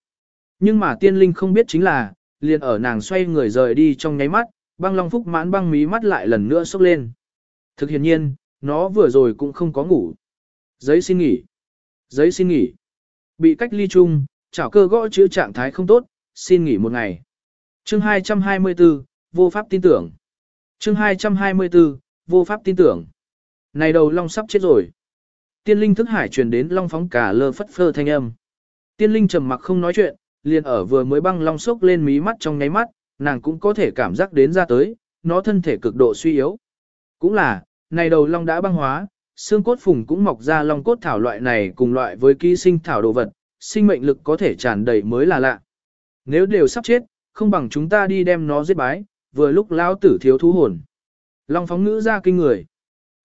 Nhưng mà tiên linh không biết chính là, liền ở nàng xoay người rời đi trong nháy mắt, băng long phúc mãn băng mí mắt lại lần nữa sốc lên. Thực hiện nhiên, nó vừa rồi cũng không có ngủ. Giấy xin nghỉ. Giấy xin nghỉ. Bị cách ly chung, chảo cơ gõ chữ trạng thái không tốt, xin nghỉ một ngày. Chương 224, vô pháp tin tưởng. Chương 224, vô pháp tin tưởng. Này đầu long sắp chết rồi. Tiên linh thức hải truyền đến long phóng cả lơ phất phơ thanh âm. Tiên linh trầm mặc không nói chuyện, liền ở vừa mới băng long sốc lên mí mắt trong nháy mắt, nàng cũng có thể cảm giác đến ra tới, nó thân thể cực độ suy yếu. Cũng là, này đầu long đã băng hóa, xương cốt phùng cũng mọc ra long cốt thảo loại này cùng loại với ký sinh thảo đồ vật, sinh mệnh lực có thể tràn đầy mới là lạ. Nếu đều sắp chết, không bằng chúng ta đi đem nó giết bái, vừa lúc lao tử thiếu thú hồn. Long phóng ngữ ra kinh người.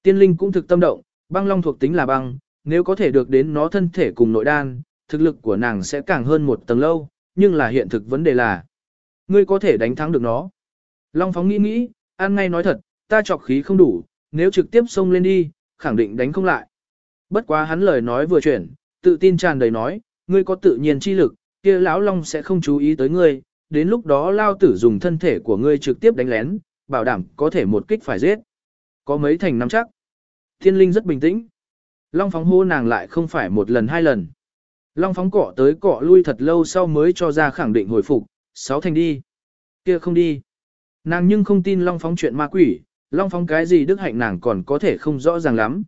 Tiên linh cũng thực tâm động, băng long thuộc tính là băng, nếu có thể được đến nó thân thể cùng nội đan, thực lực của nàng sẽ càng hơn một tầng lâu, nhưng là hiện thực vấn đề là, ngươi có thể đánh thắng được nó. Long phóng nghĩ nghĩ, ăn ngay nói thật, ta trọc khí không đủ, nếu trực tiếp xông lên đi, khẳng định đánh không lại. Bất quá hắn lời nói vừa chuyển, tự tin tràn đầy nói, ngươi có tự nhiên chi lực, kia lão long sẽ không chú ý tới ngươi, đến lúc đó lao tử dùng thân thể của ngươi trực tiếp đánh lén, bảo đảm có thể một kích phải giết. Có mấy thành nắm chắc. Thiên linh rất bình tĩnh. Long phóng hô nàng lại không phải một lần hai lần. Long phóng cọ tới cọ lui thật lâu sau mới cho ra khẳng định hồi phục, sáu thành đi. Kia không đi. Nàng nhưng không tin Long phóng chuyện ma quỷ, Long phóng cái gì đức hạnh nàng còn có thể không rõ ràng lắm.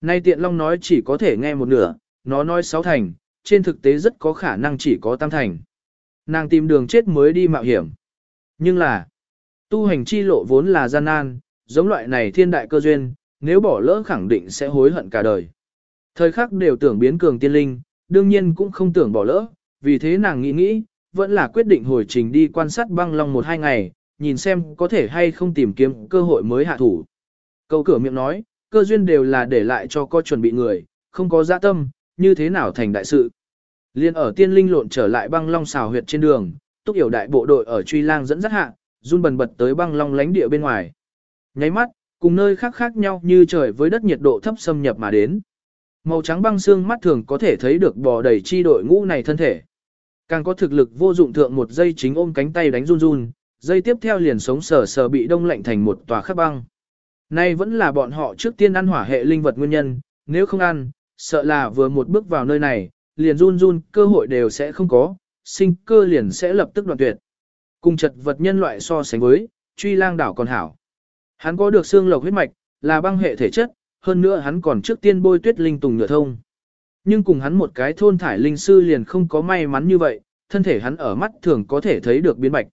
Nay tiện Long nói chỉ có thể nghe một nửa, nó nói sáu thành, trên thực tế rất có khả năng chỉ có tam thành. Nàng tìm đường chết mới đi mạo hiểm. Nhưng là, tu hành chi lộ vốn là gian nan, giống loại này thiên đại cơ duyên, nếu bỏ lỡ khẳng định sẽ hối hận cả đời. Thời khắc đều tưởng biến cường tiên linh, đương nhiên cũng không tưởng bỏ lỡ, vì thế nàng nghĩ nghĩ, vẫn là quyết định hồi trình đi quan sát băng long một hai ngày, nhìn xem có thể hay không tìm kiếm cơ hội mới hạ thủ. Câu cửa miệng nói, cơ duyên đều là để lại cho có chuẩn bị người, không có dạ tâm, như thế nào thành đại sự. Liên ở tiên linh lộn trở lại băng long xào huyệt trên đường, túc hiểu đại bộ đội ở truy lang dẫn dắt hạ, run bần bật tới băng long lánh địa bên ngoài. Nháy mắt, cùng nơi khác khác nhau như trời với đất nhiệt độ thấp xâm nhập mà đến. Màu trắng băng xương mắt thường có thể thấy được bò đầy chi đội ngũ này thân thể. Càng có thực lực vô dụng thượng một giây chính ôm cánh tay đánh run run, dây tiếp theo liền sống sờ sờ bị đông lạnh thành một tòa khắc băng. Nay vẫn là bọn họ trước tiên ăn hỏa hệ linh vật nguyên nhân, nếu không ăn, sợ là vừa một bước vào nơi này, liền run run cơ hội đều sẽ không có, sinh cơ liền sẽ lập tức đoạn tuyệt. Cùng chật vật nhân loại so sánh với, truy lang đảo còn hảo. Hắn có được xương lộc huyết mạch, là băng hệ thể chất, hơn nữa hắn còn trước tiên bôi tuyết linh tùng nhựa thông. Nhưng cùng hắn một cái thôn thải linh sư liền không có may mắn như vậy, thân thể hắn ở mắt thường có thể thấy được biến bạch.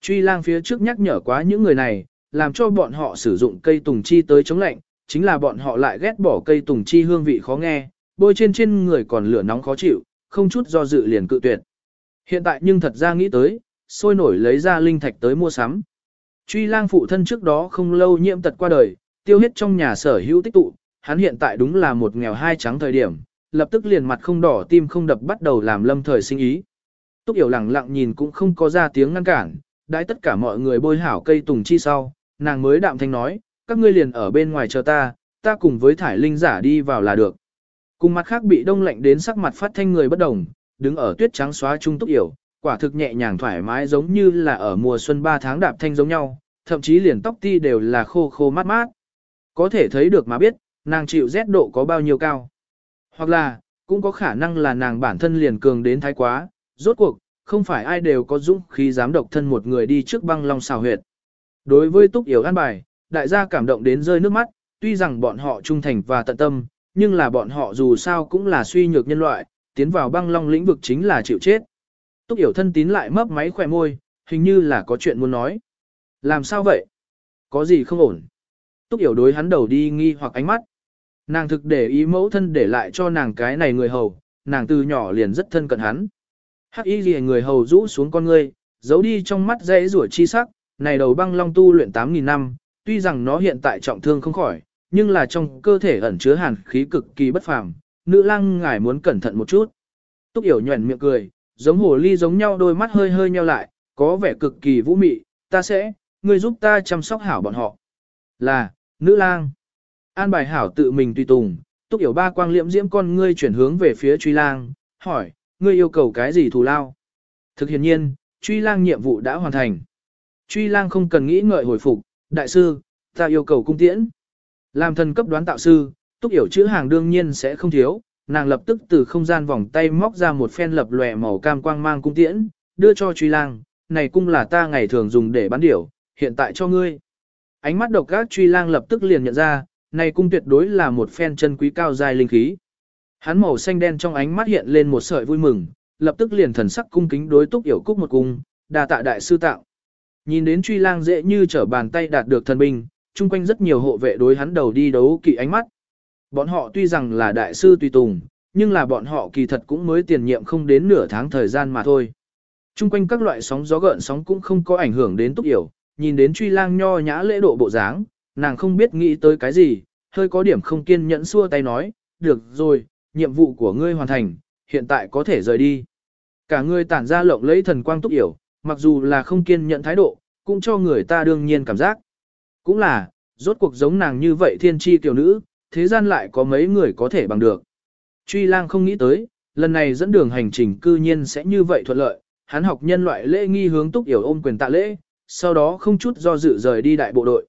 Truy lang phía trước nhắc nhở quá những người này, làm cho bọn họ sử dụng cây tùng chi tới chống lạnh, chính là bọn họ lại ghét bỏ cây tùng chi hương vị khó nghe, bôi trên trên người còn lửa nóng khó chịu, không chút do dự liền cự tuyệt. Hiện tại nhưng thật ra nghĩ tới, sôi nổi lấy ra linh thạch tới mua sắm. Truy lang phụ thân trước đó không lâu nhiễm tật qua đời, tiêu hết trong nhà sở hữu tích tụ, hắn hiện tại đúng là một nghèo hai trắng thời điểm, lập tức liền mặt không đỏ tim không đập bắt đầu làm lâm thời sinh ý. Túc hiểu lặng lặng nhìn cũng không có ra tiếng ngăn cản, đãi tất cả mọi người bôi hảo cây tùng chi sau, nàng mới đạm thanh nói, các ngươi liền ở bên ngoài chờ ta, ta cùng với thải linh giả đi vào là được. Cùng mặt khác bị đông lạnh đến sắc mặt phát thanh người bất đồng, đứng ở tuyết trắng xóa trung túc hiểu, quả thực nhẹ nhàng thoải mái giống như là ở mùa xuân 3 tháng đạp thanh giống nhau, thậm chí liền tóc ti đều là khô khô mát mát. Có thể thấy được mà biết, nàng chịu rét độ có bao nhiêu cao. Hoặc là, cũng có khả năng là nàng bản thân liền cường đến thái quá, rốt cuộc, không phải ai đều có dũng khí dám độc thân một người đi trước băng long xào huyệt. Đối với túc yếu an bài, đại gia cảm động đến rơi nước mắt, tuy rằng bọn họ trung thành và tận tâm, nhưng là bọn họ dù sao cũng là suy nhược nhân loại, tiến vào băng long lĩnh vực chính là chịu chết. Túc hiểu thân tín lại mấp máy khỏe môi, hình như là có chuyện muốn nói. Làm sao vậy? Có gì không ổn? Túc hiểu đối hắn đầu đi nghi hoặc ánh mắt. Nàng thực để ý mẫu thân để lại cho nàng cái này người hầu, nàng từ nhỏ liền rất thân cận hắn. Hắc y gì người hầu rũ xuống con ngươi, giấu đi trong mắt dễ rủa chi sắc, này đầu băng long tu luyện 8.000 năm, tuy rằng nó hiện tại trọng thương không khỏi, nhưng là trong cơ thể ẩn chứa hàn khí cực kỳ bất phàm, nữ lang ngài muốn cẩn thận một chút. Túc hiểu nhuẩn miệng cười, giống hồ ly giống nhau đôi mắt hơi hơi nheo lại, có vẻ cực kỳ vũ mị, ta sẽ, ngươi giúp ta chăm sóc hảo bọn họ. Là, nữ lang. An bài hảo tự mình tùy tùng, túc hiểu ba quang liễm diễm con ngươi chuyển hướng về phía truy lang, hỏi, ngươi yêu cầu cái gì thù lao? Thực hiện nhiên, truy lang nhiệm vụ đã hoàn thành. Truy lang không cần nghĩ ngợi hồi phục, đại sư, ta yêu cầu cung tiễn. Làm thần cấp đoán tạo sư, túc hiểu chữ hàng đương nhiên sẽ không thiếu, nàng lập tức từ không gian vòng tay móc ra một phen lập lòe màu cam quang mang cung tiễn, đưa cho truy lang, này cung là ta ngày thường dùng để bắn điểu, hiện tại cho ngươi. Ánh mắt độc gác truy lang lập tức liền nhận ra, này cung tuyệt đối là một phen chân quý cao dài linh khí. Hắn màu xanh đen trong ánh mắt hiện lên một sợi vui mừng, lập tức liền thần sắc cung kính đối túc hiểu cúc một cung, đa tạ đại sư tạo. Nhìn đến truy lang dễ như trở bàn tay đạt được thần binh, chung quanh rất nhiều hộ vệ đối hắn đầu đi đấu kỵ ánh mắt. Bọn họ tuy rằng là đại sư tùy tùng, nhưng là bọn họ kỳ thật cũng mới tiền nhiệm không đến nửa tháng thời gian mà thôi. Trung quanh các loại sóng gió gợn sóng cũng không có ảnh hưởng đến túc hiểu, nhìn đến truy lang nho nhã lễ độ bộ dáng, nàng không biết nghĩ tới cái gì, hơi có điểm không kiên nhẫn xua tay nói, được rồi, nhiệm vụ của ngươi hoàn thành, hiện tại có thể rời đi. Cả người tản ra lộng lấy thần quang túc yểu, mặc dù là không kiên nhẫn thái độ, cũng cho người ta đương nhiên cảm giác. Cũng là, rốt cuộc giống nàng như vậy thiên tri tiểu nữ, thế gian lại có mấy người có thể bằng được. Truy lang không nghĩ tới, lần này dẫn đường hành trình cư nhiên sẽ như vậy thuận lợi, hắn học nhân loại lễ nghi hướng túc yểu ôm quyền tạ lễ, sau đó không chút do dự rời đi đại bộ đội.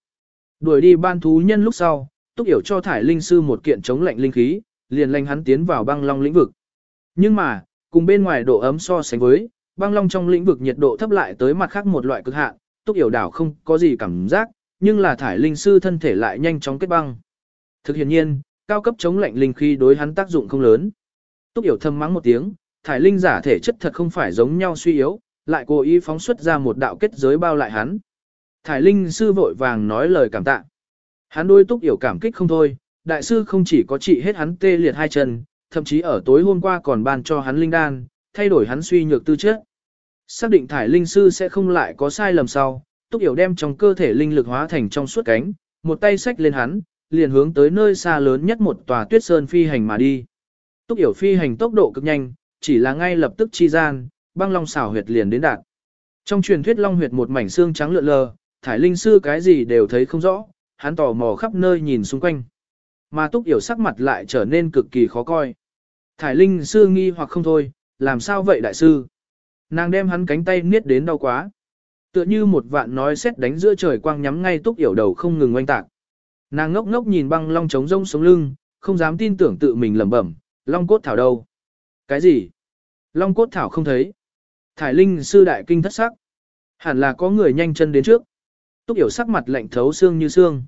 Đuổi đi ban thú nhân lúc sau, túc yểu cho thải linh sư một kiện chống lạnh linh khí, liền lệnh hắn tiến vào băng long lĩnh vực. Nhưng mà, cùng bên ngoài độ ấm so sánh với, băng long trong lĩnh vực nhiệt độ thấp lại tới mặt khác một loại cực hạn, túc yểu đảo không có gì cảm giác, nhưng là thải linh sư thân thể lại nhanh chóng kết băng. Thực hiện nhiên, cao cấp chống lạnh linh khí đối hắn tác dụng không lớn. Túc yểu thâm mắng một tiếng, thải linh giả thể chất thật không phải giống nhau suy yếu, lại cố ý phóng xuất ra một đạo kết giới bao lại hắn. Thải linh sư vội vàng nói lời cảm tạ. Hắn đôi túc hiểu cảm kích không thôi, đại sư không chỉ có trị hết hắn tê liệt hai chân, thậm chí ở tối hôm qua còn ban cho hắn linh đan, thay đổi hắn suy nhược tư chất. Xác định thải linh sư sẽ không lại có sai lầm sau, túc hiểu đem trong cơ thể linh lực hóa thành trong suốt cánh, một tay xách lên hắn, liền hướng tới nơi xa lớn nhất một tòa tuyết sơn phi hành mà đi. Túc hiểu phi hành tốc độ cực nhanh, chỉ là ngay lập tức chi gian, băng long xảo huyệt liền đến đạt. Trong truyền thuyết long huyệt một mảnh xương trắng lượn lờ, thải linh sư cái gì đều thấy không rõ, hắn tò mò khắp nơi nhìn xung quanh. Mà túc hiểu sắc mặt lại trở nên cực kỳ khó coi. Thải linh sư nghi hoặc không thôi, làm sao vậy đại sư? Nàng đem hắn cánh tay niết đến đau quá. Tựa như một vạn nói xét đánh giữa trời quang nhắm ngay túc hiểu đầu không ngừng oanh tạc. Nàng ngốc ngốc nhìn băng long trống rông sống lưng, không dám tin tưởng tự mình lẩm bẩm, long cốt thảo đâu? Cái gì? Long cốt thảo không thấy. Thải linh sư đại kinh thất sắc. Hẳn là có người nhanh chân đến trước. Túc yểu sắc mặt lạnh thấu xương như xương.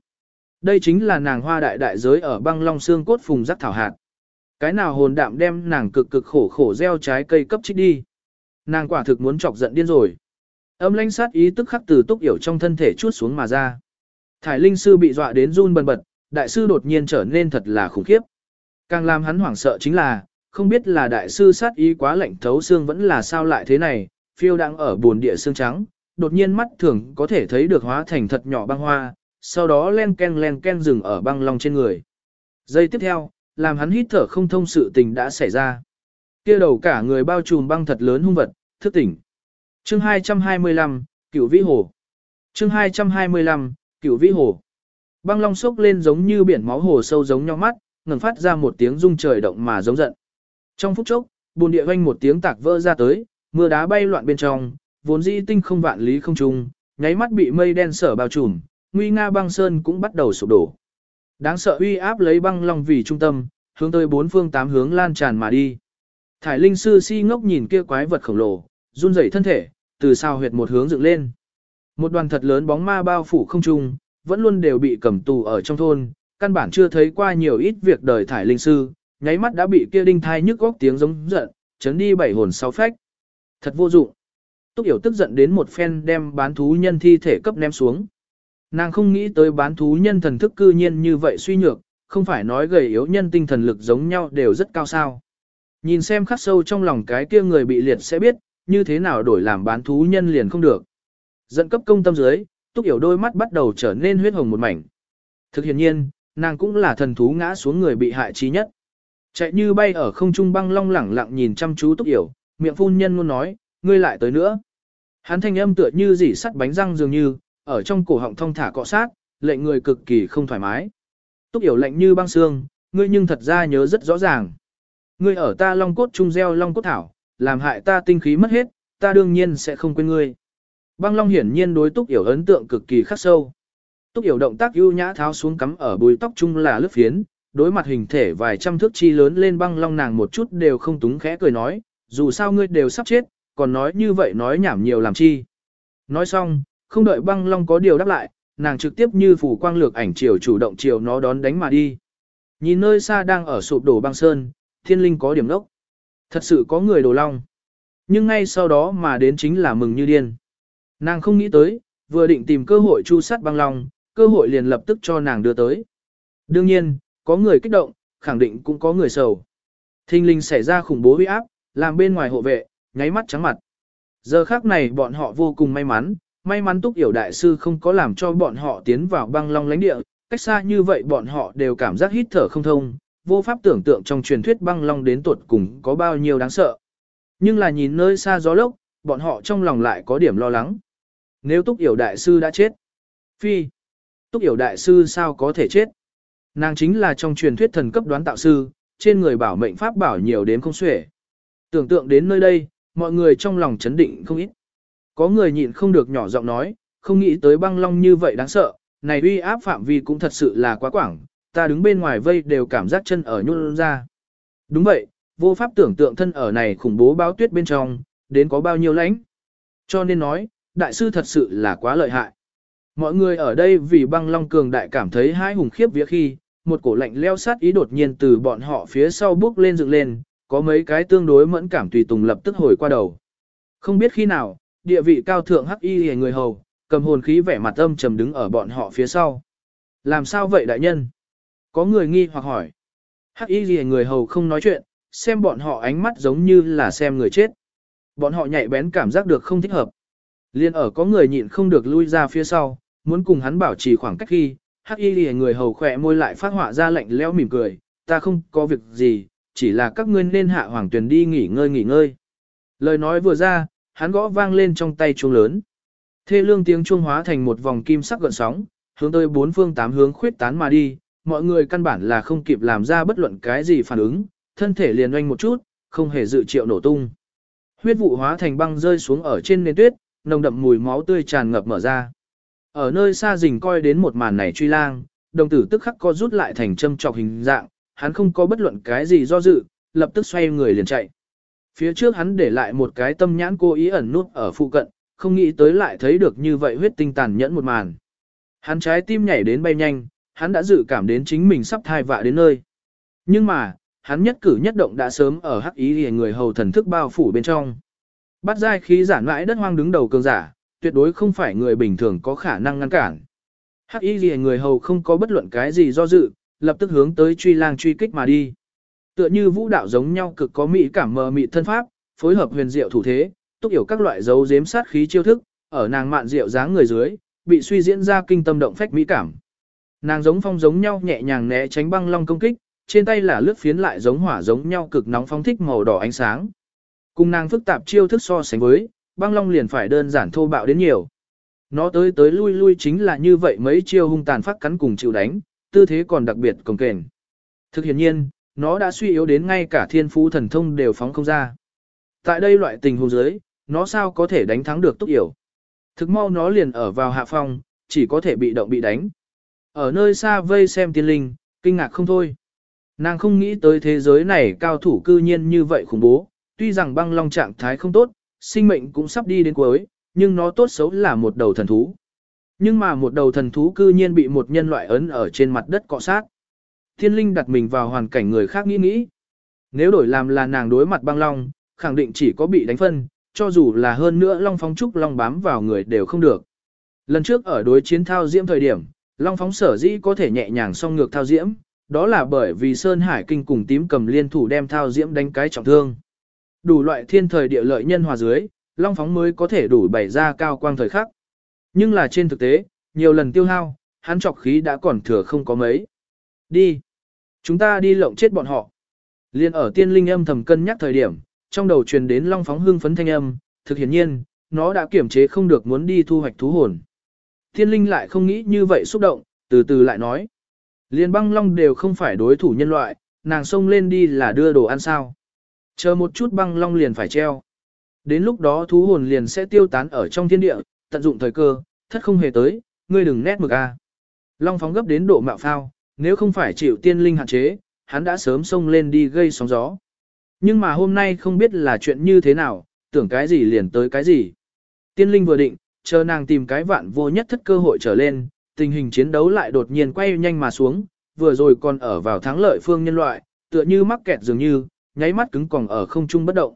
Đây chính là nàng hoa đại đại giới ở băng long xương cốt phùng rắc thảo hạt. Cái nào hồn đạm đem nàng cực cực khổ khổ gieo trái cây cấp trích đi. Nàng quả thực muốn chọc giận điên rồi. Âm lãnh sát ý tức khắc từ túc yểu trong thân thể chuốt xuống mà ra. Thải linh sư bị dọa đến run bần bật, đại sư đột nhiên trở nên thật là khủng khiếp. Càng làm hắn hoảng sợ chính là, không biết là đại sư sát ý quá lạnh thấu xương vẫn là sao lại thế này, phiêu đang ở buồn địa xương trắng, đột nhiên mắt thường có thể thấy được hóa thành thật nhỏ băng hoa, sau đó len ken len ken dừng ở băng long trên người. Giây tiếp theo, làm hắn hít thở không thông sự tình đã xảy ra. kia đầu cả người bao trùm băng thật lớn hung vật, thức tỉnh. Chương 225, Cửu Vĩ Hồ. Chương 225, Cửu Vĩ Hồ. Băng long sốc lên giống như biển máu hồ sâu giống nhau mắt, ngẩng phát ra một tiếng rung trời động mà giống giận. Trong phút chốc, bùn địa vang một tiếng tạc vỡ ra tới, mưa đá bay loạn bên trong, vốn dĩ tinh không vạn lý không trung, nháy mắt bị mây đen sở bao trùm, nguy nga băng sơn cũng bắt đầu sụp đổ. Đáng sợ uy áp lấy băng long vì trung tâm, hướng tới bốn phương tám hướng lan tràn mà đi. Thải linh sư si ngốc nhìn kia quái vật khổng lồ, run rẩy thân thể, từ sao huyệt một hướng dựng lên. Một đoàn thật lớn bóng ma bao phủ không trung, vẫn luôn đều bị cầm tù ở trong thôn, căn bản chưa thấy qua nhiều ít việc đời thải linh sư, nháy mắt đã bị kia đinh thai nhức góc tiếng giống giận, chấn đi bảy hồn sáu phách. Thật vô dụng. Túc Yểu tức giận đến một phen đem bán thú nhân thi thể cấp ném xuống. Nàng không nghĩ tới bán thú nhân thần thức cư nhiên như vậy suy nhược, không phải nói gầy yếu nhân tinh thần lực giống nhau đều rất cao sao. Nhìn xem khắc sâu trong lòng cái kia người bị liệt sẽ biết, như thế nào đổi làm bán thú nhân liền không được. Dẫn cấp công tâm dưới, túc yểu đôi mắt bắt đầu trở nên huyết hồng một mảnh. Thực hiện nhiên, nàng cũng là thần thú ngã xuống người bị hại trí nhất. Chạy như bay ở không trung băng long lẳng lặng nhìn chăm chú túc yểu, miệng phun nhân luôn nói, ngươi lại tới nữa. Hắn thanh âm tựa như dỉ sắt bánh răng dường như, ở trong cổ họng thông thả cọ sát, lệnh người cực kỳ không thoải mái. Túc hiểu lạnh như băng xương, ngươi nhưng thật ra nhớ rất rõ ràng. Ngươi ở ta long cốt trung gieo long cốt thảo, làm hại ta tinh khí mất hết, ta đương nhiên sẽ không quên ngươi. Băng long hiển nhiên đối túc hiểu ấn tượng cực kỳ khắc sâu. Túc hiểu động tác ưu nhã tháo xuống cắm ở bùi tóc trung là lướt phiến, đối mặt hình thể vài trăm thước chi lớn lên băng long nàng một chút đều không túng khẽ cười nói, dù sao ngươi đều sắp chết, còn nói như vậy nói nhảm nhiều làm chi. Nói xong, không đợi băng long có điều đáp lại, nàng trực tiếp như phủ quang lược ảnh chiều chủ động chiều nó đón đánh mà đi. Nhìn nơi xa đang ở sụp đổ băng sơn, thiên linh có điểm đốc. Thật sự có người đồ long. Nhưng ngay sau đó mà đến chính là mừng như điên. Nàng không nghĩ tới, vừa định tìm cơ hội chu sát băng long, cơ hội liền lập tức cho nàng đưa tới. Đương nhiên, có người kích động, khẳng định cũng có người sầu. Thinh linh xảy ra khủng bố uy áp, làm bên ngoài hộ vệ, nháy mắt trắng mặt. Giờ khác này bọn họ vô cùng may mắn, May mắn túc hiểu đại sư không có làm cho bọn họ tiến vào băng long lãnh địa, cách xa như vậy bọn họ đều cảm giác hít thở không thông, vô pháp tưởng tượng trong truyền thuyết băng long đến tuột cùng có bao nhiêu đáng sợ. Nhưng là nhìn nơi xa gió lốc, bọn họ trong lòng lại có điểm lo lắng. Nếu túc hiểu đại sư đã chết, phi, túc hiểu đại sư sao có thể chết? Nàng chính là trong truyền thuyết thần cấp đoán tạo sư, trên người bảo mệnh pháp bảo nhiều đến không xuể. Tưởng tượng đến nơi đây, mọi người trong lòng chấn định không ít. Có người nhịn không được nhỏ giọng nói, không nghĩ tới băng long như vậy đáng sợ, này uy áp phạm vi cũng thật sự là quá quảng, ta đứng bên ngoài vây đều cảm giác chân ở nhún ra. Đúng vậy, vô pháp tưởng tượng thân ở này khủng bố báo tuyết bên trong, đến có bao nhiêu lãnh. Cho nên nói, đại sư thật sự là quá lợi hại. Mọi người ở đây vì băng long cường đại cảm thấy hai hùng khiếp vía khi, một cổ lạnh leo sát ý đột nhiên từ bọn họ phía sau bước lên dựng lên, có mấy cái tương đối mẫn cảm tùy tùng lập tức hồi qua đầu. Không biết khi nào, địa vị cao thượng hắc y hề người hầu, cầm hồn khí vẻ mặt âm trầm đứng ở bọn họ phía sau. Làm sao vậy đại nhân? Có người nghi hoặc hỏi. Hắc y hề người hầu không nói chuyện, xem bọn họ ánh mắt giống như là xem người chết. Bọn họ nhạy bén cảm giác được không thích hợp. Liên ở có người nhịn không được lui ra phía sau, muốn cùng hắn bảo trì khoảng cách khi, hắc y hề người hầu khỏe môi lại phát họa ra lạnh lẽo mỉm cười, ta không có việc gì, chỉ là các ngươi nên hạ hoàng tuyển đi nghỉ ngơi nghỉ ngơi. Lời nói vừa ra, hắn gõ vang lên trong tay chuông lớn. Thê lương tiếng chuông hóa thành một vòng kim sắc gợn sóng, hướng tới bốn phương tám hướng khuyết tán mà đi, mọi người căn bản là không kịp làm ra bất luận cái gì phản ứng, thân thể liền oanh một chút, không hề dự triệu nổ tung. Huyết vụ hóa thành băng rơi xuống ở trên nền tuyết, nồng đậm mùi máu tươi tràn ngập mở ra. Ở nơi xa rình coi đến một màn này truy lang, đồng tử tức khắc co rút lại thành châm trọc hình dạng, hắn không có bất luận cái gì do dự, lập tức xoay người liền chạy. Phía trước hắn để lại một cái tâm nhãn cố ý ẩn nút ở phụ cận, không nghĩ tới lại thấy được như vậy huyết tinh tàn nhẫn một màn. Hắn trái tim nhảy đến bay nhanh, hắn đã dự cảm đến chính mình sắp thai vạ đến nơi. Nhưng mà, hắn nhất cử nhất động đã sớm ở hắc ý thì người hầu thần thức bao phủ bên trong. Bắt giai khí giản mãi đất hoang đứng đầu cường giả, tuyệt đối không phải người bình thường có khả năng ngăn cản. Hắc y thì người hầu không có bất luận cái gì do dự, lập tức hướng tới truy lang truy kích mà đi. Tựa như vũ đạo giống nhau cực có mỹ cảm mờ mị thân pháp, phối hợp huyền diệu thủ thế, túc hiểu các loại dấu giếm sát khí chiêu thức, ở nàng mạn diệu dáng người dưới, bị suy diễn ra kinh tâm động phách mỹ cảm. Nàng giống phong giống nhau nhẹ nhàng né tránh băng long công kích, trên tay là lướt phiến lại giống hỏa giống nhau cực nóng phóng thích màu đỏ ánh sáng. Cùng nàng phức tạp chiêu thức so sánh với, băng long liền phải đơn giản thô bạo đến nhiều. Nó tới tới lui lui chính là như vậy mấy chiêu hung tàn phát cắn cùng chịu đánh, tư thế còn đặc biệt cồng kềnh. Thực hiện nhiên, nó đã suy yếu đến ngay cả thiên phú thần thông đều phóng không ra. Tại đây loại tình huống dưới, nó sao có thể đánh thắng được túc hiểu. Thực mau nó liền ở vào hạ phòng chỉ có thể bị động bị đánh. Ở nơi xa vây xem tiên linh, kinh ngạc không thôi. Nàng không nghĩ tới thế giới này cao thủ cư nhiên như vậy khủng bố, tuy rằng băng long trạng thái không tốt, sinh mệnh cũng sắp đi đến cuối, nhưng nó tốt xấu là một đầu thần thú. Nhưng mà một đầu thần thú cư nhiên bị một nhân loại ấn ở trên mặt đất cọ sát. Thiên linh đặt mình vào hoàn cảnh người khác nghĩ nghĩ. Nếu đổi làm là nàng đối mặt băng long, khẳng định chỉ có bị đánh phân, cho dù là hơn nữa long phóng trúc long bám vào người đều không được. Lần trước ở đối chiến thao diễm thời điểm, long phóng sở dĩ có thể nhẹ nhàng song ngược thao diễm, đó là bởi vì Sơn Hải Kinh cùng tím cầm liên thủ đem thao diễm đánh cái trọng thương. Đủ loại thiên thời địa lợi nhân hòa dưới, long phóng mới có thể đủ bày ra cao quang thời khắc. Nhưng là trên thực tế, nhiều lần tiêu hao, hắn trọc khí đã còn thừa không có mấy. Đi. Chúng ta đi lộng chết bọn họ. Liên ở tiên linh âm thầm cân nhắc thời điểm, trong đầu truyền đến long phóng hương phấn thanh âm, thực hiển nhiên, nó đã kiểm chế không được muốn đi thu hoạch thú hồn. Tiên linh lại không nghĩ như vậy xúc động, từ từ lại nói. Liên băng long đều không phải đối thủ nhân loại, nàng xông lên đi là đưa đồ ăn sao. Chờ một chút băng long liền phải treo. Đến lúc đó thú hồn liền sẽ tiêu tán ở trong thiên địa, tận dụng thời cơ, thất không hề tới, ngươi đừng nét mực a. Long phóng gấp đến độ mạo phao, nếu không phải chịu tiên linh hạn chế, hắn đã sớm xông lên đi gây sóng gió. Nhưng mà hôm nay không biết là chuyện như thế nào, tưởng cái gì liền tới cái gì. Tiên linh vừa định, chờ nàng tìm cái vạn vô nhất thất cơ hội trở lên, tình hình chiến đấu lại đột nhiên quay nhanh mà xuống, vừa rồi còn ở vào thắng lợi phương nhân loại, tựa như mắc kẹt dường như, nháy mắt cứng còn ở không trung bất động.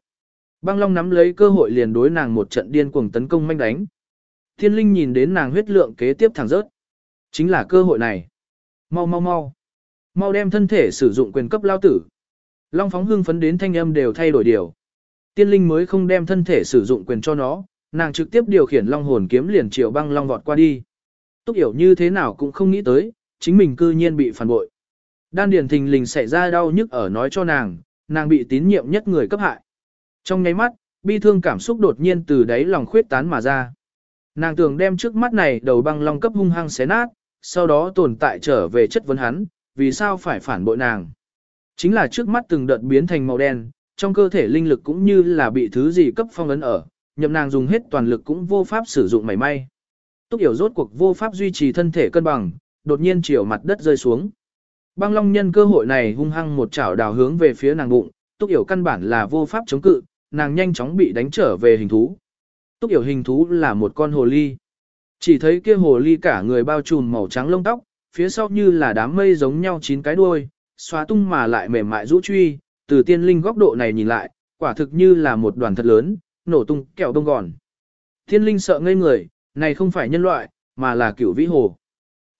Băng Long nắm lấy cơ hội liền đối nàng một trận điên cuồng tấn công manh đánh. Thiên Linh nhìn đến nàng huyết lượng kế tiếp thẳng rớt. Chính là cơ hội này. Mau mau mau. Mau đem thân thể sử dụng quyền cấp lao tử. Long phóng hưng phấn đến thanh âm đều thay đổi điều. Tiên Linh mới không đem thân thể sử dụng quyền cho nó, Nàng trực tiếp điều khiển long hồn kiếm liền chiều băng long vọt qua đi. Túc hiểu như thế nào cũng không nghĩ tới, chính mình cư nhiên bị phản bội. Đan điền thình lình xảy ra đau nhức ở nói cho nàng, nàng bị tín nhiệm nhất người cấp hại. Trong nháy mắt, bi thương cảm xúc đột nhiên từ đáy lòng khuyết tán mà ra. Nàng tưởng đem trước mắt này đầu băng long cấp hung hăng xé nát, sau đó tồn tại trở về chất vấn hắn, vì sao phải phản bội nàng. Chính là trước mắt từng đợt biến thành màu đen, trong cơ thể linh lực cũng như là bị thứ gì cấp phong ấn ở, nhậm nàng dùng hết toàn lực cũng vô pháp sử dụng mảy may. Túc hiểu rốt cuộc vô pháp duy trì thân thể cân bằng, đột nhiên chiều mặt đất rơi xuống. Băng Long nhân cơ hội này hung hăng một chảo đào hướng về phía nàng bụng, Túc hiểu căn bản là vô pháp chống cự, nàng nhanh chóng bị đánh trở về hình thú. Túc hiểu hình thú là một con hồ ly. Chỉ thấy kia hồ ly cả người bao trùm màu trắng lông tóc, phía sau như là đám mây giống nhau chín cái đuôi, xóa tung mà lại mềm mại rũ truy, từ tiên linh góc độ này nhìn lại, quả thực như là một đoàn thật lớn, nổ tung kẹo đông gòn. Tiên linh sợ ngây người, này không phải nhân loại, mà là cửu vĩ hồ.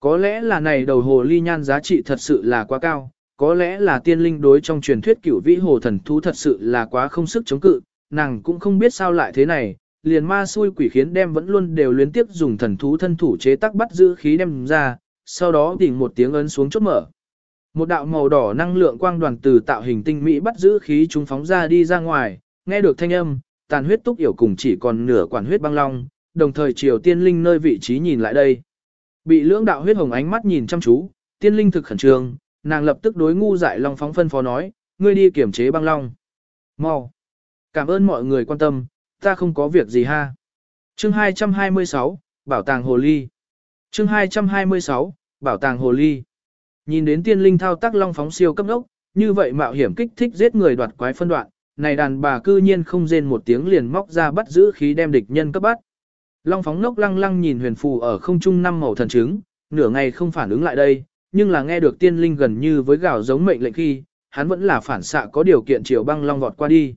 Có lẽ là này đầu hồ ly nhan giá trị thật sự là quá cao, có lẽ là tiên linh đối trong truyền thuyết cửu vĩ hồ thần thú thật sự là quá không sức chống cự, nàng cũng không biết sao lại thế này, liền ma xui quỷ khiến đem vẫn luôn đều liên tiếp dùng thần thú thân thủ chế tác bắt giữ khí đem ra, sau đó đỉnh một tiếng ấn xuống chốt mở. Một đạo màu đỏ năng lượng quang đoàn từ tạo hình tinh mỹ bắt giữ khí chúng phóng ra đi ra ngoài, nghe được thanh âm, tàn huyết túc yểu cùng chỉ còn nửa quản huyết băng long, đồng thời triều tiên linh nơi vị trí nhìn lại đây. Bị lưỡng đạo huyết hồng ánh mắt nhìn chăm chú, tiên linh thực khẩn trương, nàng lập tức đối ngu dại long phóng phân phó nói, ngươi đi kiểm chế băng long. Mau. Cảm ơn mọi người quan tâm, ta không có việc gì ha. Chương 226, Bảo tàng Hồ Ly. Chương 226, Bảo tàng Hồ Ly. Nhìn đến tiên linh thao tác long phóng siêu cấp đốc, như vậy mạo hiểm kích thích giết người đoạt quái phân đoạn, này đàn bà cư nhiên không rên một tiếng liền móc ra bắt giữ khí đem địch nhân cấp bắt. Long phóng nốc lăng lăng nhìn huyền phù ở không trung năm màu thần trứng, nửa ngày không phản ứng lại đây, nhưng là nghe được tiên linh gần như với gạo giống mệnh lệnh khi, hắn vẫn là phản xạ có điều kiện chiều băng long vọt qua đi.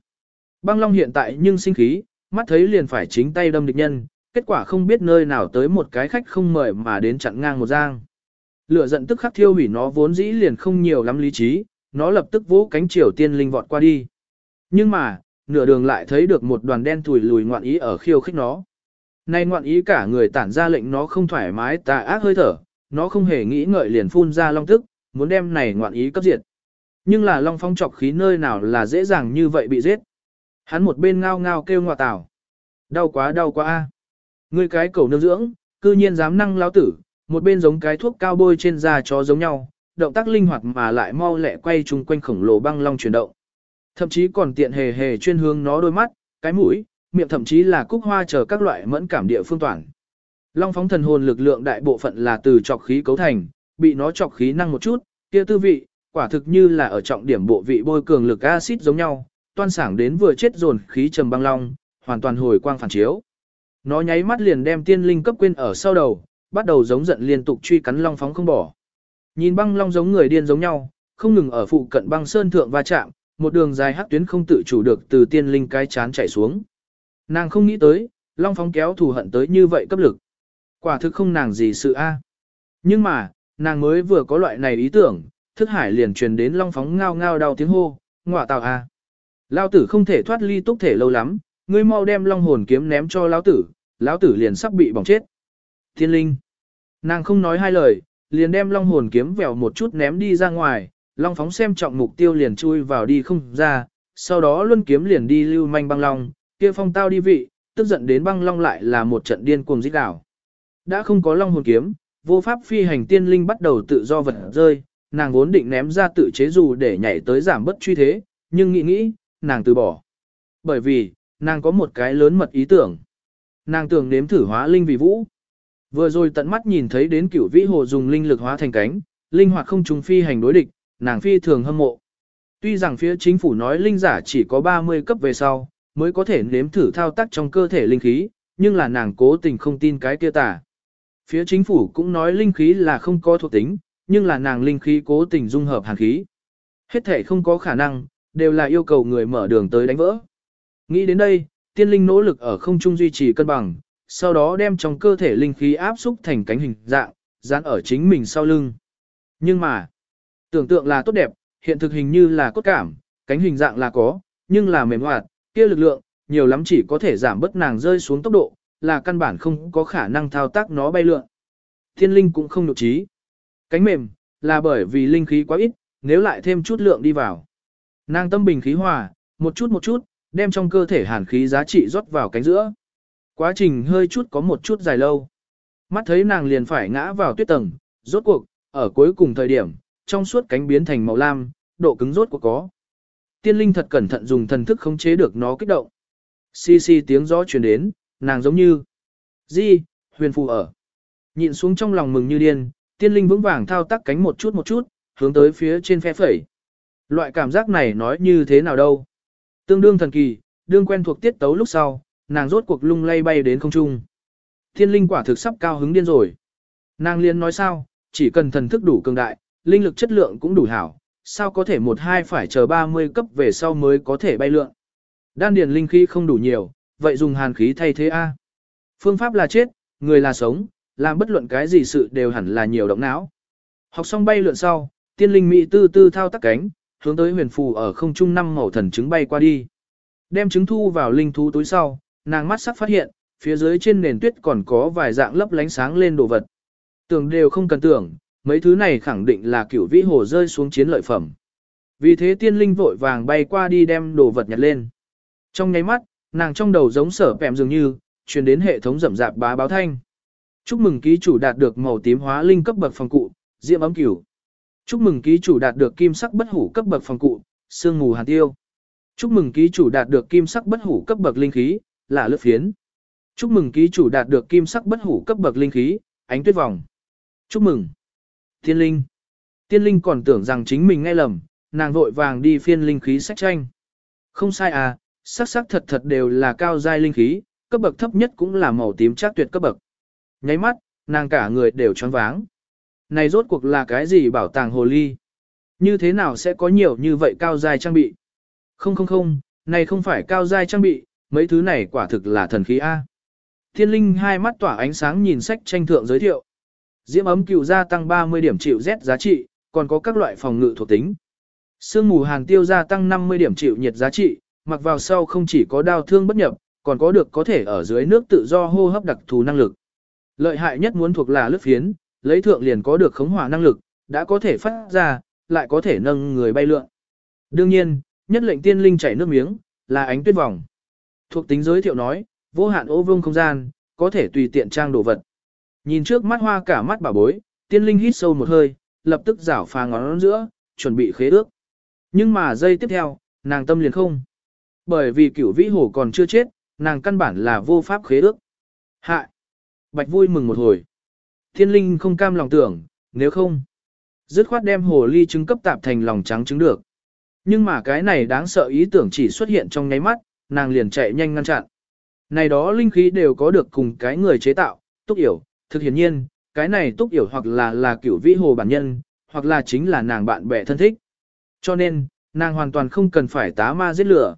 Băng long hiện tại nhưng sinh khí, mắt thấy liền phải chính tay đâm địch nhân, kết quả không biết nơi nào tới một cái khách không mời mà đến chặn ngang một giang. Lửa giận tức khắc thiêu hủy nó vốn dĩ liền không nhiều lắm lý trí, nó lập tức vỗ cánh triều tiên linh vọt qua đi. Nhưng mà, nửa đường lại thấy được một đoàn đen thùi lùi ngoạn ý ở khiêu khích nó. Nay ngoạn ý cả người tản ra lệnh nó không thoải mái tà ác hơi thở, nó không hề nghĩ ngợi liền phun ra long tức, muốn đem này ngoạn ý cấp diệt. Nhưng là long phong trọc khí nơi nào là dễ dàng như vậy bị giết. Hắn một bên ngao ngao kêu ngọa tảo. Đau quá đau quá a. Ngươi cái cầu nương dưỡng, cư nhiên dám năng lao tử, một bên giống cái thuốc cao bôi trên da chó giống nhau, động tác linh hoạt mà lại mau lẹ quay chung quanh khổng lồ băng long chuyển động. Thậm chí còn tiện hề hề chuyên hướng nó đôi mắt, cái mũi, miệng thậm chí là cúc hoa chờ các loại mẫn cảm địa phương toàn. Long phóng thần hồn lực lượng đại bộ phận là từ trọc khí cấu thành, bị nó trọc khí năng một chút, kia tư vị, quả thực như là ở trọng điểm bộ vị bôi cường lực axit giống nhau, toan sảng đến vừa chết dồn khí trầm băng long, hoàn toàn hồi quang phản chiếu. Nó nháy mắt liền đem tiên linh cấp quên ở sau đầu, bắt đầu giống giận liên tục truy cắn long phóng không bỏ. Nhìn băng long giống người điên giống nhau, không ngừng ở phụ cận băng sơn thượng va chạm, một đường dài hắc tuyến không tự chủ được từ tiên linh cái chán chảy xuống. Nàng không nghĩ tới, long phóng kéo thù hận tới như vậy cấp lực. Quả thực không nàng gì sự a. Nhưng mà, nàng mới vừa có loại này ý tưởng, thức hải liền truyền đến long phóng ngao ngao đau tiếng hô, ngọa tào a. Lão tử không thể thoát ly túc thể lâu lắm, ngươi mau đem long hồn kiếm ném cho lão tử, lão tử liền sắp bị bỏng chết. Thiên linh. Nàng không nói hai lời, liền đem long hồn kiếm vèo một chút ném đi ra ngoài, long phóng xem trọng mục tiêu liền chui vào đi không ra, sau đó luân kiếm liền đi lưu manh băng long, kia phong tao đi vị, tức giận đến băng long lại là một trận điên cuồng giết đảo. Đã không có long hồn kiếm, vô pháp phi hành tiên linh bắt đầu tự do vật rơi, nàng vốn định ném ra tự chế dù để nhảy tới giảm bất truy thế, nhưng nghĩ nghĩ, nàng từ bỏ. Bởi vì, nàng có một cái lớn mật ý tưởng. Nàng tưởng nếm thử hóa linh vì vũ. Vừa rồi tận mắt nhìn thấy đến cửu vĩ hồ dùng linh lực hóa thành cánh, linh hoạt không trùng phi hành đối địch, nàng phi thường hâm mộ. Tuy rằng phía chính phủ nói linh giả chỉ có 30 cấp về sau, mới có thể nếm thử thao tác trong cơ thể linh khí, nhưng là nàng cố tình không tin cái kia tả. Phía chính phủ cũng nói linh khí là không có thuộc tính, nhưng là nàng linh khí cố tình dung hợp hàn khí. Hết thể không có khả năng, đều là yêu cầu người mở đường tới đánh vỡ. Nghĩ đến đây, tiên linh nỗ lực ở không trung duy trì cân bằng, sau đó đem trong cơ thể linh khí áp xúc thành cánh hình dạng, dán ở chính mình sau lưng. Nhưng mà, tưởng tượng là tốt đẹp, hiện thực hình như là cốt cảm, cánh hình dạng là có, nhưng là mềm hoạt, kia lực lượng, nhiều lắm chỉ có thể giảm bớt nàng rơi xuống tốc độ, là căn bản không có khả năng thao tác nó bay lượn. Thiên linh cũng không nhục trí. Cánh mềm, là bởi vì linh khí quá ít, nếu lại thêm chút lượng đi vào. Nàng tâm bình khí hòa, một chút một chút, đem trong cơ thể hàn khí giá trị rót vào cánh giữa. Quá trình hơi chút có một chút dài lâu. Mắt thấy nàng liền phải ngã vào tuyết tầng, rốt cuộc, ở cuối cùng thời điểm, trong suốt cánh biến thành màu lam, độ cứng rốt cuộc có. Tiên linh thật cẩn thận dùng thần thức khống chế được nó kích động. Xì xì tiếng gió truyền đến, nàng giống như Di, huyền phù ở. Nhịn xuống trong lòng mừng như điên, tiên linh vững vàng thao tác cánh một chút một chút, hướng tới phía trên phe phẩy. Loại cảm giác này nói như thế nào đâu. Tương đương thần kỳ, đương quen thuộc tiết tấu lúc sau, nàng rốt cuộc lung lay bay đến không trung. Thiên linh quả thực sắp cao hứng điên rồi. Nàng liên nói sao, chỉ cần thần thức đủ cường đại, linh lực chất lượng cũng đủ hảo, sao có thể một hai phải chờ 30 cấp về sau mới có thể bay lượn. Đan điền linh khí không đủ nhiều, vậy dùng hàn khí thay thế A. Phương pháp là chết, người là sống, làm bất luận cái gì sự đều hẳn là nhiều động não. Học xong bay lượn sau, tiên linh mỹ tư tư thao tác cánh, hướng tới huyền phù ở không trung năm màu thần trứng bay qua đi. Đem trứng thu vào linh thú túi sau, nàng mắt sắc phát hiện, phía dưới trên nền tuyết còn có vài dạng lấp lánh sáng lên đồ vật. Tưởng đều không cần tưởng, mấy thứ này khẳng định là cửu vĩ hồ rơi xuống chiến lợi phẩm. Vì thế tiên linh vội vàng bay qua đi đem đồ vật nhặt lên. Trong nháy mắt, nàng trong đầu giống sở pèm dường như, truyền đến hệ thống rậm rạp bá báo thanh. Chúc mừng ký chủ đạt được màu tím hóa linh cấp bậc phòng cụ, diệm ấm cửu. Chúc mừng ký chủ đạt được kim sắc bất hủ cấp bậc phòng cụ, sương mù hàn tiêu. Chúc mừng ký chủ đạt được kim sắc bất hủ cấp bậc linh khí, là lướt phiến. Chúc mừng ký chủ đạt được kim sắc bất hủ cấp bậc linh khí, ánh tuyết vòng. Chúc mừng. Tiên linh. Tiên linh còn tưởng rằng chính mình nghe lầm, nàng vội vàng đi phiên linh khí sách tranh. Không sai à, sắc sắc thật thật đều là cao giai linh khí, cấp bậc thấp nhất cũng là màu tím chắc tuyệt cấp bậc. Nháy mắt, nàng cả người đều choáng váng. Này rốt cuộc là cái gì bảo tàng hồ ly? Như thế nào sẽ có nhiều như vậy cao dài trang bị? Không không không, này không phải cao dài trang bị, mấy thứ này quả thực là thần khí A. Thiên linh hai mắt tỏa ánh sáng nhìn sách tranh thượng giới thiệu. Diễm ấm cựu gia tăng 30 điểm chịu Z giá trị, còn có các loại phòng ngự thuộc tính. Sương mù hàn tiêu gia tăng 50 điểm chịu nhiệt giá trị, mặc vào sau không chỉ có đau thương bất nhập, còn có được có thể ở dưới nước tự do hô hấp đặc thù năng lực. Lợi hại nhất muốn thuộc là lướt phiến, lấy thượng liền có được khống hỏa năng lực, đã có thể phát ra, lại có thể nâng người bay lượn. Đương nhiên, nhất lệnh tiên linh chảy nước miếng, là ánh tuyết vòng. Thuộc tính giới thiệu nói, vô hạn ô vương không gian, có thể tùy tiện trang đồ vật. Nhìn trước mắt hoa cả mắt bà bối, tiên linh hít sâu một hơi, lập tức rảo phà ngón giữa, chuẩn bị khế ước. Nhưng mà giây tiếp theo, nàng tâm liền không. Bởi vì cửu vĩ hổ còn chưa chết, nàng căn bản là vô pháp khế ước. Hạ! Bạch vui mừng một hồi. Thiên linh không cam lòng tưởng, nếu không, dứt khoát đem hồ ly trứng cấp tạp thành lòng trắng trứng được. Nhưng mà cái này đáng sợ ý tưởng chỉ xuất hiện trong nháy mắt, nàng liền chạy nhanh ngăn chặn. Này đó linh khí đều có được cùng cái người chế tạo, túc hiểu, thực hiển nhiên, cái này túc hiểu hoặc là là cửu vĩ hồ bản nhân, hoặc là chính là nàng bạn bè thân thích. Cho nên, nàng hoàn toàn không cần phải tá ma giết lửa.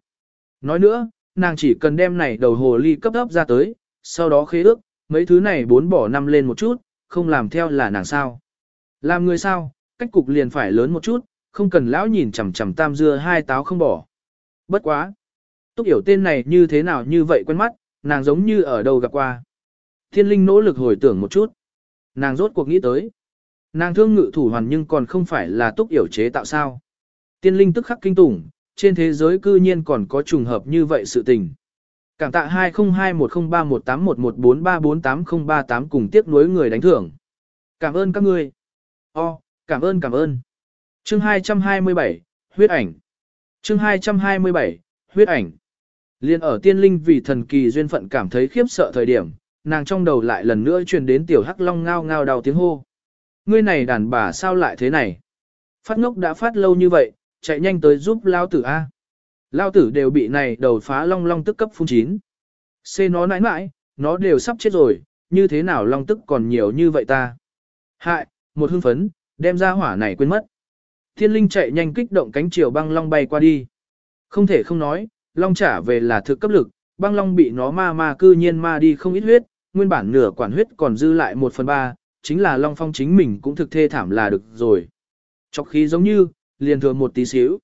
Nói nữa, nàng chỉ cần đem này đầu hồ ly cấp ấp ra tới, sau đó khế ước, mấy thứ này bốn bỏ năm lên một chút, không làm theo là nàng sao. Làm người sao, cách cục liền phải lớn một chút, không cần lão nhìn chằm chằm tam dưa hai táo không bỏ. Bất quá. Túc hiểu tên này như thế nào như vậy quen mắt, nàng giống như ở đâu gặp qua. Thiên linh nỗ lực hồi tưởng một chút. Nàng rốt cuộc nghĩ tới. Nàng thương ngự thủ hoàn nhưng còn không phải là túc hiểu chế tạo sao. Tiên linh tức khắc kinh tủng, trên thế giới cư nhiên còn có trùng hợp như vậy sự tình. Cảm tạ 2021031114348038 cùng tiếp nối người đánh thưởng. Cảm ơn các ngươi. O, cảm ơn cảm ơn. Chương 227, huyết ảnh. Chương 227, huyết ảnh. Liên ở tiên linh vì thần kỳ duyên phận cảm thấy khiếp sợ thời điểm, nàng trong đầu lại lần nữa truyền đến tiểu hắc long ngao ngao đau tiếng hô. Ngươi này đàn bà sao lại thế này? Phát ngốc đã phát lâu như vậy, chạy nhanh tới giúp lao tử A. Lao tử đều bị này đầu phá long long tức cấp phun chín. Xê nó nãi nãi, nó đều sắp chết rồi, như thế nào long tức còn nhiều như vậy ta. Hại, một hưng phấn, đem ra hỏa này quên mất. Thiên linh chạy nhanh kích động cánh chiều băng long bay qua đi. Không thể không nói, long trả về là thực cấp lực, băng long bị nó ma ma cư nhiên ma đi không ít huyết, nguyên bản nửa quản huyết còn dư lại một phần ba, chính là long phong chính mình cũng thực thê thảm là được rồi. Chọc khí giống như, liền thừa một tí xíu.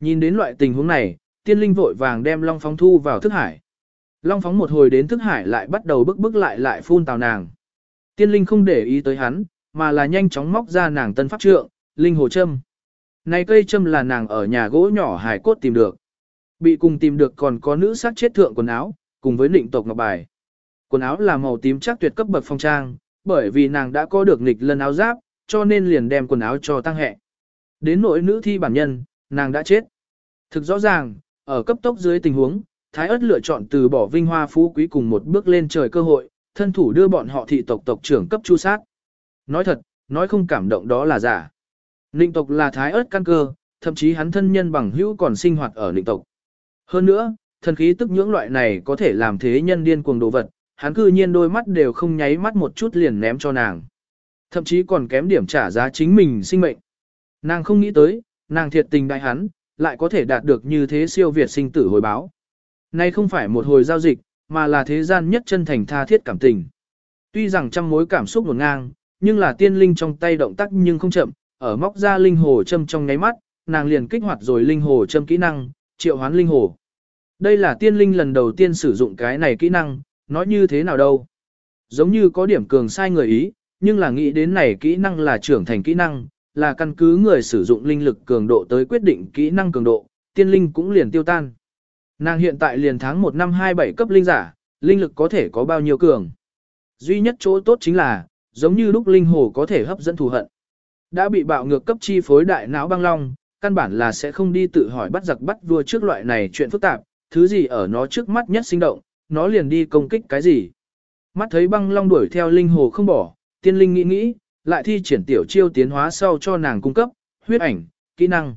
Nhìn đến loại tình huống này, tiên linh vội vàng đem long phóng thu vào thức hải. Long phóng một hồi đến thức hải lại bắt đầu bức bức lại lại phun tào nàng. Tiên linh không để ý tới hắn, mà là nhanh chóng móc ra nàng tân pháp trượng, linh hồ châm. Này cây châm là nàng ở nhà gỗ nhỏ hải cốt tìm được. Bị cùng tìm được còn có nữ sát chết thượng quần áo, cùng với định tộc ngọc bài. Quần áo là màu tím chắc tuyệt cấp bậc phong trang, bởi vì nàng đã có được nghịch lân áo giáp, cho nên liền đem quần áo cho tăng hệ. Đến nỗi nữ thi bản nhân, nàng đã chết. Thực rõ ràng, ở cấp tốc dưới tình huống, Thái ớt lựa chọn từ bỏ vinh hoa phú quý cùng một bước lên trời cơ hội, thân thủ đưa bọn họ thị tộc tộc trưởng cấp chu sát. Nói thật, nói không cảm động đó là giả. Ninh tộc là thái ớt căn cơ, thậm chí hắn thân nhân bằng hữu còn sinh hoạt ở Ninh tộc. Hơn nữa, thần khí tức nhưỡng loại này có thể làm thế nhân điên cuồng đồ vật, hắn cư nhiên đôi mắt đều không nháy mắt một chút liền ném cho nàng. Thậm chí còn kém điểm trả giá chính mình sinh mệnh. Nàng không nghĩ tới, nàng thiệt tình đại hắn, lại có thể đạt được như thế siêu việt sinh tử hồi báo. Nay không phải một hồi giao dịch, mà là thế gian nhất chân thành tha thiết cảm tình. Tuy rằng trăm mối cảm xúc nguồn ngang, nhưng là tiên linh trong tay động tác nhưng không chậm, ở móc ra linh hồ châm trong nháy mắt, nàng liền kích hoạt rồi linh hồ châm kỹ năng, triệu hoán linh hồ. Đây là tiên linh lần đầu tiên sử dụng cái này kỹ năng, nói như thế nào đâu. Giống như có điểm cường sai người ý, nhưng là nghĩ đến này kỹ năng là trưởng thành kỹ năng, là căn cứ người sử dụng linh lực cường độ tới quyết định kỹ năng cường độ, tiên linh cũng liền tiêu tan. Nàng hiện tại liền tháng 1 năm 27 cấp linh giả, linh lực có thể có bao nhiêu cường. Duy nhất chỗ tốt chính là, giống như lúc linh hồ có thể hấp dẫn thù hận. Đã bị bạo ngược cấp chi phối đại não băng long, căn bản là sẽ không đi tự hỏi bắt giặc bắt vua trước loại này chuyện phức tạp, thứ gì ở nó trước mắt nhất sinh động, nó liền đi công kích cái gì. Mắt thấy băng long đuổi theo linh hồ không bỏ, tiên linh nghĩ nghĩ, lại thi triển tiểu chiêu tiến hóa sau cho nàng cung cấp, huyết ảnh, kỹ năng.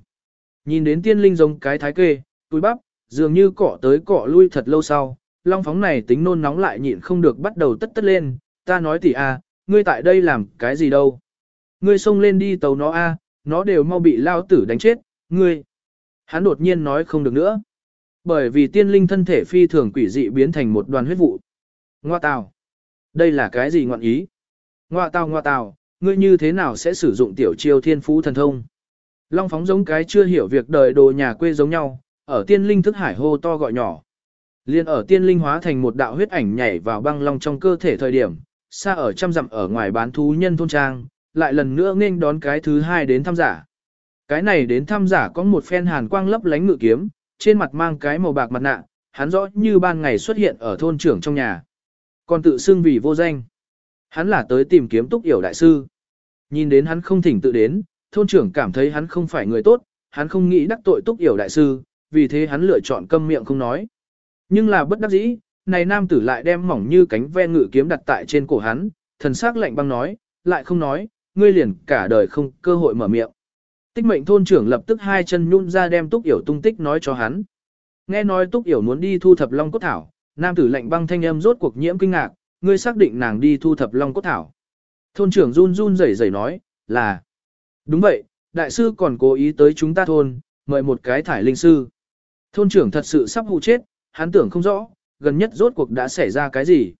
Nhìn đến tiên linh giống cái thái kê, túi bắp, dường như cọ tới cọ lui thật lâu sau, long phóng này tính nôn nóng lại nhịn không được bắt đầu tất tất lên, ta nói tỷ a, ngươi tại đây làm cái gì đâu. Ngươi xông lên đi tàu nó a, nó đều mau bị lao tử đánh chết, ngươi. Hắn đột nhiên nói không được nữa. Bởi vì tiên linh thân thể phi thường quỷ dị biến thành một đoàn huyết vụ. Ngoa tào. Đây là cái gì ngọn ý? Ngoa tào ngoa tào, ngươi như thế nào sẽ sử dụng tiểu chiêu thiên phú thần thông? Long phóng giống cái chưa hiểu việc đời đồ nhà quê giống nhau, ở tiên linh thức hải hô to gọi nhỏ. Liên ở tiên linh hóa thành một đạo huyết ảnh nhảy vào băng long trong cơ thể thời điểm, xa ở trăm dặm ở ngoài bán thú nhân thôn trang, lại lần nữa nên đón cái thứ hai đến thăm giả. Cái này đến thăm giả có một phen hàn quang lấp lánh ngự kiếm, trên mặt mang cái màu bạc mặt nạ, hắn rõ như ban ngày xuất hiện ở thôn trưởng trong nhà. Còn tự xưng vì vô danh. Hắn là tới tìm kiếm túc yểu đại sư. Nhìn đến hắn không thỉnh tự đến, thôn trưởng cảm thấy hắn không phải người tốt, hắn không nghĩ đắc tội túc yểu đại sư, vì thế hắn lựa chọn câm miệng không nói. Nhưng là bất đắc dĩ, này nam tử lại đem mỏng như cánh ve ngự kiếm đặt tại trên cổ hắn, thần sắc lạnh băng nói, lại không nói, ngươi liền cả đời không cơ hội mở miệng. Tích mệnh thôn trưởng lập tức hai chân nhún ra đem túc yểu tung tích nói cho hắn. Nghe nói túc yểu muốn đi thu thập long cốt thảo, nam tử lạnh băng thanh âm rốt cuộc nhiễm kinh ngạc, ngươi xác định nàng đi thu thập long cốt thảo. Thôn trưởng run run rẩy rẩy nói, là. Đúng vậy, đại sư còn cố ý tới chúng ta thôn, mời một cái thải linh sư. Thôn trưởng thật sự sắp hụ chết, hắn tưởng không rõ, gần nhất rốt cuộc đã xảy ra cái gì.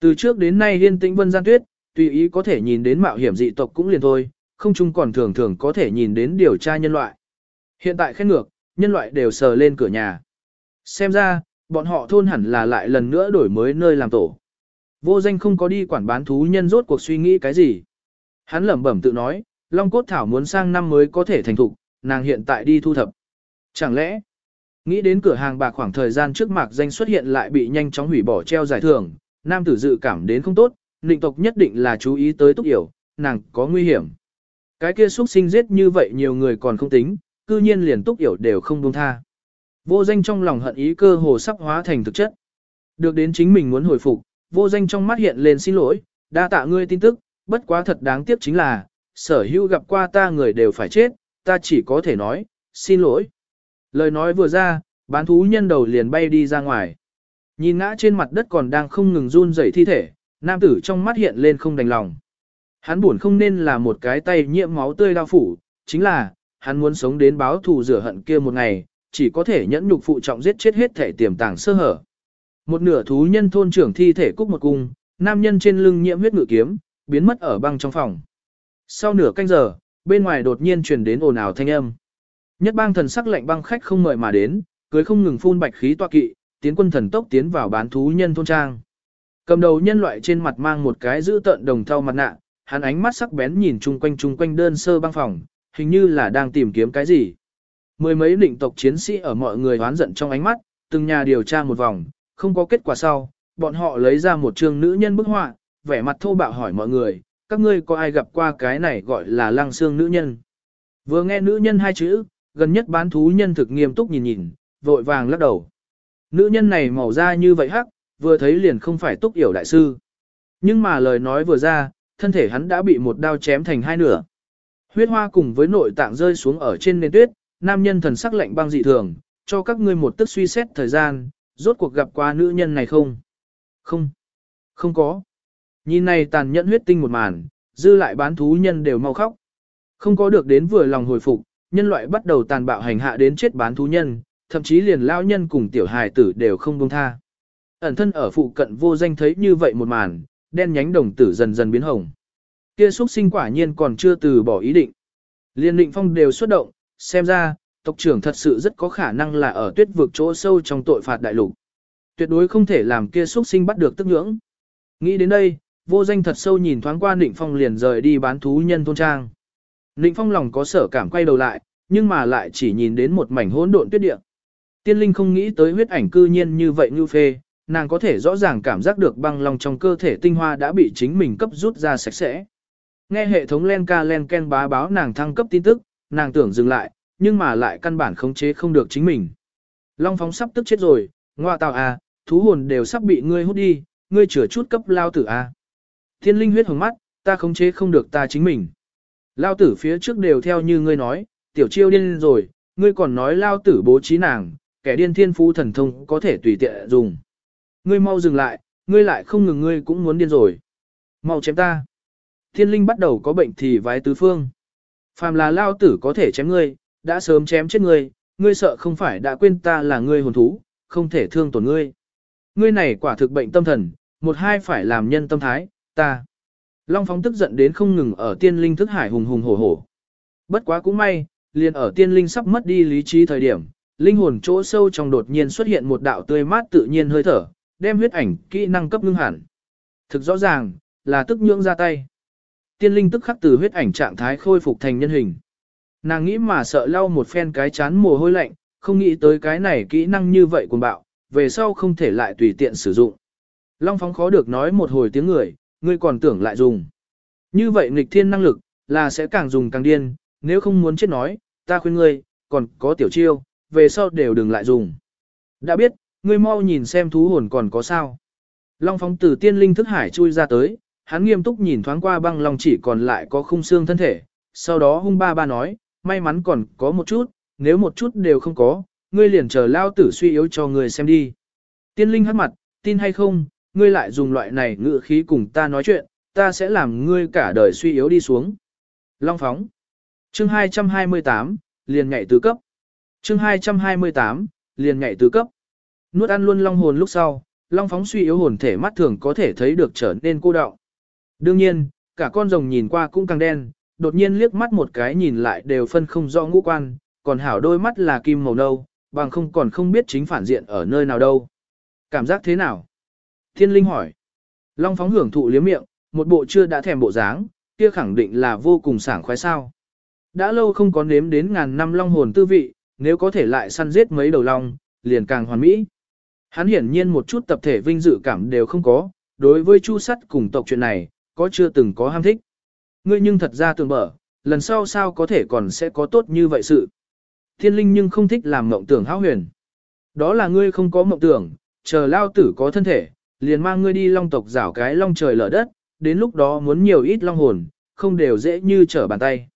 Từ trước đến nay liên tĩnh vân gian tuyết, tùy ý có thể nhìn đến mạo hiểm dị tộc cũng liền thôi, không chung còn thường thường có thể nhìn đến điều tra nhân loại. Hiện tại khét ngược, nhân loại đều sờ lên cửa nhà. Xem ra, bọn họ thôn hẳn là lại lần nữa đổi mới nơi làm tổ. Vô danh không có đi quản bán thú nhân rốt cuộc suy nghĩ cái gì. Hắn lẩm bẩm tự nói, Long Cốt Thảo muốn sang năm mới có thể thành thục, nàng hiện tại đi thu thập. Chẳng lẽ, nghĩ đến cửa hàng bạc khoảng thời gian trước mạc danh xuất hiện lại bị nhanh chóng hủy bỏ treo giải thưởng, nam tử dự cảm đến không tốt, định tộc nhất định là chú ý tới túc yểu, nàng có nguy hiểm. Cái kia xuất sinh giết như vậy nhiều người còn không tính, cư nhiên liền túc yểu đều không buông tha. Vô danh trong lòng hận ý cơ hồ sắp hóa thành thực chất. Được đến chính mình muốn hồi phục, vô danh trong mắt hiện lên xin lỗi, đa tạ ngươi tin tức, bất quá thật đáng tiếc chính là, sở hữu gặp qua ta người đều phải chết, ta chỉ có thể nói, xin lỗi. Lời nói vừa ra, bán thú nhân đầu liền bay đi ra ngoài. Nhìn ngã trên mặt đất còn đang không ngừng run rẩy thi thể, nam tử trong mắt hiện lên không đành lòng. Hắn buồn không nên là một cái tay nhiễm máu tươi đau phủ, chính là, hắn muốn sống đến báo thù rửa hận kia một ngày, chỉ có thể nhẫn nhục phụ trọng giết chết hết thể tiềm tàng sơ hở. Một nửa thú nhân thôn trưởng thi thể cúc một cung, nam nhân trên lưng nhiễm huyết ngự kiếm, biến mất ở băng trong phòng. Sau nửa canh giờ, bên ngoài đột nhiên truyền đến ồn ào thanh âm. Nhất bang thần sắc lạnh băng khách không mời mà đến, cưới không ngừng phun bạch khí tọa kỵ, tiến quân thần tốc tiến vào bán thú nhân thôn trang. Cầm đầu nhân loại trên mặt mang một cái giữ tợn đồng thau mặt nạ, hắn ánh mắt sắc bén nhìn chung quanh chung quanh đơn sơ băng phòng, hình như là đang tìm kiếm cái gì. Mười mấy định tộc chiến sĩ ở mọi người hoán giận trong ánh mắt, từng nhà điều tra một vòng, không có kết quả sau, bọn họ lấy ra một chương nữ nhân bức họa, vẻ mặt thô bạo hỏi mọi người, các ngươi có ai gặp qua cái này gọi là lăng xương nữ nhân. Vừa nghe nữ nhân hai chữ, gần nhất bán thú nhân thực nghiêm túc nhìn nhìn, vội vàng lắc đầu. Nữ nhân này màu da như vậy hắc, vừa thấy liền không phải túc yểu đại sư. Nhưng mà lời nói vừa ra, thân thể hắn đã bị một đao chém thành hai nửa. Huyết hoa cùng với nội tạng rơi xuống ở trên nền tuyết, nam nhân thần sắc lạnh băng dị thường, cho các ngươi một tức suy xét thời gian, rốt cuộc gặp qua nữ nhân này không? Không. Không có. Nhìn này tàn nhẫn huyết tinh một màn, dư lại bán thú nhân đều mau khóc. Không có được đến vừa lòng hồi phục, nhân loại bắt đầu tàn bạo hành hạ đến chết bán thú nhân, thậm chí liền lao nhân cùng tiểu hài tử đều không buông tha. Ẩn thân ở phụ cận vô danh thấy như vậy một màn, đen nhánh đồng tử dần dần biến hồng. Kia xuất sinh quả nhiên còn chưa từ bỏ ý định. Liên định phong đều xuất động, xem ra, tộc trưởng thật sự rất có khả năng là ở tuyết vực chỗ sâu trong tội phạt đại lục. Tuyệt đối không thể làm kia xuất sinh bắt được tức nhưỡng. Nghĩ đến đây, vô danh thật sâu nhìn thoáng qua Nịnh Phong liền rời đi bán thú nhân thôn trang. Nịnh Phong lòng có sở cảm quay đầu lại, nhưng mà lại chỉ nhìn đến một mảnh hỗn độn tuyết địa. Tiên linh không nghĩ tới huyết ảnh cư nhiên như vậy như phê, nàng có thể rõ ràng cảm giác được băng lòng trong cơ thể tinh hoa đã bị chính mình cấp rút ra sạch sẽ. Nghe hệ thống len ca len ken bá báo nàng thăng cấp tin tức, nàng tưởng dừng lại, nhưng mà lại căn bản khống chế không được chính mình. Long phóng sắp tức chết rồi, ngoa tào à, thú hồn đều sắp bị ngươi hút đi, ngươi chữa chút cấp lao tử à. Thiên linh huyết hồng mắt, ta khống chế không được ta chính mình. Lao tử phía trước đều theo như ngươi nói, tiểu chiêu điên rồi, ngươi còn nói lao tử bố trí nàng, kẻ điên thiên phú thần thông có thể tùy tiện dùng. Ngươi mau dừng lại, ngươi lại không ngừng ngươi cũng muốn điên rồi. Mau chém ta. Thiên linh bắt đầu có bệnh thì vái tứ phương. Phàm là lao tử có thể chém ngươi, đã sớm chém chết ngươi, ngươi sợ không phải đã quên ta là ngươi hồn thú, không thể thương tổn ngươi. Ngươi này quả thực bệnh tâm thần, một hai phải làm nhân tâm thái, ta. Long phóng tức giận đến không ngừng ở tiên linh thức hải hùng hùng hổ hổ. Bất quá cũng may, liền ở tiên linh sắp mất đi lý trí thời điểm, linh hồn chỗ sâu trong đột nhiên xuất hiện một đạo tươi mát tự nhiên hơi thở, đem huyết ảnh kỹ năng cấp ngưng hẳn. Thực rõ ràng, là tức nhưỡng ra tay. Tiên linh tức khắc từ huyết ảnh trạng thái khôi phục thành nhân hình. Nàng nghĩ mà sợ lau một phen cái chán mồ hôi lạnh, không nghĩ tới cái này kỹ năng như vậy cuồng bạo, về sau không thể lại tùy tiện sử dụng. Long phóng khó được nói một hồi tiếng người, ngươi còn tưởng lại dùng. Như vậy nghịch thiên năng lực, là sẽ càng dùng càng điên, nếu không muốn chết nói, ta khuyên ngươi, còn có tiểu chiêu, về sau đều đừng lại dùng. Đã biết, ngươi mau nhìn xem thú hồn còn có sao. Long phóng từ tiên linh thức hải chui ra tới, hắn nghiêm túc nhìn thoáng qua băng long chỉ còn lại có khung xương thân thể, sau đó hung ba ba nói, may mắn còn có một chút, nếu một chút đều không có, ngươi liền chờ lao tử suy yếu cho ngươi xem đi. Tiên linh hắt mặt, tin hay không, ngươi lại dùng loại này ngữ khí cùng ta nói chuyện, ta sẽ làm ngươi cả đời suy yếu đi xuống. Long phóng. Chương 228, liền nhảy tứ cấp. Chương 228, liền nhảy tứ cấp. Nuốt ăn luôn long hồn lúc sau, long phóng suy yếu hồn thể mắt thường có thể thấy được trở nên cô đọng. Đương nhiên, cả con rồng nhìn qua cũng càng đen, đột nhiên liếc mắt một cái nhìn lại đều phân không rõ ngũ quan, còn hảo đôi mắt là kim màu nâu, bằng không còn không biết chính phản diện ở nơi nào đâu. Cảm giác thế nào? Thiên Linh hỏi. Long phóng hưởng thụ liếm miệng, một bộ chưa đã thèm bộ dáng, kia khẳng định là vô cùng sảng khoái sao. Đã lâu không có nếm đến ngàn năm long hồn tư vị, nếu có thể lại săn giết mấy đầu long, liền càng hoàn mỹ. Hắn hiển nhiên một chút tập thể vinh dự cảm đều không có, đối với chu sắt cùng tộc chuyện này, có chưa từng có ham thích. Ngươi nhưng thật ra tưởng mở, lần sau sao có thể còn sẽ có tốt như vậy sự. Thiên linh nhưng không thích làm mộng tưởng hão huyền. Đó là ngươi không có mộng tưởng, chờ lao tử có thân thể, liền mang ngươi đi long tộc rảo cái long trời lở đất, đến lúc đó muốn nhiều ít long hồn, không đều dễ như trở bàn tay.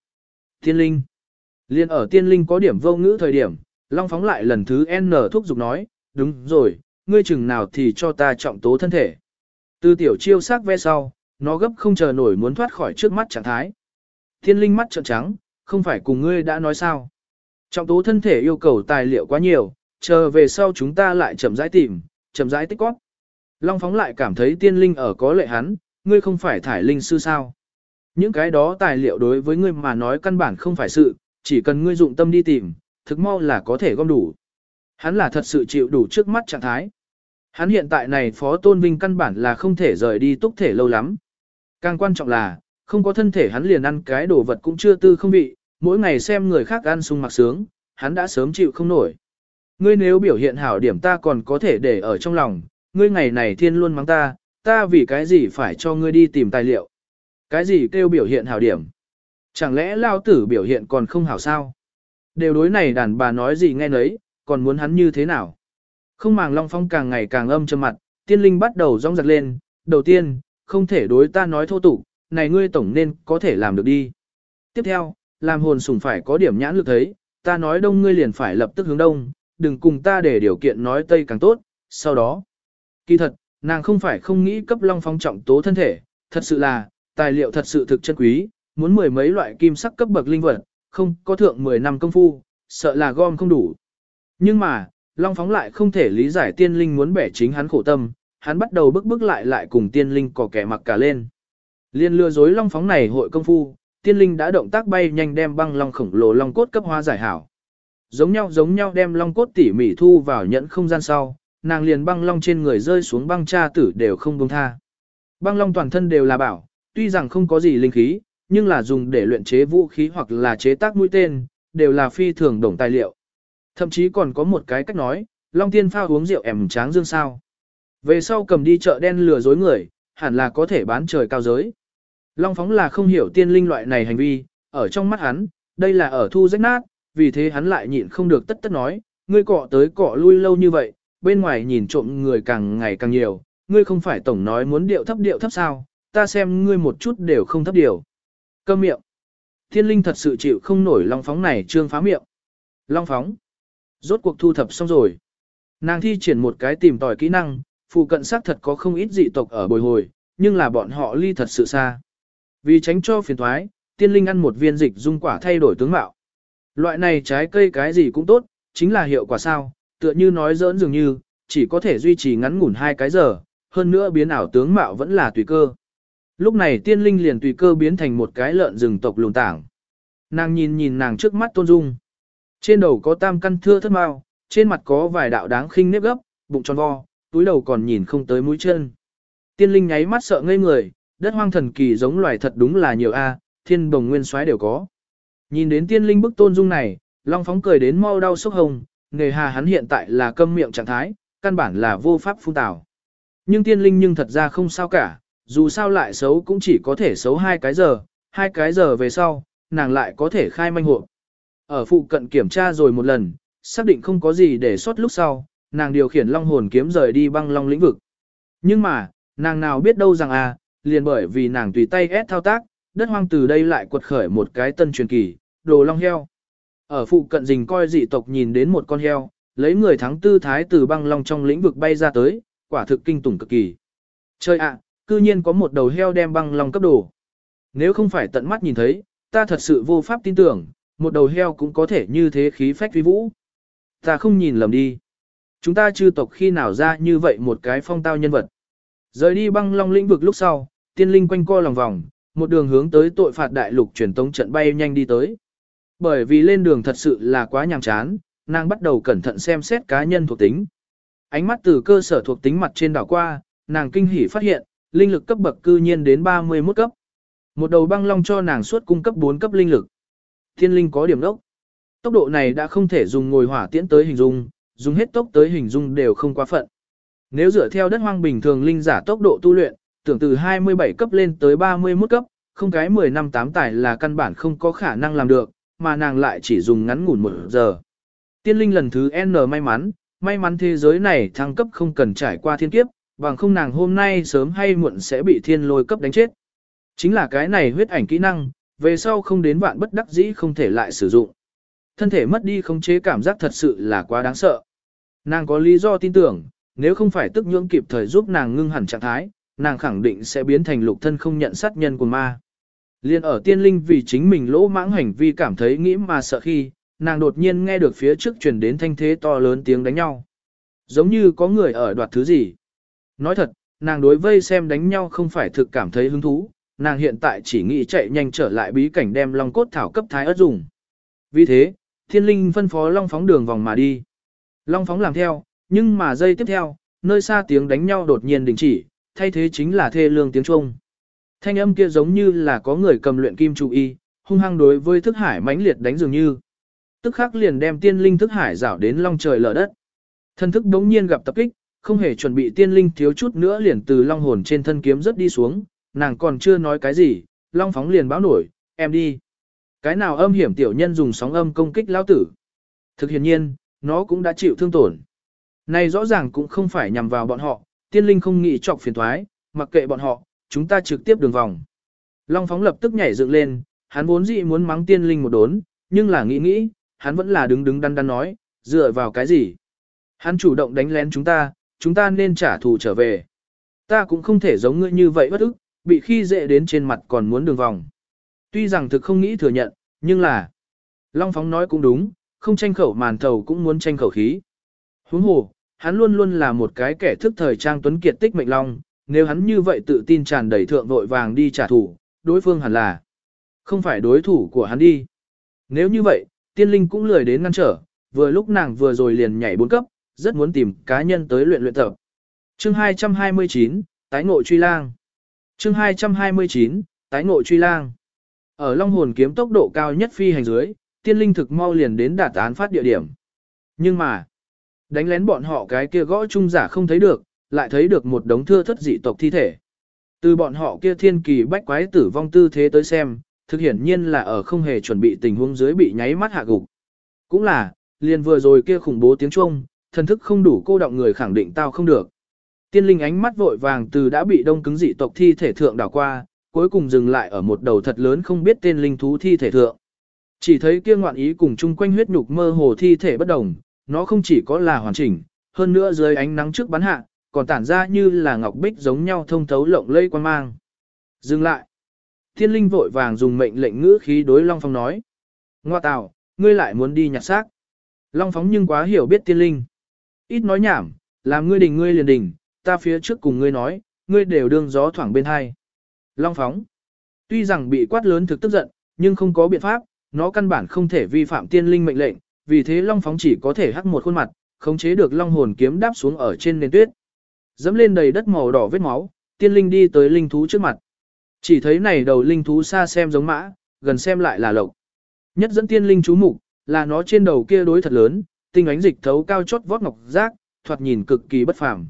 Thiên linh. Liên ở tiên linh có điểm vô ngữ thời điểm, long phóng lại lần thứ N thúc giục nói, đúng rồi, ngươi chừng nào thì cho ta trọng tố thân thể. Từ tiểu chiêu sắc ve sau, nó gấp không chờ nổi muốn thoát khỏi trước mắt trạng thái. Thiên linh mắt trợn trắng, không phải cùng ngươi đã nói sao. Trọng tố thân thể yêu cầu tài liệu quá nhiều, chờ về sau chúng ta lại chậm rãi tìm, chậm rãi tích cóp. Long phóng lại cảm thấy tiên linh ở có lệ hắn, ngươi không phải thải linh sư sao. Những cái đó tài liệu đối với ngươi mà nói căn bản không phải sự, chỉ cần ngươi dụng tâm đi tìm, thực mau là có thể gom đủ. Hắn là thật sự chịu đủ trước mắt trạng thái. Hắn hiện tại này phó tôn vinh căn bản là không thể rời đi túc thể lâu lắm. Càng quan trọng là, không có thân thể hắn liền ăn cái đồ vật cũng chưa tư không vị, mỗi ngày xem người khác ăn sung mặc sướng, hắn đã sớm chịu không nổi. Ngươi nếu biểu hiện hảo điểm ta còn có thể để ở trong lòng, ngươi ngày này thiên luôn mắng ta, ta vì cái gì phải cho ngươi đi tìm tài liệu. Cái gì kêu biểu hiện hảo điểm? Chẳng lẽ lao tử biểu hiện còn không hảo sao? Đều đối này đàn bà nói gì nghe nấy, còn muốn hắn như thế nào? Không màng Long Phong càng ngày càng âm trầm mặt, tiên linh bắt đầu rong rạc lên, đầu tiên, không thể đối ta nói thô tục, này ngươi tổng nên có thể làm được đi. Tiếp theo, làm hồn sủng phải có điểm nhãn lực thấy, ta nói đông ngươi liền phải lập tức hướng đông, đừng cùng ta để điều kiện nói tây càng tốt, sau đó. Kỳ thật, nàng không phải không nghĩ cấp Long Phong trọng tố thân thể, thật sự là, tài liệu thật sự thực chân quý, muốn mười mấy loại kim sắc cấp bậc linh vật, không có thượng 10 năm công phu, sợ là gom không đủ. Nhưng mà, Long Phóng lại không thể lý giải tiên linh muốn bẻ chính hắn khổ tâm, hắn bắt đầu bức bức lại lại cùng tiên linh có kẻ mặc cả lên. Liên lừa dối Long Phóng này hội công phu, tiên linh đã động tác bay nhanh đem băng long khổng lồ long cốt cấp hoa giải hảo. Giống nhau giống nhau đem long cốt tỉ mỉ thu vào nhẫn không gian sau, nàng liền băng long trên người rơi xuống băng cha tử đều không buông tha. Băng long toàn thân đều là bảo, tuy rằng không có gì linh khí, nhưng là dùng để luyện chế vũ khí hoặc là chế tác mũi tên, đều là phi thường đồng tài liệu. Thậm chí còn có một cái cách nói, Long Tiên pha uống rượu ẻm tráng dương sao. Về sau cầm đi chợ đen lừa dối người, hẳn là có thể bán trời cao giới. Long Phóng là không hiểu tiên linh loại này hành vi, ở trong mắt hắn, đây là ở thu rách nát, vì thế hắn lại nhịn không được tất tất nói, ngươi cọ tới cọ lui lâu như vậy, bên ngoài nhìn trộm người càng ngày càng nhiều, ngươi không phải tổng nói muốn điệu thấp điệu thấp sao, ta xem ngươi một chút đều không thấp điều. Câm miệng. Thiên linh thật sự chịu không nổi long phóng này trương phá miệng. Long phóng. Rốt cuộc thu thập xong rồi. Nàng thi triển một cái tìm tòi kỹ năng, phụ cận xác thật có không ít dị tộc ở bồi hồi, nhưng là bọn họ ly thật sự xa. Vì tránh cho phiền thoái, tiên linh ăn một viên dịch dung quả thay đổi tướng mạo. Loại này trái cây cái gì cũng tốt, chính là hiệu quả sao, tựa như nói giỡn dường như, chỉ có thể duy trì ngắn ngủn hai cái giờ, hơn nữa biến ảo tướng mạo vẫn là tùy cơ. Lúc này tiên linh liền tùy cơ biến thành một cái lợn rừng tộc lùn tảng. Nàng nhìn nhìn nàng trước mắt tôn dung. Trên đầu có tam căn thưa thất mao, trên mặt có vài đạo đáng khinh nếp gấp, bụng tròn vo, túi đầu còn nhìn không tới mũi chân. Tiên linh nháy mắt sợ ngây người, đất hoang thần kỳ giống loài thật đúng là nhiều a, thiên đồng nguyên soái đều có. Nhìn đến tiên linh bức tôn dung này, Long phóng cười đến mau đau sốc hồng, nghề hà hắn hiện tại là câm miệng trạng thái, căn bản là vô pháp phun tào Nhưng tiên linh nhưng thật ra không sao cả, dù sao lại xấu cũng chỉ có thể xấu hai cái giờ, hai cái giờ về sau, nàng lại có thể khai manh hộ. Ở phụ cận kiểm tra rồi một lần, xác định không có gì để sót lúc sau, nàng điều khiển long hồn kiếm rời đi băng long lĩnh vực. Nhưng mà, nàng nào biết đâu rằng à, liền bởi vì nàng tùy tay ép thao tác, đất hoang từ đây lại quật khởi một cái tân truyền kỳ, đồ long heo. Ở phụ cận rình coi dị tộc nhìn đến một con heo, lấy người thắng tư thái từ băng long trong lĩnh vực bay ra tới, quả thực kinh tủng cực kỳ. Chơi ạ, cư nhiên có một đầu heo đem băng long cấp đồ. Nếu không phải tận mắt nhìn thấy, ta thật sự vô pháp tin tưởng, một đầu heo cũng có thể như thế khí phách vi vũ. Ta không nhìn lầm đi. Chúng ta chư tộc khi nào ra như vậy một cái phong tao nhân vật. Rời đi băng long lĩnh vực lúc sau, tiên linh quanh co lòng vòng, một đường hướng tới tội phạt đại lục truyền tống trận bay nhanh đi tới. Bởi vì lên đường thật sự là quá nhàm chán, nàng bắt đầu cẩn thận xem xét cá nhân thuộc tính. Ánh mắt từ cơ sở thuộc tính mặt trên đảo qua, nàng kinh hỉ phát hiện, linh lực cấp bậc cư nhiên đến 31 cấp. Một đầu băng long cho nàng suốt cung cấp 4 cấp linh lực. Thiên linh có điểm đốc. Tốc độ này đã không thể dùng ngồi hỏa tiễn tới hình dung, dùng hết tốc tới hình dung đều không quá phận. Nếu dựa theo đất hoang bình thường linh giả tốc độ tu luyện, tưởng từ 27 cấp lên tới 31 cấp, không cái 10 năm 8 tài là căn bản không có khả năng làm được, mà nàng lại chỉ dùng ngắn ngủn một giờ. Tiên linh lần thứ N may mắn, may mắn thế giới này thăng cấp không cần trải qua thiên kiếp, bằng không nàng hôm nay sớm hay muộn sẽ bị thiên lôi cấp đánh chết. Chính là cái này huyết ảnh kỹ năng, về sau không đến vạn bất đắc dĩ không thể lại sử dụng. Thân thể mất đi không chế cảm giác thật sự là quá đáng sợ. Nàng có lý do tin tưởng, nếu không phải tức nhưỡng kịp thời giúp nàng ngưng hẳn trạng thái, nàng khẳng định sẽ biến thành lục thân không nhận sát nhân của ma. Liên ở tiên linh vì chính mình lỗ mãng hành vi cảm thấy nghĩ mà sợ khi, nàng đột nhiên nghe được phía trước truyền đến thanh thế to lớn tiếng đánh nhau. Giống như có người ở đoạt thứ gì. Nói thật, nàng đối vây xem đánh nhau không phải thực cảm thấy hứng thú, nàng hiện tại chỉ nghĩ chạy nhanh trở lại bí cảnh đem long cốt thảo cấp thái ớt dùng. Vì thế, thiên linh phân phó long phóng đường vòng mà đi. Long phóng làm theo, nhưng mà giây tiếp theo, nơi xa tiếng đánh nhau đột nhiên đình chỉ, thay thế chính là thê lương tiếng Trung. Thanh âm kia giống như là có người cầm luyện kim chủ y, hung hăng đối với thức hải mãnh liệt đánh dường như. Tức khắc liền đem tiên linh thức hải rảo đến long trời lở đất. Thân thức đống nhiên gặp tập kích, không hề chuẩn bị tiên linh thiếu chút nữa liền từ long hồn trên thân kiếm rất đi xuống, nàng còn chưa nói cái gì, long phóng liền báo nổi, em đi. Cái nào âm hiểm tiểu nhân dùng sóng âm công kích lao tử. Thực hiện nhiên, nó cũng đã chịu thương tổn. Này rõ ràng cũng không phải nhằm vào bọn họ, tiên linh không nghĩ chọc phiền thoái, mặc kệ bọn họ, chúng ta trực tiếp đường vòng. Long phóng lập tức nhảy dựng lên, hắn vốn dĩ muốn mắng tiên linh một đốn, nhưng là nghĩ nghĩ, hắn vẫn là đứng đứng đắn đắn nói, dựa vào cái gì. Hắn chủ động đánh lén chúng ta, chúng ta nên trả thù trở về. Ta cũng không thể giống ngươi như vậy bất ức, bị khi dễ đến trên mặt còn muốn đường vòng. Tuy rằng thực không nghĩ thừa nhận, nhưng là... Long phóng nói cũng đúng, không tranh khẩu màn thầu cũng muốn tranh khẩu khí. Huống hồ, hắn luôn luôn là một cái kẻ thức thời trang tuấn kiệt tích mệnh long, nếu hắn như vậy tự tin tràn đầy thượng vội vàng đi trả thù, đối phương hẳn là không phải đối thủ của hắn đi. Nếu như vậy, tiên linh cũng lười đến ngăn trở, vừa lúc nàng vừa rồi liền nhảy bốn cấp, rất muốn tìm cá nhân tới luyện luyện tập. Chương 229, tái ngộ truy lang. Chương 229, tái ngộ truy lang. Ở Long Hồn kiếm tốc độ cao nhất phi hành dưới, tiên linh thực mau liền đến đạt án phát địa điểm. Nhưng mà, đánh lén bọn họ cái kia gõ trung giả không thấy được, lại thấy được một đống thưa thất dị tộc thi thể. Từ bọn họ kia thiên kỳ bách quái tử vong tư thế tới xem, thực hiển nhiên là ở không hề chuẩn bị tình huống dưới bị nháy mắt hạ gục. Cũng là, liền vừa rồi kia khủng bố tiếng chuông, thần thức không đủ cô động người khẳng định tao không được. Tiên linh ánh mắt vội vàng từ đã bị đông cứng dị tộc thi thể thượng đảo qua, cuối cùng dừng lại ở một đầu thật lớn không biết tên linh thú thi thể thượng. Chỉ thấy kia ngoạn ý cùng chung quanh huyết nhục mơ hồ thi thể bất đồng, nó không chỉ có là hoàn chỉnh, hơn nữa dưới ánh nắng trước bắn hạ, còn tản ra như là ngọc bích giống nhau thông thấu lộng lây quan mang. Dừng lại. Thiên linh vội vàng dùng mệnh lệnh ngữ khí đối Long Phong nói. Ngoa tào, ngươi lại muốn đi nhặt xác. Long Phóng nhưng quá hiểu biết tiên linh. Ít nói nhảm, làm ngươi đình ngươi liền đình, ta phía trước cùng ngươi nói, ngươi đều đương gió thoảng bên hai. Long Phóng. Tuy rằng bị quát lớn thực tức giận, nhưng không có biện pháp, nó căn bản không thể vi phạm tiên linh mệnh lệnh, vì thế Long Phóng chỉ có thể hắc một khuôn mặt, khống chế được Long hồn kiếm đáp xuống ở trên nền tuyết. Dẫm lên đầy đất màu đỏ vết máu, tiên linh đi tới linh thú trước mặt. Chỉ thấy này đầu linh thú xa xem giống mã, gần xem lại là lộc. Nhất dẫn tiên linh chú mục là nó trên đầu kia đối thật lớn, tinh ánh dịch thấu cao chót vót ngọc giác, thoạt nhìn cực kỳ bất phàm.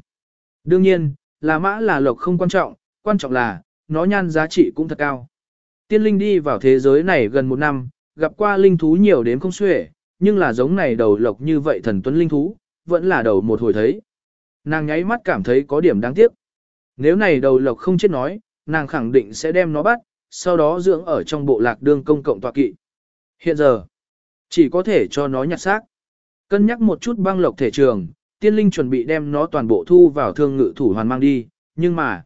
Đương nhiên, là mã là lộc không quan trọng, quan trọng là, nó nhan giá trị cũng thật cao. Tiên linh đi vào thế giới này gần một năm, gặp qua linh thú nhiều đến không xuể, nhưng là giống này đầu lộc như vậy thần tuấn linh thú, vẫn là đầu một hồi thấy. Nàng nháy mắt cảm thấy có điểm đáng tiếc. Nếu này đầu lộc không chết nói, nàng khẳng định sẽ đem nó bắt, sau đó dưỡng ở trong bộ lạc đương công cộng tọa kỵ. Hiện giờ, chỉ có thể cho nó nhặt xác. Cân nhắc một chút băng lộc thể trường, tiên linh chuẩn bị đem nó toàn bộ thu vào thương ngự thủ hoàn mang đi, nhưng mà,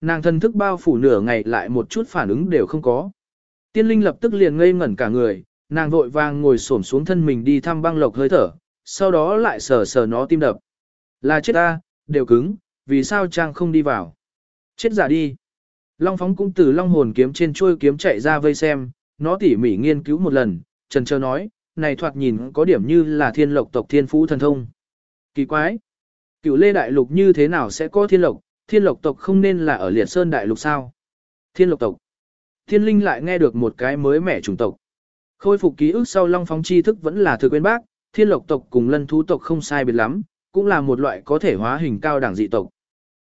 nàng thân thức bao phủ nửa ngày lại một chút phản ứng đều không có. Tiên linh lập tức liền ngây ngẩn cả người, nàng vội vàng ngồi xổm xuống thân mình đi thăm băng lộc hơi thở, sau đó lại sờ sờ nó tim đập. Là chết ta, đều cứng, vì sao trang không đi vào. Chết giả đi. Long phóng cũng từ long hồn kiếm trên chuôi kiếm chạy ra vây xem, nó tỉ mỉ nghiên cứu một lần, trần trơ nói, này thoạt nhìn có điểm như là thiên lộc tộc thiên phú thần thông. Kỳ quái! Cựu lê đại lục như thế nào sẽ có thiên lộc, thiên lộc tộc không nên là ở liệt sơn đại lục sao? Thiên lộc tộc. Thiên linh lại nghe được một cái mới mẻ chủng tộc. Khôi phục ký ức sau long phóng tri thức vẫn là thừa quên bác, thiên lộc tộc cùng lân thú tộc không sai biệt lắm, cũng là một loại có thể hóa hình cao đẳng dị tộc.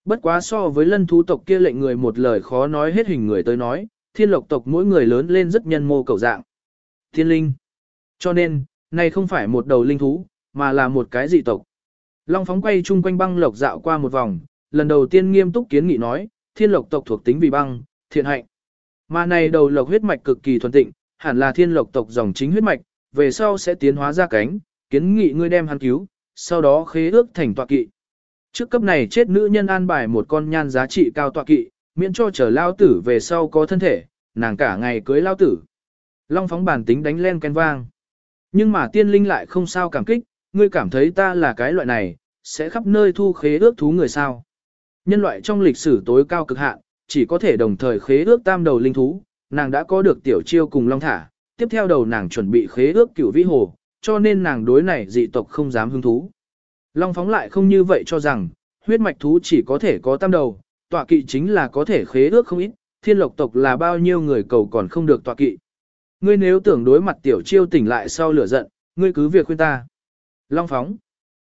Bất quá so với lân thú tộc kia lệnh người một lời khó nói hết hình người tới nói, thiên lộc tộc mỗi người lớn lên rất nhân mô cầu dạng. Thiên linh. Cho nên, này không phải một đầu linh thú, mà là một cái dị tộc. Long phóng quay chung quanh băng lộc dạo qua một vòng, lần đầu tiên nghiêm túc kiến nghị nói, thiên lộc tộc thuộc tính vì băng, thiện hạnh. Mà này đầu lộc huyết mạch cực kỳ thuần tịnh, hẳn là thiên lộc tộc dòng chính huyết mạch, về sau sẽ tiến hóa ra cánh, kiến nghị ngươi đem hắn cứu, sau đó khế ước thành tọa kỵ. Trước cấp này chết nữ nhân an bài một con nhan giá trị cao tọa kỵ, miễn cho chờ lao tử về sau có thân thể, nàng cả ngày cưới lao tử. Long phóng bản tính đánh len ken vang. Nhưng mà tiên linh lại không sao cảm kích, ngươi cảm thấy ta là cái loại này, sẽ khắp nơi thu khế ước thú người sao. Nhân loại trong lịch sử tối cao cực hạn, chỉ có thể đồng thời khế ước tam đầu linh thú, nàng đã có được tiểu chiêu cùng long thả, tiếp theo đầu nàng chuẩn bị khế ước cửu vĩ hồ, cho nên nàng đối này dị tộc không dám hứng thú. Long phóng lại không như vậy cho rằng, huyết mạch thú chỉ có thể có tam đầu, tọa kỵ chính là có thể khế ước không ít, thiên lộc tộc là bao nhiêu người cầu còn không được tọa kỵ. Ngươi nếu tưởng đối mặt tiểu chiêu tỉnh lại sau lửa giận, ngươi cứ việc khuyên ta. Long phóng.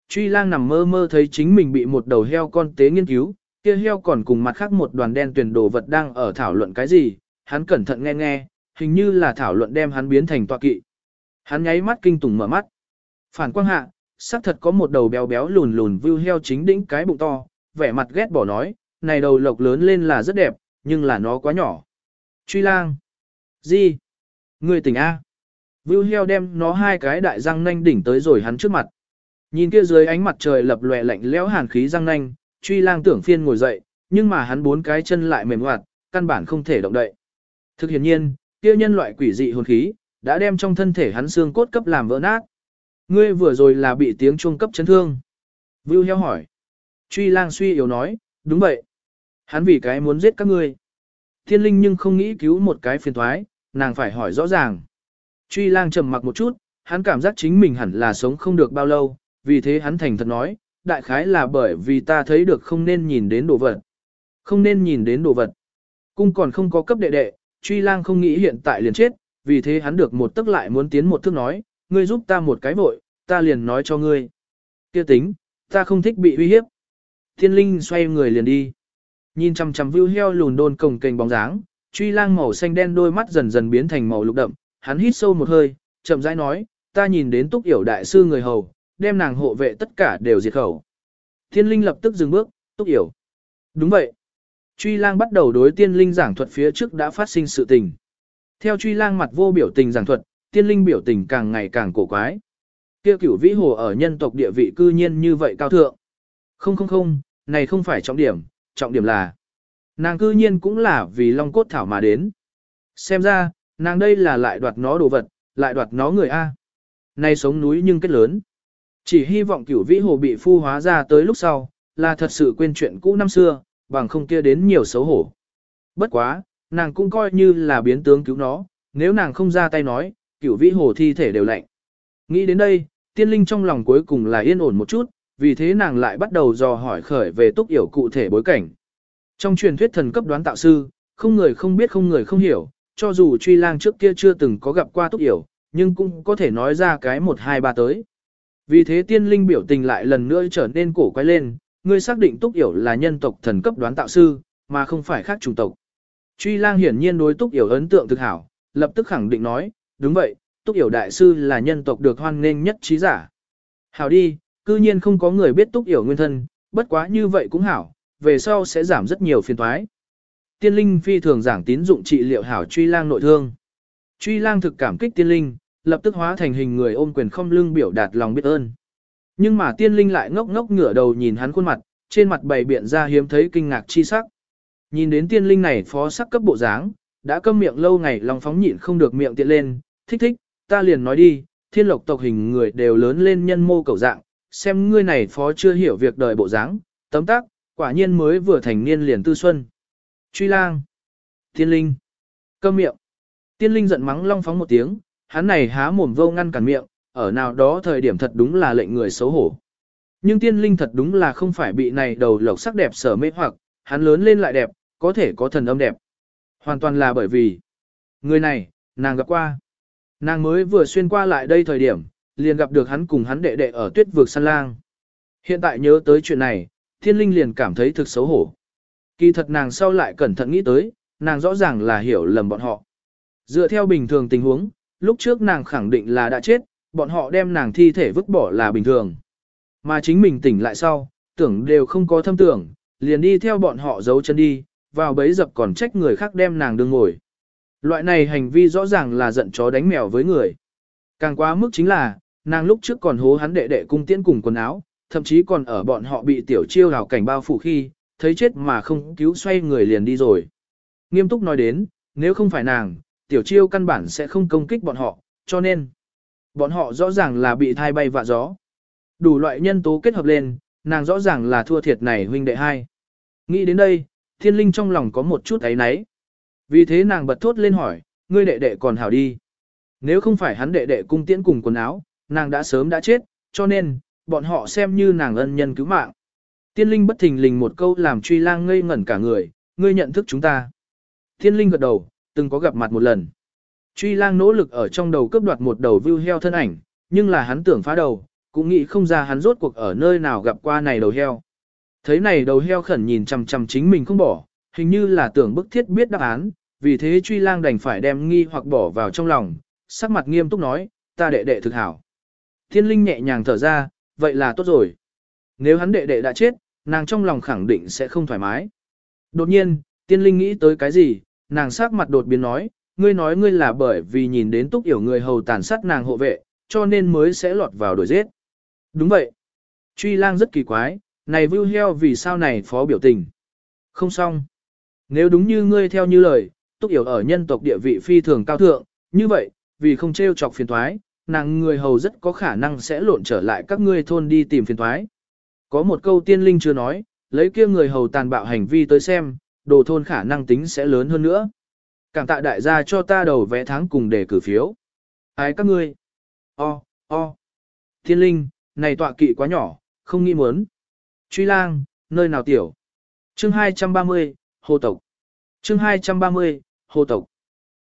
Truy lang nằm mơ mơ thấy chính mình bị một đầu heo con tế nghiên cứu, kia heo còn cùng mặt khác một đoàn đen tuyển đồ vật đang ở thảo luận cái gì, hắn cẩn thận nghe nghe, hình như là thảo luận đem hắn biến thành tọa kỵ. Hắn nháy mắt kinh tủng mở mắt. Phản quang hạ, xác thật có một đầu béo béo lùn lùn view heo chính đỉnh cái bụng to, vẻ mặt ghét bỏ nói, này đầu lộc lớn lên là rất đẹp, nhưng là nó quá nhỏ. Truy lang. Gì? Người tỉnh A. Vưu heo đem nó hai cái đại răng nanh đỉnh tới rồi hắn trước mặt. Nhìn kia dưới ánh mặt trời lập lòe lạnh lẽo hàn khí răng nanh, truy lang tưởng phiên ngồi dậy, nhưng mà hắn bốn cái chân lại mềm hoạt, căn bản không thể động đậy. Thực hiện nhiên, kia nhân loại quỷ dị hồn khí, đã đem trong thân thể hắn xương cốt cấp làm vỡ nát. Ngươi vừa rồi là bị tiếng chuông cấp chấn thương. Vưu heo hỏi. Truy lang suy yếu nói, đúng vậy. Hắn vì cái muốn giết các ngươi. Thiên linh nhưng không nghĩ cứu một cái phiền thoái, nàng phải hỏi rõ ràng. Truy lang trầm mặc một chút, hắn cảm giác chính mình hẳn là sống không được bao lâu, vì thế hắn thành thật nói, đại khái là bởi vì ta thấy được không nên nhìn đến đồ vật. Không nên nhìn đến đồ vật. Cung còn không có cấp đệ đệ, truy lang không nghĩ hiện tại liền chết, vì thế hắn được một tức lại muốn tiến một thước nói, ngươi giúp ta một cái vội, ta liền nói cho ngươi. Kia tính, ta không thích bị uy hiếp. Thiên linh xoay người liền đi. Nhìn chằm chằm view heo lùn đôn cổng kềnh bóng dáng, truy lang màu xanh đen đôi mắt dần dần biến thành màu lục đậm, hắn hít sâu một hơi, chậm rãi nói, ta nhìn đến túc yểu đại sư người hầu, đem nàng hộ vệ tất cả đều diệt khẩu. Thiên linh lập tức dừng bước, túc hiểu, Đúng vậy. Truy lang bắt đầu đối tiên linh giảng thuật phía trước đã phát sinh sự tình. Theo truy lang mặt vô biểu tình giảng thuật, tiên linh biểu tình càng ngày càng cổ quái. Kia cửu vĩ hồ ở nhân tộc địa vị cư nhiên như vậy cao thượng. Không không không, này không phải trọng điểm, trọng điểm là nàng cư nhiên cũng là vì long cốt thảo mà đến. Xem ra, nàng đây là lại đoạt nó đồ vật, lại đoạt nó người A. Này sống núi nhưng kết lớn. Chỉ hy vọng cửu vĩ hồ bị phu hóa ra tới lúc sau, là thật sự quên chuyện cũ năm xưa, bằng không kia đến nhiều xấu hổ. Bất quá, nàng cũng coi như là biến tướng cứu nó, nếu nàng không ra tay nói, cửu vĩ hồ thi thể đều lạnh. Nghĩ đến đây, tiên linh trong lòng cuối cùng là yên ổn một chút, vì thế nàng lại bắt đầu dò hỏi khởi về túc hiểu cụ thể bối cảnh. Trong truyền thuyết thần cấp đoán tạo sư, không người không biết không người không hiểu, cho dù truy lang trước kia chưa từng có gặp qua túc hiểu, nhưng cũng có thể nói ra cái một hai ba tới. Vì thế tiên linh biểu tình lại lần nữa trở nên cổ quay lên, ngươi xác định túc hiểu là nhân tộc thần cấp đoán tạo sư, mà không phải khác chủng tộc. Truy lang hiển nhiên đối túc hiểu ấn tượng thực hảo, lập tức khẳng định nói, đúng vậy, túc hiểu đại sư là nhân tộc được hoan nghênh nhất trí giả. Hảo đi, cư nhiên không có người biết túc hiểu nguyên thân, bất quá như vậy cũng hảo, về sau sẽ giảm rất nhiều phiền toái. Tiên linh phi thường giảng tín dụng trị liệu hảo truy lang nội thương. Truy lang thực cảm kích tiên linh, lập tức hóa thành hình người ôm quyền không lưng biểu đạt lòng biết ơn. Nhưng mà tiên linh lại ngốc ngốc ngửa đầu nhìn hắn khuôn mặt, trên mặt bày biện ra hiếm thấy kinh ngạc chi sắc. Nhìn đến tiên linh này phó sắc cấp bộ dáng, đã câm miệng lâu ngày lòng phóng nhịn không được miệng tiện lên, thích thích, ta liền nói đi, thiên lộc tộc hình người đều lớn lên nhân mô cầu dạng, xem ngươi này phó chưa hiểu việc đời bộ dáng, tấm tác, quả nhiên mới vừa thành niên liền tư xuân. Truy lang, tiên linh, câm miệng. Tiên linh giận mắng long phóng một tiếng, hắn này há mồm vô ngăn cản miệng, ở nào đó thời điểm thật đúng là lệnh người xấu hổ. Nhưng tiên linh thật đúng là không phải bị này đầu lộc sắc đẹp sở mê hoặc, hắn lớn lên lại đẹp, có thể có thần âm đẹp. Hoàn toàn là bởi vì, người này, nàng gặp qua. Nàng mới vừa xuyên qua lại đây thời điểm, liền gặp được hắn cùng hắn đệ đệ ở tuyết vực săn lang. Hiện tại nhớ tới chuyện này, thiên linh liền cảm thấy thực xấu hổ. Kỳ thật nàng sau lại cẩn thận nghĩ tới, nàng rõ ràng là hiểu lầm bọn họ. Dựa theo bình thường tình huống, lúc trước nàng khẳng định là đã chết, bọn họ đem nàng thi thể vứt bỏ là bình thường. Mà chính mình tỉnh lại sau, tưởng đều không có thâm tưởng, liền đi theo bọn họ giấu chân đi, vào bấy dập còn trách người khác đem nàng đương ngồi. Loại này hành vi rõ ràng là giận chó đánh mèo với người. Càng quá mức chính là, nàng lúc trước còn hố hắn đệ đệ cung tiễn cùng quần áo, thậm chí còn ở bọn họ bị tiểu chiêu hào cảnh bao phủ khi, thấy chết mà không cứu xoay người liền đi rồi. Nghiêm túc nói đến, nếu không phải nàng, tiểu chiêu căn bản sẽ không công kích bọn họ, cho nên, bọn họ rõ ràng là bị thai bay vạ gió. Đủ loại nhân tố kết hợp lên, nàng rõ ràng là thua thiệt này huynh đệ hai. Nghĩ đến đây, thiên linh trong lòng có một chút ấy náy. Vì thế nàng bật thốt lên hỏi, ngươi đệ đệ còn hảo đi. Nếu không phải hắn đệ đệ cung tiễn cùng quần áo, nàng đã sớm đã chết, cho nên, bọn họ xem như nàng ân nhân cứu mạng. Tiên linh bất thình lình một câu làm truy lang ngây ngẩn cả người, ngươi nhận thức chúng ta. Tiên linh gật đầu, từng có gặp mặt một lần. Truy lang nỗ lực ở trong đầu cướp đoạt một đầu view heo thân ảnh, nhưng là hắn tưởng phá đầu, cũng nghĩ không ra hắn rốt cuộc ở nơi nào gặp qua này đầu heo. Thấy này đầu heo khẩn nhìn chằm chằm chính mình không bỏ, hình như là tưởng bức thiết biết đáp án, vì thế truy lang đành phải đem nghi hoặc bỏ vào trong lòng, sắc mặt nghiêm túc nói, ta đệ đệ thực hảo. Thiên linh nhẹ nhàng thở ra, vậy là tốt rồi. Nếu hắn đệ đệ đã chết, nàng trong lòng khẳng định sẽ không thoải mái. Đột nhiên, tiên linh nghĩ tới cái gì, nàng sắc mặt đột biến nói, ngươi nói ngươi là bởi vì nhìn đến túc yểu người hầu tàn sát nàng hộ vệ, cho nên mới sẽ lọt vào đuổi giết. Đúng vậy. Truy lang rất kỳ quái, này vưu heo vì sao này phó biểu tình. Không xong. Nếu đúng như ngươi theo như lời, túc yểu ở nhân tộc địa vị phi thường cao thượng, như vậy, vì không trêu chọc phiền thoái, nàng người hầu rất có khả năng sẽ lộn trở lại các ngươi thôn đi tìm phiền thoái. Có một câu tiên linh chưa nói, lấy kia người hầu tàn bạo hành vi tới xem, đồ thôn khả năng tính sẽ lớn hơn nữa. Cảm tạ đại gia cho ta đầu vẽ tháng cùng để cử phiếu. Ái các ngươi. O, o. Thiên linh, này tọa kỵ quá nhỏ, không nghĩ muốn. Truy lang, nơi nào tiểu. Chương 230, Hồ Tộc. Chương 230, Hồ Tộc.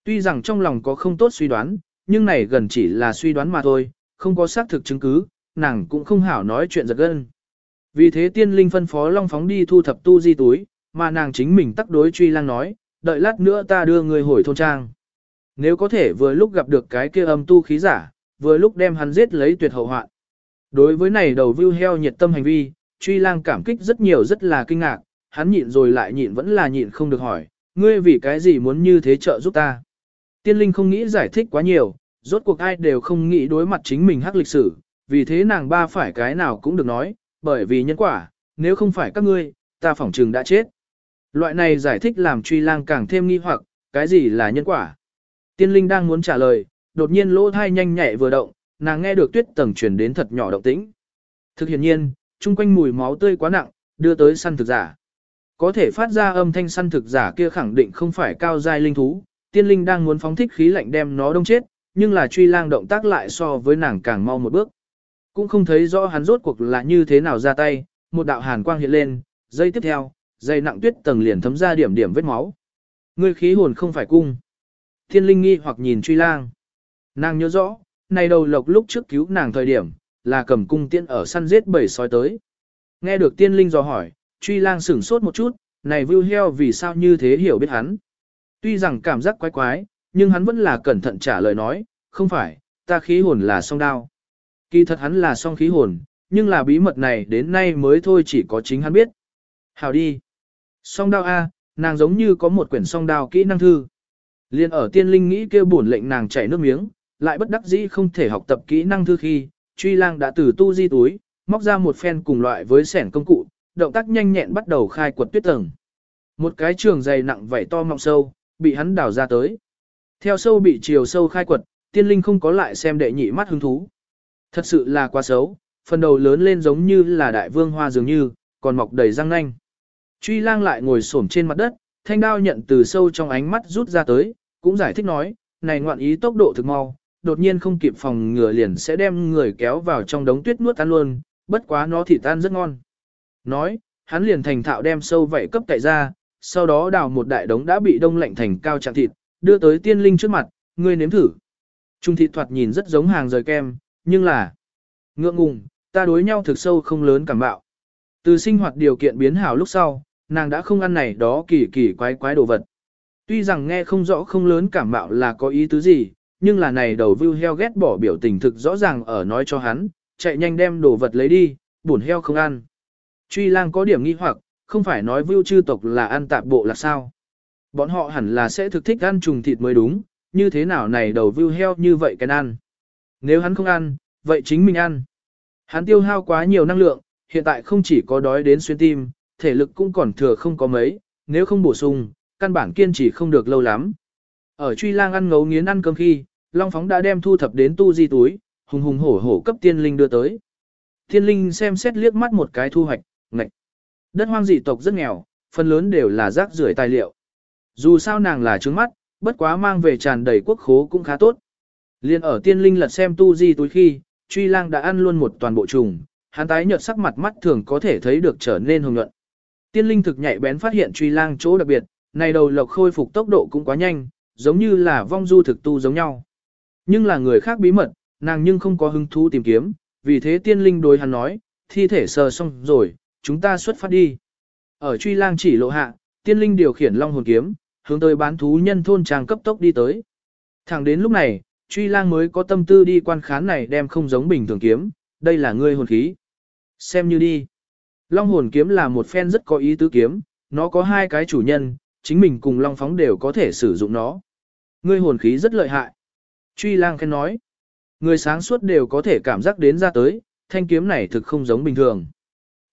Tuy rằng trong lòng có không tốt suy đoán, nhưng này gần chỉ là suy đoán mà thôi, không có xác thực chứng cứ, nàng cũng không hảo nói chuyện giật gân. Vì thế tiên linh phân phó Long Phóng đi thu thập tu di túi, mà nàng chính mình tắc đối truy lang nói, đợi lát nữa ta đưa người hồi thôn trang. Nếu có thể vừa lúc gặp được cái kia âm tu khí giả, vừa lúc đem hắn giết lấy tuyệt hậu hoạn. Đối với này đầu view heo nhiệt tâm hành vi, truy lang cảm kích rất nhiều rất là kinh ngạc, hắn nhịn rồi lại nhịn vẫn là nhịn không được hỏi, ngươi vì cái gì muốn như thế trợ giúp ta. Tiên linh không nghĩ giải thích quá nhiều, rốt cuộc ai đều không nghĩ đối mặt chính mình hắc lịch sử, vì thế nàng ba phải cái nào cũng được nói, bởi vì nhân quả, nếu không phải các ngươi, ta phỏng trừng đã chết. Loại này giải thích làm truy lang càng thêm nghi hoặc, cái gì là nhân quả. Tiên linh đang muốn trả lời, đột nhiên lỗ thai nhanh nhẹ vừa động, nàng nghe được tuyết tầng truyền đến thật nhỏ động tĩnh. Thực hiện nhiên, chung quanh mùi máu tươi quá nặng, đưa tới săn thực giả. Có thể phát ra âm thanh săn thực giả kia khẳng định không phải cao giai linh thú, tiên linh đang muốn phóng thích khí lạnh đem nó đông chết, nhưng là truy lang động tác lại so với nàng càng mau một bước. Cũng không thấy rõ hắn rốt cuộc là như thế nào ra tay, một đạo hàn quang hiện lên, giây tiếp theo, dây nặng tuyết tầng liền thấm ra điểm điểm vết máu. Ngươi khí hồn không phải cung. Thiên linh nghi hoặc nhìn truy lang. Nàng nhớ rõ, này đầu lộc lúc trước cứu nàng thời điểm, là cầm cung tiên ở săn giết bầy sói tới. Nghe được tiên linh dò hỏi, truy lang sửng sốt một chút, này vưu heo vì sao như thế hiểu biết hắn. Tuy rằng cảm giác quái quái, nhưng hắn vẫn là cẩn thận trả lời nói, không phải, ta khí hồn là song đao. Kỳ thật hắn là song khí hồn, nhưng là bí mật này đến nay mới thôi chỉ có chính hắn biết. Hào đi. Song đao A, nàng giống như có một quyển song đao kỹ năng thư. Liên ở tiên linh nghĩ kêu bổn lệnh nàng chảy nước miếng, lại bất đắc dĩ không thể học tập kỹ năng thư khi, truy lang đã từ tu di túi, móc ra một phen cùng loại với sẻn công cụ, động tác nhanh nhẹn bắt đầu khai quật tuyết tầng. Một cái trường dày nặng vảy to mọng sâu, bị hắn đào ra tới. Theo sâu bị chiều sâu khai quật, tiên linh không có lại xem đệ nhị mắt hứng thú. Thật sự là quá xấu, phần đầu lớn lên giống như là đại vương hoa dường như, còn mọc đầy răng nanh. Truy lang lại ngồi xổm trên mặt đất, thanh đao nhận từ sâu trong ánh mắt rút ra tới, cũng giải thích nói, này ngoạn ý tốc độ thực mau, đột nhiên không kịp phòng ngừa liền sẽ đem người kéo vào trong đống tuyết nuốt ăn luôn, bất quá nó thì tan rất ngon. Nói, hắn liền thành thạo đem sâu vậy cấp cậy ra, sau đó đào một đại đống đã bị đông lạnh thành cao trạng thịt, đưa tới tiên linh trước mặt, ngươi nếm thử. Trung thịt thoạt nhìn rất giống hàng rời kem, nhưng là ngượng ngùng, ta đối nhau thực sâu không lớn cảm bạo. Từ sinh hoạt điều kiện biến hảo lúc sau, nàng đã không ăn này đó kỳ kỳ quái quái đồ vật. Tuy rằng nghe không rõ không lớn cảm mạo là có ý tứ gì, nhưng là này đầu vưu heo ghét bỏ biểu tình thực rõ ràng ở nói cho hắn, chạy nhanh đem đồ vật lấy đi, buồn heo không ăn. Truy lang có điểm nghi hoặc, không phải nói vưu chư tộc là ăn tạp bộ là sao. Bọn họ hẳn là sẽ thực thích ăn trùng thịt mới đúng, như thế nào này đầu vưu heo như vậy cái ăn. Nếu hắn không ăn, vậy chính mình ăn. Hắn tiêu hao quá nhiều năng lượng, hiện tại không chỉ có đói đến xuyên tim, thể lực cũng còn thừa không có mấy, nếu không bổ sung, căn bản kiên trì không được lâu lắm. Ở truy lang ăn ngấu nghiến ăn cơm khi, Long Phóng đã đem thu thập đến tu di túi, hùng hùng hổ hổ cấp tiên linh đưa tới. Tiên linh xem xét liếc mắt một cái thu hoạch, ngạch. Đất hoang dị tộc rất nghèo, phần lớn đều là rác rưởi tài liệu. Dù sao nàng là trứng mắt, bất quá mang về tràn đầy quốc khố cũng khá tốt. Liên ở tiên linh lật xem tu di túi khi, truy lang đã ăn luôn một toàn bộ trùng, hắn tái nhợt sắc mặt mắt thường có thể thấy được trở nên hồng nhuận. Tiên linh thực nhạy bén phát hiện truy lang chỗ đặc biệt, này đầu lộc khôi phục tốc độ cũng quá nhanh, giống như là vong du thực tu giống nhau. Nhưng là người khác bí mật, nàng nhưng không có hứng thú tìm kiếm, vì thế tiên linh đối hắn nói, thi thể sờ xong rồi, chúng ta xuất phát đi. Ở truy lang chỉ lộ hạ, tiên linh điều khiển long hồn kiếm, hướng tới bán thú nhân thôn trang cấp tốc đi tới. Thẳng đến lúc này, truy lang mới có tâm tư đi quan khán này đem không giống bình thường kiếm, đây là ngươi hồn khí. Xem như đi. Long hồn kiếm là một phen rất có ý tứ kiếm, nó có hai cái chủ nhân, chính mình cùng long phóng đều có thể sử dụng nó. Ngươi hồn khí rất lợi hại. Truy lang khen nói. Người sáng suốt đều có thể cảm giác đến ra tới, thanh kiếm này thực không giống bình thường.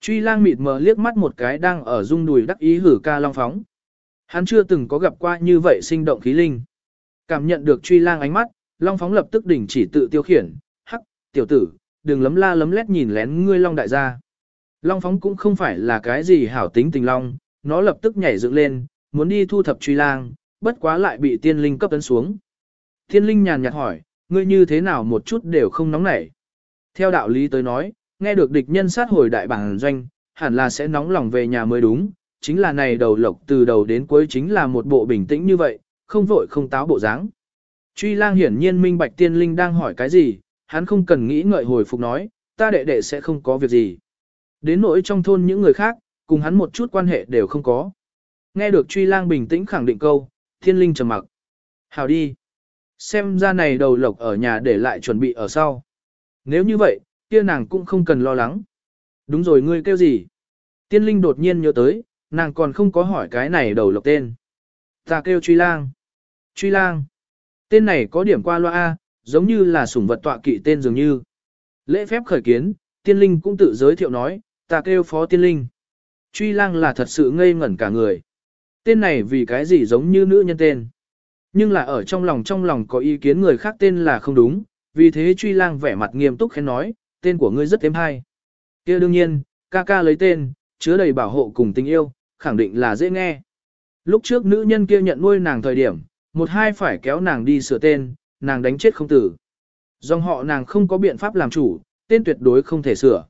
Truy lang mịt mờ liếc mắt một cái đang ở rung đùi đắc ý hử ca long phóng. Hắn chưa từng có gặp qua như vậy sinh động khí linh. Cảm nhận được truy lang ánh mắt, long phóng lập tức đình chỉ tự tiêu khiển. Hắc, tiểu tử, đừng lấm la lấm lét nhìn lén ngươi long đại gia. Long phóng cũng không phải là cái gì hảo tính tình long, nó lập tức nhảy dựng lên, muốn đi thu thập truy lang, bất quá lại bị tiên linh cấp tấn xuống. Tiên linh nhàn nhạt hỏi, ngươi như thế nào một chút đều không nóng nảy. Theo đạo lý tới nói, nghe được địch nhân sát hồi đại bản doanh, hẳn là sẽ nóng lòng về nhà mới đúng, chính là này đầu lộc từ đầu đến cuối chính là một bộ bình tĩnh như vậy, không vội không táo bộ dáng. Truy lang hiển nhiên minh bạch tiên linh đang hỏi cái gì, hắn không cần nghĩ ngợi hồi phục nói, ta đệ đệ sẽ không có việc gì. Đến nỗi trong thôn những người khác, cùng hắn một chút quan hệ đều không có. Nghe được truy lang bình tĩnh khẳng định câu, thiên linh trầm mặc. Hào đi. Xem ra này đầu lộc ở nhà để lại chuẩn bị ở sau. Nếu như vậy, kia nàng cũng không cần lo lắng. Đúng rồi ngươi kêu gì? Tiên linh đột nhiên nhớ tới, nàng còn không có hỏi cái này đầu lộc tên. Ta kêu truy lang. Truy lang. Tên này có điểm qua loa A, giống như là sủng vật tọa kỵ tên dường như. Lễ phép khởi kiến, tiên linh cũng tự giới thiệu nói, ta kêu phó tiên linh. Truy lang là thật sự ngây ngẩn cả người. Tên này vì cái gì giống như nữ nhân tên. Nhưng là ở trong lòng trong lòng có ý kiến người khác tên là không đúng, vì thế truy lang vẻ mặt nghiêm túc khen nói, tên của ngươi rất êm hay. kia đương nhiên, ca ca lấy tên, chứa đầy bảo hộ cùng tình yêu, khẳng định là dễ nghe. Lúc trước nữ nhân kia nhận nuôi nàng thời điểm, một hai phải kéo nàng đi sửa tên, nàng đánh chết không tử. Dòng họ nàng không có biện pháp làm chủ, tên tuyệt đối không thể sửa.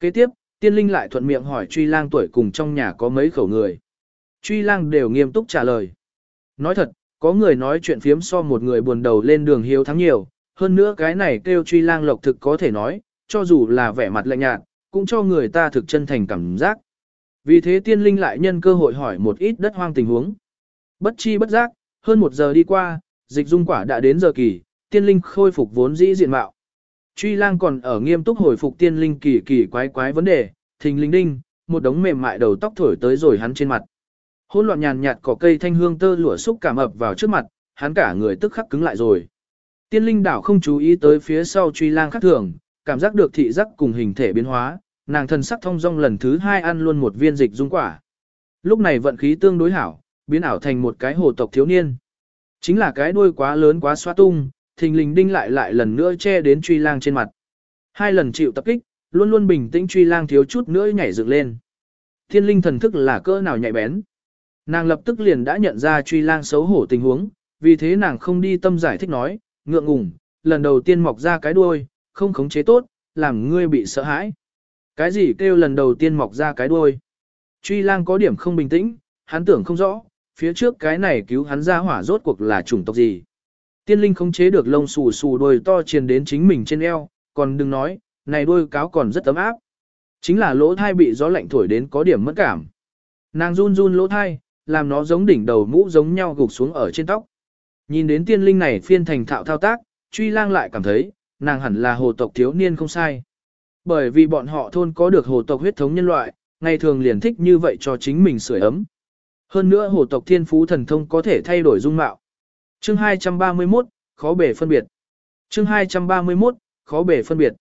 Kế tiếp, tiên linh lại thuận miệng hỏi truy lang tuổi cùng trong nhà có mấy khẩu người. Truy lang đều nghiêm túc trả lời. Nói thật, có người nói chuyện phiếm so một người buồn đầu lên đường hiếu thắng nhiều, hơn nữa cái này kêu truy lang lộc thực có thể nói, cho dù là vẻ mặt lạnh nhạt, cũng cho người ta thực chân thành cảm giác. Vì thế tiên linh lại nhân cơ hội hỏi một ít đất hoang tình huống. Bất chi bất giác, hơn một giờ đi qua, dịch dung quả đã đến giờ kỳ, tiên linh khôi phục vốn dĩ diện mạo. Truy lang còn ở nghiêm túc hồi phục tiên linh kỳ kỳ quái quái vấn đề, thình linh đinh, một đống mềm mại đầu tóc thổi tới rồi hắn trên mặt. Hôn loạn nhàn nhạt cỏ cây thanh hương tơ lụa xúc cảm ập vào trước mặt, hắn cả người tức khắc cứng lại rồi. Tiên linh đảo không chú ý tới phía sau truy lang khác thường, cảm giác được thị giác cùng hình thể biến hóa, nàng thần sắc thông dong lần thứ hai ăn luôn một viên dịch dung quả. Lúc này vận khí tương đối hảo, biến ảo thành một cái hồ tộc thiếu niên. Chính là cái đuôi quá lớn quá xoa tung, thình lình đinh lại lại lần nữa che đến truy lang trên mặt. Hai lần chịu tập kích, luôn luôn bình tĩnh truy lang thiếu chút nữa nhảy dựng lên. Thiên linh thần thức là cỡ nào nhạy bén. Nàng lập tức liền đã nhận ra truy lang xấu hổ tình huống, vì thế nàng không đi tâm giải thích nói, ngượng ngùng, lần đầu tiên mọc ra cái đuôi, không khống chế tốt, làm ngươi bị sợ hãi. Cái gì kêu lần đầu tiên mọc ra cái đuôi? Truy lang có điểm không bình tĩnh, hắn tưởng không rõ, phía trước cái này cứu hắn ra hỏa rốt cuộc là chủng tộc gì. Tiên linh không chế được lông xù xù đôi to truyền đến chính mình trên eo, còn đừng nói, này đôi cáo còn rất ấm áp. Chính là lỗ thai bị gió lạnh thổi đến có điểm mất cảm. Nàng run run lỗ thai, làm nó giống đỉnh đầu mũ giống nhau gục xuống ở trên tóc. Nhìn đến tiên linh này phiên thành thạo thao tác, truy lang lại cảm thấy, nàng hẳn là hồ tộc thiếu niên không sai. Bởi vì bọn họ thôn có được hồ tộc huyết thống nhân loại, ngày thường liền thích như vậy cho chính mình sưởi ấm. Hơn nữa hồ tộc thiên phú thần thông có thể thay đổi dung mạo. Chương 231, khó bể phân biệt. Chương 231, khó bể phân biệt.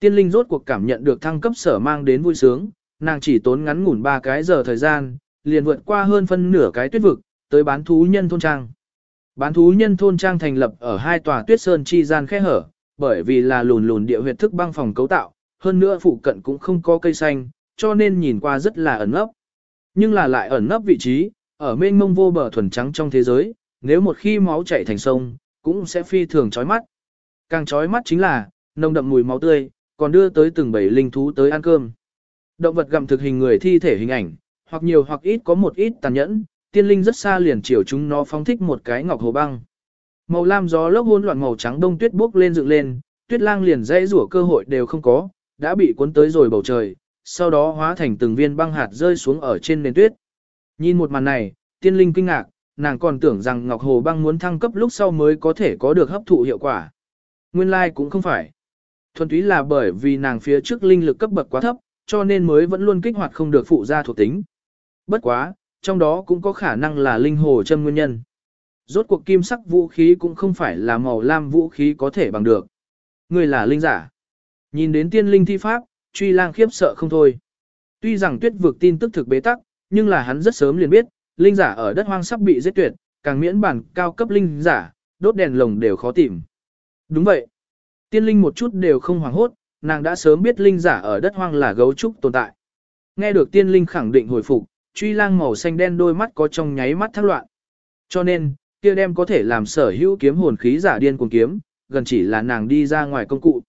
Tiên linh rốt cuộc cảm nhận được thăng cấp sở mang đến vui sướng, nàng chỉ tốn ngắn ngủn 3 cái giờ thời gian, liền vượt qua hơn phân nửa cái tuyết vực, tới bán thú nhân thôn trang. Bán thú nhân thôn trang thành lập ở hai tòa tuyết sơn chi gian khe hở, bởi vì là lùn lùn địa huyệt thức băng phòng cấu tạo, hơn nữa phụ cận cũng không có cây xanh, cho nên nhìn qua rất là ẩn nấp. Nhưng là lại ẩn nấp vị trí, ở mênh mông vô bờ thuần trắng trong thế giới, nếu một khi máu chảy thành sông, cũng sẽ phi thường chói mắt. Càng chói mắt chính là, nồng đậm mùi máu tươi, còn đưa tới từng bầy linh thú tới ăn cơm. Động vật gặm thực hình người thi thể hình ảnh, hoặc nhiều hoặc ít có một ít tàn nhẫn, tiên linh rất xa liền chiều chúng nó phóng thích một cái ngọc hồ băng. Màu lam gió lốc hỗn loạn màu trắng đông tuyết bốc lên dựng lên, tuyết lang liền dãy rủa cơ hội đều không có, đã bị cuốn tới rồi bầu trời, sau đó hóa thành từng viên băng hạt rơi xuống ở trên nền tuyết. Nhìn một màn này, tiên linh kinh ngạc, nàng còn tưởng rằng ngọc hồ băng muốn thăng cấp lúc sau mới có thể có được hấp thụ hiệu quả. Nguyên lai like cũng không phải. Thuần túy là bởi vì nàng phía trước linh lực cấp bậc quá thấp, cho nên mới vẫn luôn kích hoạt không được phụ gia thuộc tính. Bất quá, trong đó cũng có khả năng là linh hồ châm nguyên nhân. Rốt cuộc kim sắc vũ khí cũng không phải là màu lam vũ khí có thể bằng được. Người là linh giả. Nhìn đến tiên linh thi pháp, truy lang khiếp sợ không thôi. Tuy rằng tuyết vực tin tức thực bế tắc, nhưng là hắn rất sớm liền biết, linh giả ở đất hoang sắp bị giết tuyệt, càng miễn bản cao cấp linh giả, đốt đèn lồng đều khó tìm. Đúng vậy. Tiên linh một chút đều không hoảng hốt, nàng đã sớm biết linh giả ở đất hoang là gấu trúc tồn tại. Nghe được tiên linh khẳng định hồi phục, truy lang màu xanh đen đôi mắt có trong nháy mắt thắc loạn. Cho nên, kia đem có thể làm sở hữu kiếm hồn khí giả điên cuồng kiếm, gần chỉ là nàng đi ra ngoài công cụ.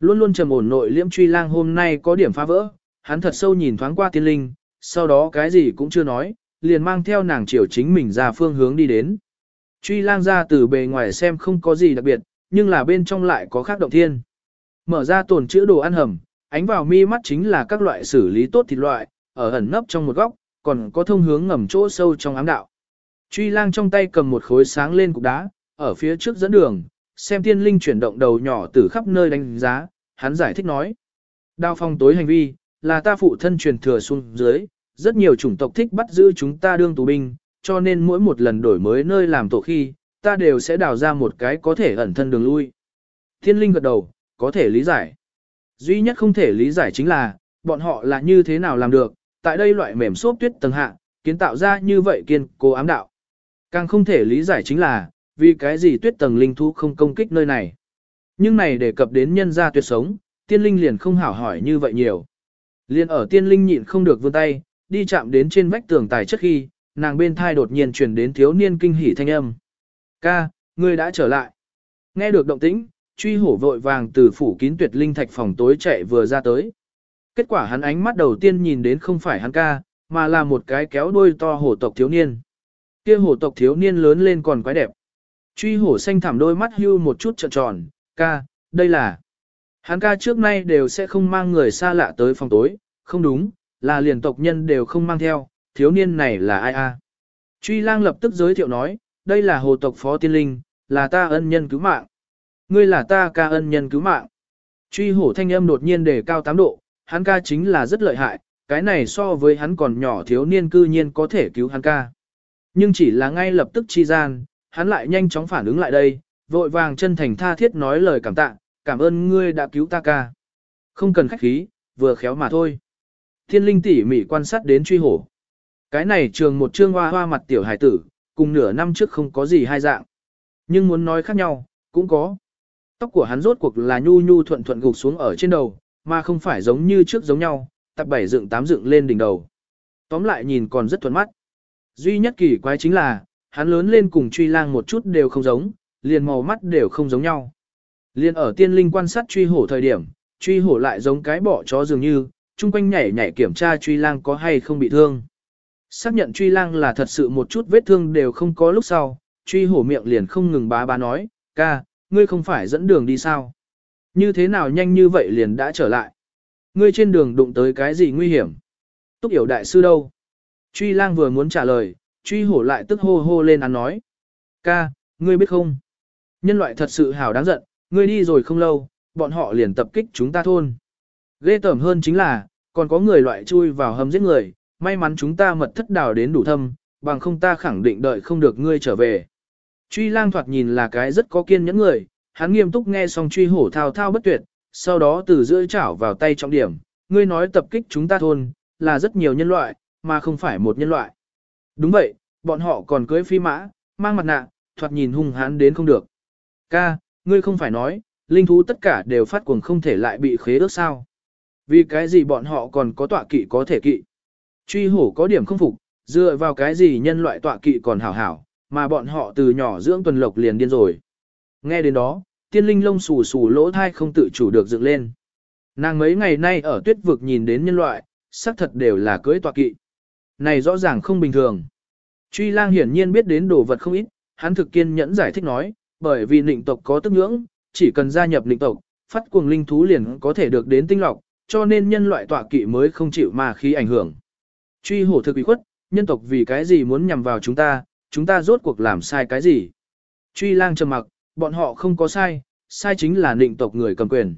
Luôn luôn trầm ổn nội liễm truy lang hôm nay có điểm phá vỡ, hắn thật sâu nhìn thoáng qua tiên linh, sau đó cái gì cũng chưa nói, liền mang theo nàng chiều chính mình ra phương hướng đi đến. Truy lang ra từ bề ngoài xem không có gì đặc biệt, nhưng là bên trong lại có khác động thiên. Mở ra tồn chữ đồ ăn hầm, ánh vào mi mắt chính là các loại xử lý tốt thịt loại, ở ẩn nấp trong một góc, còn có thông hướng ngầm chỗ sâu trong ám đạo. Truy lang trong tay cầm một khối sáng lên cục đá, ở phía trước dẫn đường, xem thiên linh chuyển động đầu nhỏ từ khắp nơi đánh giá, hắn giải thích nói. Đao phong tối hành vi, là ta phụ thân truyền thừa xuống dưới, rất nhiều chủng tộc thích bắt giữ chúng ta đương tù binh, cho nên mỗi một lần đổi mới nơi làm tổ khi, ta đều sẽ đào ra một cái có thể ẩn thân đường lui. Thiên linh gật đầu, có thể lý giải. Duy nhất không thể lý giải chính là, bọn họ là như thế nào làm được, tại đây loại mềm xốp tuyết tầng hạ, kiến tạo ra như vậy kiên cố ám đạo. Càng không thể lý giải chính là, vì cái gì tuyết tầng linh thú không công kích nơi này. Nhưng này đề cập đến nhân gia tuyệt sống, tiên linh liền không hảo hỏi như vậy nhiều. Liên ở tiên linh nhịn không được vươn tay, đi chạm đến trên vách tường tài chất khi, nàng bên thai đột nhiên truyền đến thiếu niên kinh hỉ thanh âm. Ca, ngươi đã trở lại. Nghe được động tĩnh, truy hổ vội vàng từ phủ kín tuyệt linh thạch phòng tối chạy vừa ra tới. Kết quả hắn ánh mắt đầu tiên nhìn đến không phải hắn ca, mà là một cái kéo đuôi to hổ tộc thiếu niên. Kia hổ tộc thiếu niên lớn lên còn quái đẹp. Truy hổ xanh thẳm đôi mắt hưu một chút trợn tròn, ca, đây là. Hắn ca trước nay đều sẽ không mang người xa lạ tới phòng tối, không đúng, là liền tộc nhân đều không mang theo, thiếu niên này là ai a? Truy lang lập tức giới thiệu nói, đây là hồ tộc phó tiên linh, là ta ân nhân cứu mạng. Ngươi là ta ca ân nhân cứu mạng. Truy hổ thanh âm đột nhiên đề cao 8 độ, hắn ca chính là rất lợi hại, cái này so với hắn còn nhỏ thiếu niên cư nhiên có thể cứu hắn ca. Nhưng chỉ là ngay lập tức chi gian, hắn lại nhanh chóng phản ứng lại đây, vội vàng chân thành tha thiết nói lời cảm tạ, cảm ơn ngươi đã cứu ta ca. Không cần khách khí, vừa khéo mà thôi. Thiên linh tỉ mỉ quan sát đến truy hổ. Cái này trường một trương hoa hoa mặt tiểu hải tử, cùng nửa năm trước không có gì hai dạng. Nhưng muốn nói khác nhau, cũng có. Tóc của hắn rốt cuộc là nhu nhu thuận thuận gục xuống ở trên đầu, mà không phải giống như trước giống nhau, tập bảy dựng tám dựng lên đỉnh đầu. Tóm lại nhìn còn rất thuận mắt. Duy nhất kỳ quái chính là, hắn lớn lên cùng truy lang một chút đều không giống, liền màu mắt đều không giống nhau. Liên ở tiên linh quan sát truy hổ thời điểm, truy hổ lại giống cái bỏ chó dường như, chung quanh nhảy nhảy kiểm tra truy lang có hay không bị thương. Xác nhận truy lang là thật sự một chút vết thương đều không có lúc sau, truy hổ miệng liền không ngừng bá bá nói, ca, ngươi không phải dẫn đường đi sao? Như thế nào nhanh như vậy liền đã trở lại? Ngươi trên đường đụng tới cái gì nguy hiểm? Túc hiểu đại sư đâu? Truy lang vừa muốn trả lời, truy hổ lại tức hô hô lên ăn nói. Ca, ngươi biết không? Nhân loại thật sự hào đáng giận, ngươi đi rồi không lâu, bọn họ liền tập kích chúng ta thôn. Ghê tởm hơn chính là, còn có người loại chui vào hầm giết người, may mắn chúng ta mật thất đào đến đủ thâm, bằng không ta khẳng định đợi không được ngươi trở về. Truy lang thoạt nhìn là cái rất có kiên nhẫn người, hắn nghiêm túc nghe xong truy hổ thao thao bất tuyệt, sau đó từ giữa chảo vào tay trọng điểm, ngươi nói tập kích chúng ta thôn, là rất nhiều nhân loại, mà không phải một nhân loại. Đúng vậy, bọn họ còn cưới phi mã, mang mặt nạ, thoạt nhìn hung hãn đến không được. Ca, ngươi không phải nói, linh thú tất cả đều phát cuồng không thể lại bị khế ước sao. Vì cái gì bọn họ còn có tọa kỵ có thể kỵ. Truy hổ có điểm không phục, dựa vào cái gì nhân loại tọa kỵ còn hảo hảo, mà bọn họ từ nhỏ dưỡng tuần lộc liền điên rồi. Nghe đến đó, tiên linh lông xù xù lỗ thai không tự chủ được dựng lên. Nàng mấy ngày nay ở tuyết vực nhìn đến nhân loại, xác thật đều là cưới tọa kỵ. Này rõ ràng không bình thường. Truy lang hiển nhiên biết đến đồ vật không ít, hắn thực kiên nhẫn giải thích nói, bởi vì nịnh tộc có tức ngưỡng, chỉ cần gia nhập nịnh tộc, phát cuồng linh thú liền có thể được đến tinh lọc, cho nên nhân loại tọa kỵ mới không chịu ma khí ảnh hưởng. Truy hổ thực bị khuất, nhân tộc vì cái gì muốn nhằm vào chúng ta, chúng ta rốt cuộc làm sai cái gì. Truy lang trầm mặc, bọn họ không có sai, sai chính là nịnh tộc người cầm quyền.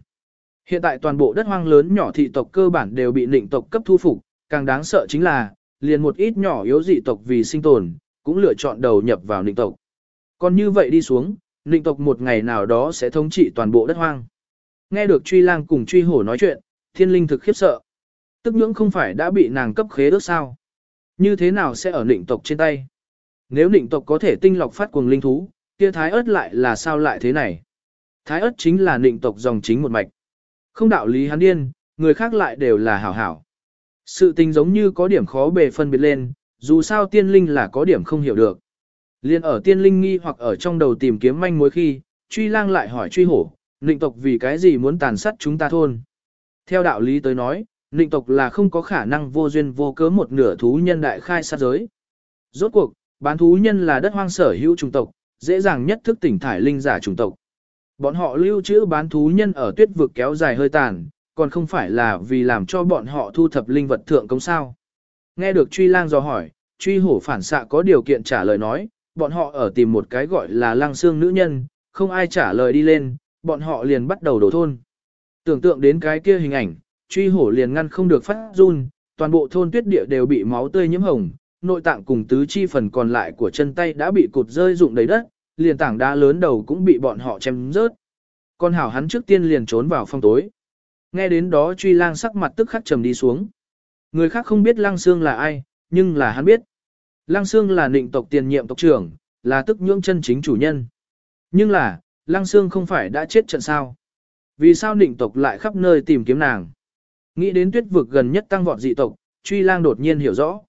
Hiện tại toàn bộ đất hoang lớn nhỏ thị tộc cơ bản đều bị nịnh tộc cấp thu phục, càng đáng sợ chính là, liền một ít nhỏ yếu dị tộc vì sinh tồn, cũng lựa chọn đầu nhập vào nịnh tộc. Còn như vậy đi xuống, nịnh tộc một ngày nào đó sẽ thống trị toàn bộ đất hoang. Nghe được truy lang cùng truy hổ nói chuyện, thiên linh thực khiếp sợ. Tức nhưỡng không phải đã bị nàng cấp khế ước sao? Như thế nào sẽ ở nịnh tộc trên tay? Nếu nịnh tộc có thể tinh lọc phát cuồng linh thú, kia thái ớt lại là sao lại thế này? Thái ớt chính là nịnh tộc dòng chính một mạch. Không đạo lý hắn điên, người khác lại đều là hảo hảo. Sự tình giống như có điểm khó bề phân biệt lên, dù sao tiên linh là có điểm không hiểu được. Liên ở tiên linh nghi hoặc ở trong đầu tìm kiếm manh mối khi, truy lang lại hỏi truy hổ, nịnh tộc vì cái gì muốn tàn sát chúng ta thôn. Theo đạo lý tới nói, nịnh tộc là không có khả năng vô duyên vô cớ một nửa thú nhân đại khai sát giới. Rốt cuộc, bán thú nhân là đất hoang sở hữu chủng tộc, dễ dàng nhất thức tỉnh thải linh giả chủng tộc. Bọn họ lưu trữ bán thú nhân ở tuyết vực kéo dài hơi tàn, còn không phải là vì làm cho bọn họ thu thập linh vật thượng công sao. Nghe được truy lang do hỏi, truy hổ phản xạ có điều kiện trả lời nói, bọn họ ở tìm một cái gọi là lang xương nữ nhân, không ai trả lời đi lên, bọn họ liền bắt đầu đổ thôn. Tưởng tượng đến cái kia hình ảnh, truy hổ liền ngăn không được phát run, toàn bộ thôn tuyết địa đều bị máu tươi nhiễm hồng, nội tạng cùng tứ chi phần còn lại của chân tay đã bị cột rơi rụng đầy đất, liền tảng đá lớn đầu cũng bị bọn họ chém rớt. Con hảo hắn trước tiên liền trốn vào phong tối. Nghe đến đó truy lang sắc mặt tức khắc trầm đi xuống. Người khác không biết lang xương là ai, nhưng là hắn biết. Lang xương là nịnh tộc tiền nhiệm tộc trưởng, là tức nhưỡng chân chính chủ nhân. Nhưng là, lang xương không phải đã chết trận sao. Vì sao nịnh tộc lại khắp nơi tìm kiếm nàng? Nghĩ đến tuyết vực gần nhất tăng vọt dị tộc, truy lang đột nhiên hiểu rõ.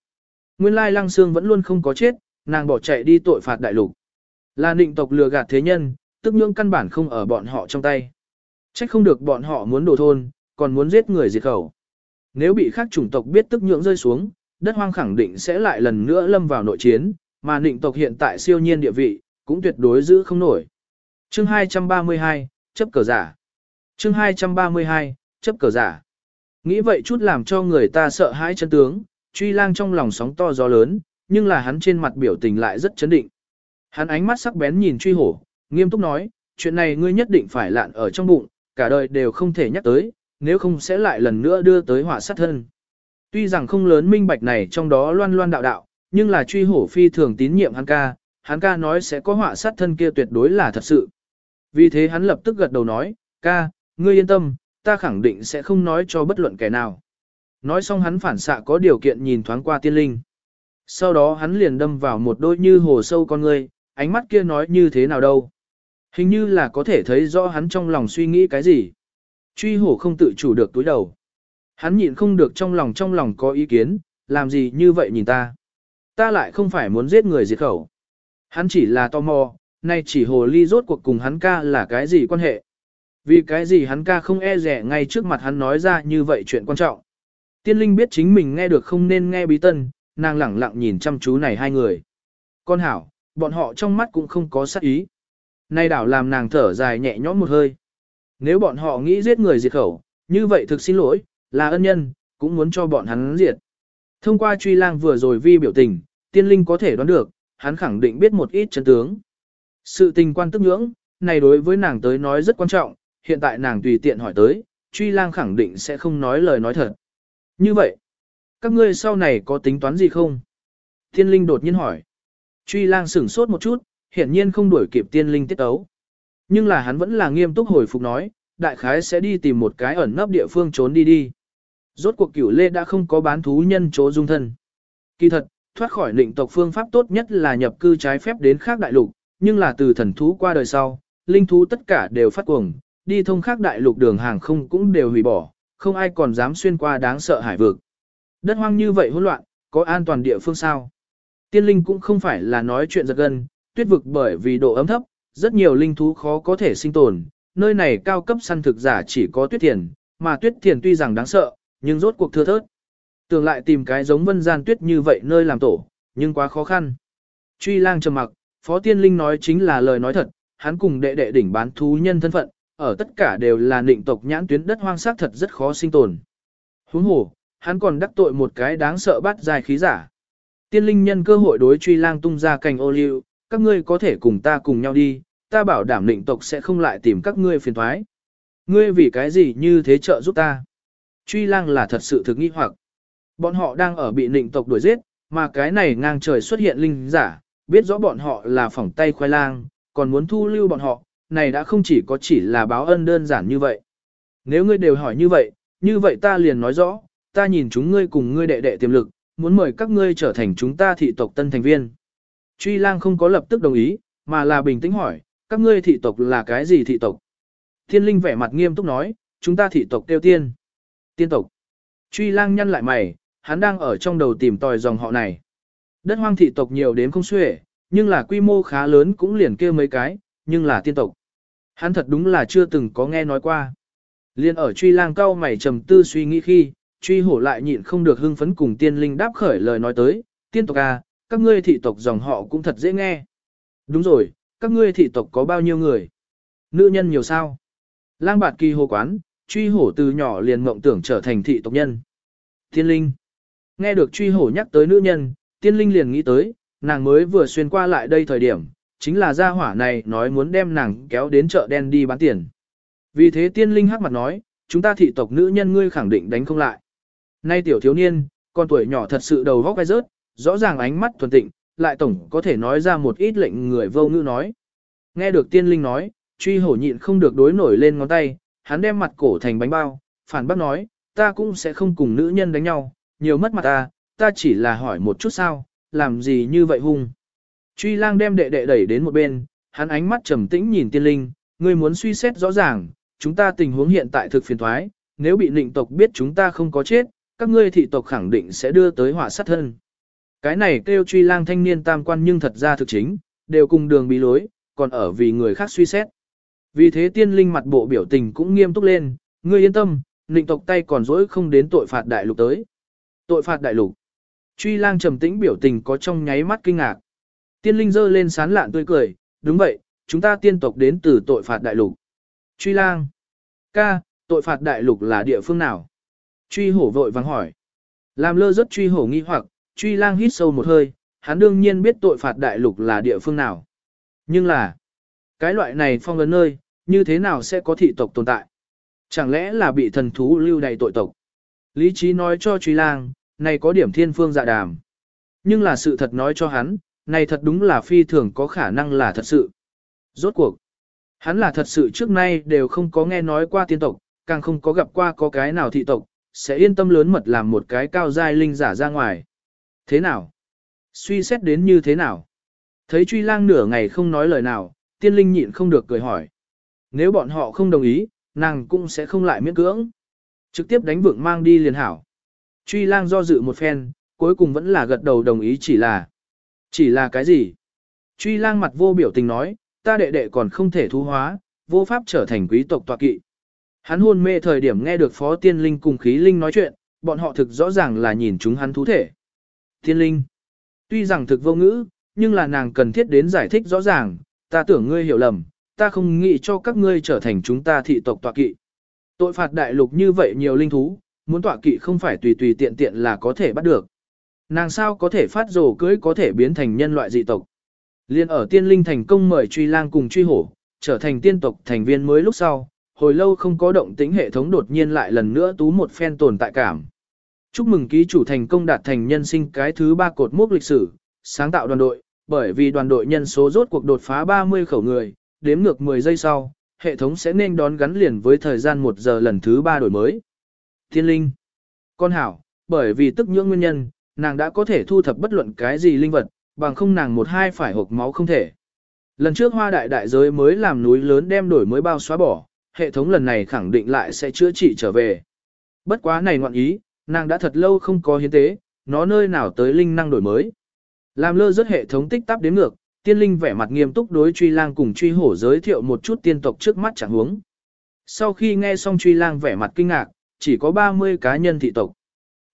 Nguyên lai Lăng Sương vẫn luôn không có chết, nàng bỏ chạy đi tội phạt đại lục. Là nịnh tộc lừa gạt thế nhân, tức nhưỡng căn bản không ở bọn họ trong tay. Trách không được bọn họ muốn đổ thôn, còn muốn giết người diệt khẩu. Nếu bị khác chủng tộc biết tức nhưỡng rơi xuống, đất hoang khẳng định sẽ lại lần nữa lâm vào nội chiến, mà nịnh tộc hiện tại siêu nhiên địa vị, cũng tuyệt đối giữ không nổi. Chương 232, chấp cờ giả. Chương 232, chấp cờ giả. Nghĩ vậy chút làm cho người ta sợ hãi chân tướng, truy lang trong lòng sóng to gió lớn, nhưng là hắn trên mặt biểu tình lại rất chấn định. Hắn ánh mắt sắc bén nhìn truy hổ, nghiêm túc nói, chuyện này ngươi nhất định phải lạn ở trong bụng, cả đời đều không thể nhắc tới, nếu không sẽ lại lần nữa đưa tới họa sát thân. Tuy rằng không lớn minh bạch này trong đó loan loan đạo đạo, nhưng là truy hổ phi thường tín nhiệm hắn ca, hắn ca nói sẽ có họa sát thân kia tuyệt đối là thật sự. Vì thế hắn lập tức gật đầu nói, ca, ngươi yên tâm, ta khẳng định sẽ không nói cho bất luận kẻ nào. Nói xong hắn phản xạ có điều kiện nhìn thoáng qua tiên linh. Sau đó hắn liền đâm vào một đôi như hồ sâu con ngươi, ánh mắt kia nói như thế nào đâu. Hình như là có thể thấy rõ hắn trong lòng suy nghĩ cái gì. Truy hổ không tự chủ được túi đầu. Hắn nhịn không được trong lòng trong lòng có ý kiến, làm gì như vậy nhìn ta. Ta lại không phải muốn giết người diệt khẩu. Hắn chỉ là tò mò, nay chỉ hồ ly rốt cuộc cùng hắn ca là cái gì quan hệ. Vì cái gì hắn ca không e rẻ ngay trước mặt hắn nói ra như vậy chuyện quan trọng. Tiên linh biết chính mình nghe được không nên nghe bí tân, nàng lẳng lặng nhìn chăm chú này hai người. Con hảo, bọn họ trong mắt cũng không có sát ý. Nay đảo làm nàng thở dài nhẹ nhõm một hơi. Nếu bọn họ nghĩ giết người diệt khẩu, như vậy thực xin lỗi, là ân nhân, cũng muốn cho bọn hắn diệt. Thông qua truy lang vừa rồi vi biểu tình, tiên linh có thể đoán được, hắn khẳng định biết một ít chân tướng. Sự tình quan tức nhưỡng, này đối với nàng tới nói rất quan trọng, hiện tại nàng tùy tiện hỏi tới, truy lang khẳng định sẽ không nói lời nói thật. Như vậy, các ngươi sau này có tính toán gì không? Tiên linh đột nhiên hỏi. Truy lang sửng sốt một chút, hiển nhiên không đuổi kịp tiên linh tiết ấu. Nhưng là hắn vẫn là nghiêm túc hồi phục nói, đại khái sẽ đi tìm một cái ẩn nấp địa phương trốn đi đi. Rốt cuộc cửu lê đã không có bán thú nhân chỗ dung thân. Kỳ thật, thoát khỏi định tộc phương pháp tốt nhất là nhập cư trái phép đến khác đại lục, nhưng là từ thần thú qua đời sau, linh thú tất cả đều phát cuồng, đi thông khác đại lục đường hàng không cũng đều hủy bỏ, không ai còn dám xuyên qua đáng sợ hải vực. Đất hoang như vậy hỗn loạn, có an toàn địa phương sao? Tiên linh cũng không phải là nói chuyện giật gân, tuyết vực bởi vì độ ấm thấp, rất nhiều linh thú khó có thể sinh tồn, nơi này cao cấp săn thực giả chỉ có tuyết thiền, mà tuyết thiền tuy rằng đáng sợ, nhưng rốt cuộc thưa thớt. Tưởng lại tìm cái giống vân gian tuyết như vậy nơi làm tổ, nhưng quá khó khăn. Truy lang trầm mặc, Phó Tiên Linh nói chính là lời nói thật, hắn cùng đệ đệ đỉnh bán thú nhân thân phận, ở tất cả đều là định tộc nhãn tuyến đất hoang sắc thật rất khó sinh tồn. Huống hồ, hắn còn đắc tội một cái đáng sợ bắt dài khí giả. Tiên linh nhân cơ hội đối truy lang tung ra cành ô liu, các ngươi có thể cùng ta cùng nhau đi, ta bảo đảm định tộc sẽ không lại tìm các ngươi phiền thoái. Ngươi vì cái gì như thế trợ giúp ta? Truy lang là thật sự thực nghi hoặc. Bọn họ đang ở bị định tộc đuổi giết, mà cái này ngang trời xuất hiện linh giả, biết rõ bọn họ là phỏng tay khoai lang, còn muốn thu lưu bọn họ, này đã không chỉ có chỉ là báo ân đơn giản như vậy. Nếu ngươi đều hỏi như vậy, như vậy ta liền nói rõ, ta nhìn chúng ngươi cùng ngươi đệ đệ tiềm lực, muốn mời các ngươi trở thành chúng ta thị tộc tân thành viên. Truy lang không có lập tức đồng ý, mà là bình tĩnh hỏi, các ngươi thị tộc là cái gì thị tộc? Thiên linh vẻ mặt nghiêm túc nói, chúng ta thị tộc tiêu tiên. Tiên tộc. Truy lang nhăn lại mày, hắn đang ở trong đầu tìm tòi dòng họ này. Đất hoang thị tộc nhiều đến không xuể, nhưng là quy mô khá lớn cũng liền kêu mấy cái, nhưng là tiên tộc. Hắn thật đúng là chưa từng có nghe nói qua. Liên ở truy lang cao mày trầm tư suy nghĩ khi, truy hổ lại nhịn không được hưng phấn cùng tiên linh đáp khởi lời nói tới, tiên tộc à, các ngươi thị tộc dòng họ cũng thật dễ nghe. Đúng rồi, các ngươi thị tộc có bao nhiêu người? Nữ nhân nhiều sao? Lang bạt kỳ hồ quán, truy hổ từ nhỏ liền mộng tưởng trở thành thị tộc nhân. Tiên linh. Nghe được truy hổ nhắc tới nữ nhân, tiên linh liền nghĩ tới, nàng mới vừa xuyên qua lại đây thời điểm, chính là gia hỏa này nói muốn đem nàng kéo đến chợ đen đi bán tiền. Vì thế tiên linh hắc mặt nói, chúng ta thị tộc nữ nhân ngươi khẳng định đánh không lại. Nay tiểu thiếu niên, con tuổi nhỏ thật sự đầu vóc gai rớt, rõ ràng ánh mắt thuần tịnh, lại tổng có thể nói ra một ít lệnh người vô ngữ nói. Nghe được tiên linh nói, truy hổ nhịn không được đối nổi lên ngón tay, hắn đem mặt cổ thành bánh bao, phản bác nói, ta cũng sẽ không cùng nữ nhân đánh nhau, nhiều mất mặt ta, ta chỉ là hỏi một chút sao, làm gì như vậy hung. Truy lang đem đệ đệ đẩy đến một bên, hắn ánh mắt trầm tĩnh nhìn tiên linh, ngươi muốn suy xét rõ ràng, chúng ta tình huống hiện tại thực phiền thoái, nếu bị nịnh tộc biết chúng ta không có chết, các ngươi thị tộc khẳng định sẽ đưa tới họa sát thân. Cái này kêu truy lang thanh niên tam quan nhưng thật ra thực chính, đều cùng đường bí lối, còn ở vì người khác suy xét. Vì thế tiên linh mặt bộ biểu tình cũng nghiêm túc lên, ngươi yên tâm, nịnh tộc tay còn dỗi không đến tội phạt đại lục tới. Tội phạt đại lục. Truy lang trầm tĩnh biểu tình có trong nháy mắt kinh ngạc. Tiên linh giơ lên sán lạn tươi cười, đúng vậy, chúng ta tiên tộc đến từ tội phạt đại lục. Truy lang. Ca, tội phạt đại lục là địa phương nào? Truy hổ vội vàng hỏi. Làm lơ rất truy hổ nghi hoặc, truy lang hít sâu một hơi, hắn đương nhiên biết tội phạt đại lục là địa phương nào. Nhưng là, cái loại này phong ấn nơi, như thế nào sẽ có thị tộc tồn tại? Chẳng lẽ là bị thần thú lưu đầy tội tộc? Lý trí nói cho truy lang, này có điểm thiên phương dạ đàm. Nhưng là sự thật nói cho hắn, này thật đúng là phi thường có khả năng là thật sự. Rốt cuộc, hắn là thật sự trước nay đều không có nghe nói qua tiên tộc, càng không có gặp qua có cái nào thị tộc, sẽ yên tâm lớn mật làm một cái cao giai linh giả ra ngoài. Thế nào? Suy xét đến như thế nào? Thấy truy lang nửa ngày không nói lời nào, tiên linh nhịn không được cười hỏi. Nếu bọn họ không đồng ý, nàng cũng sẽ không lại miễn cưỡng. Trực tiếp đánh vượng mang đi liền hảo. Truy lang do dự một phen, cuối cùng vẫn là gật đầu đồng ý chỉ là. Chỉ là cái gì? Truy lang mặt vô biểu tình nói, ta đệ đệ còn không thể thu hóa, vô pháp trở thành quý tộc tọa kỵ. Hắn hôn mê thời điểm nghe được phó tiên linh cùng khí linh nói chuyện, bọn họ thực rõ ràng là nhìn chúng hắn thú thể. Tiên linh, tuy rằng thực vô ngữ, nhưng là nàng cần thiết đến giải thích rõ ràng, ta tưởng ngươi hiểu lầm, ta không nghĩ cho các ngươi trở thành chúng ta thị tộc tọa kỵ. Tội phạt đại lục như vậy nhiều linh thú, muốn tọa kỵ không phải tùy tùy tiện tiện là có thể bắt được. Nàng sao có thể phát rồ cưới có thể biến thành nhân loại dị tộc. Liên ở tiên linh thành công mời truy lang cùng truy hổ, trở thành tiên tộc thành viên mới lúc sau, hồi lâu không có động tính hệ thống đột nhiên lại lần nữa tú một phen tồn tại cảm. Chúc mừng ký chủ thành công đạt thành nhân sinh cái thứ ba cột mốc lịch sử, sáng tạo đoàn đội, bởi vì đoàn đội nhân số rốt cuộc đột phá 30 khẩu người, đếm ngược 10 giây sau, hệ thống sẽ nên đón gắn liền với thời gian 1 giờ lần thứ 3 đổi mới. Thiên linh. Con hảo, bởi vì tức nhưỡng nguyên nhân, nàng đã có thể thu thập bất luận cái gì linh vật, bằng không nàng một hai phải hộp máu không thể. Lần trước hoa đại đại giới mới làm núi lớn đem đổi mới bao xóa bỏ, hệ thống lần này khẳng định lại sẽ chữa trị trở về. Bất quá này ngoạn ý, nàng đã thật lâu không có hiến tế, nó nơi nào tới linh năng đổi mới. Làm lơ rất hệ thống tích tắp đến ngược, tiên linh vẻ mặt nghiêm túc đối truy lang cùng truy hổ giới thiệu một chút tiên tộc trước mắt chẳng huống. Sau khi nghe xong truy lang vẻ mặt kinh ngạc, chỉ có 30 cá nhân thị tộc.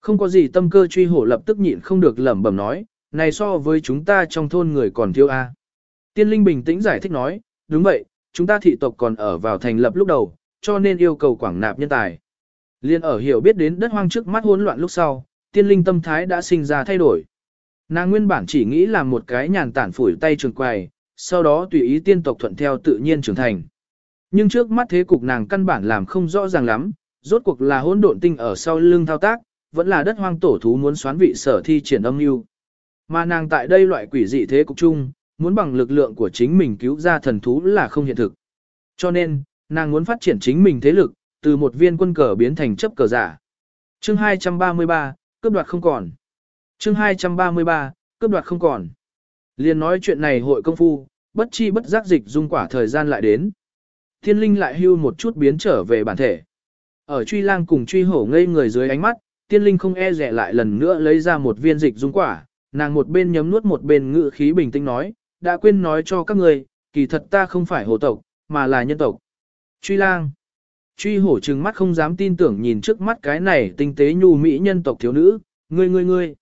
Không có gì tâm cơ truy hổ lập tức nhịn không được lẩm bẩm nói, này so với chúng ta trong thôn người còn thiếu A. Tiên linh bình tĩnh giải thích nói, đúng vậy, chúng ta thị tộc còn ở vào thành lập lúc đầu, cho nên yêu cầu quảng nạp nhân tài. Liên ở hiểu biết đến đất hoang trước mắt hỗn loạn lúc sau, tiên linh tâm thái đã sinh ra thay đổi. Nàng nguyên bản chỉ nghĩ là một cái nhàn tản phủi tay trường quài, sau đó tùy ý tiên tộc thuận theo tự nhiên trưởng thành. Nhưng trước mắt thế cục nàng căn bản làm không rõ ràng lắm, rốt cuộc là hỗn độn tinh ở sau lưng thao tác, vẫn là đất hoang tổ thú muốn xoán vị sở thi triển âm mưu. Mà nàng tại đây loại quỷ dị thế cục chung, muốn bằng lực lượng của chính mình cứu ra thần thú là không hiện thực. Cho nên, nàng muốn phát triển chính mình thế lực, từ một viên quân cờ biến thành chấp cờ giả. Chương 233, cướp đoạt không còn. Chương 233, cướp đoạt không còn. Liên nói chuyện này hội công phu, bất chi bất giác dịch dung quả thời gian lại đến. Thiên linh lại hưu một chút biến trở về bản thể. Ở truy lang cùng truy hổ ngây người dưới ánh mắt, tiên linh không e rẻ lại lần nữa lấy ra một viên dịch dung quả, nàng một bên nhấm nuốt một bên ngự khí bình tĩnh nói, đã quên nói cho các người, kỳ thật ta không phải hồ tộc, mà là nhân tộc. Truy lang. Truy hổ trừng mắt không dám tin tưởng nhìn trước mắt cái này tinh tế nhu mỹ nhân tộc thiếu nữ, ngươi ngươi ngươi.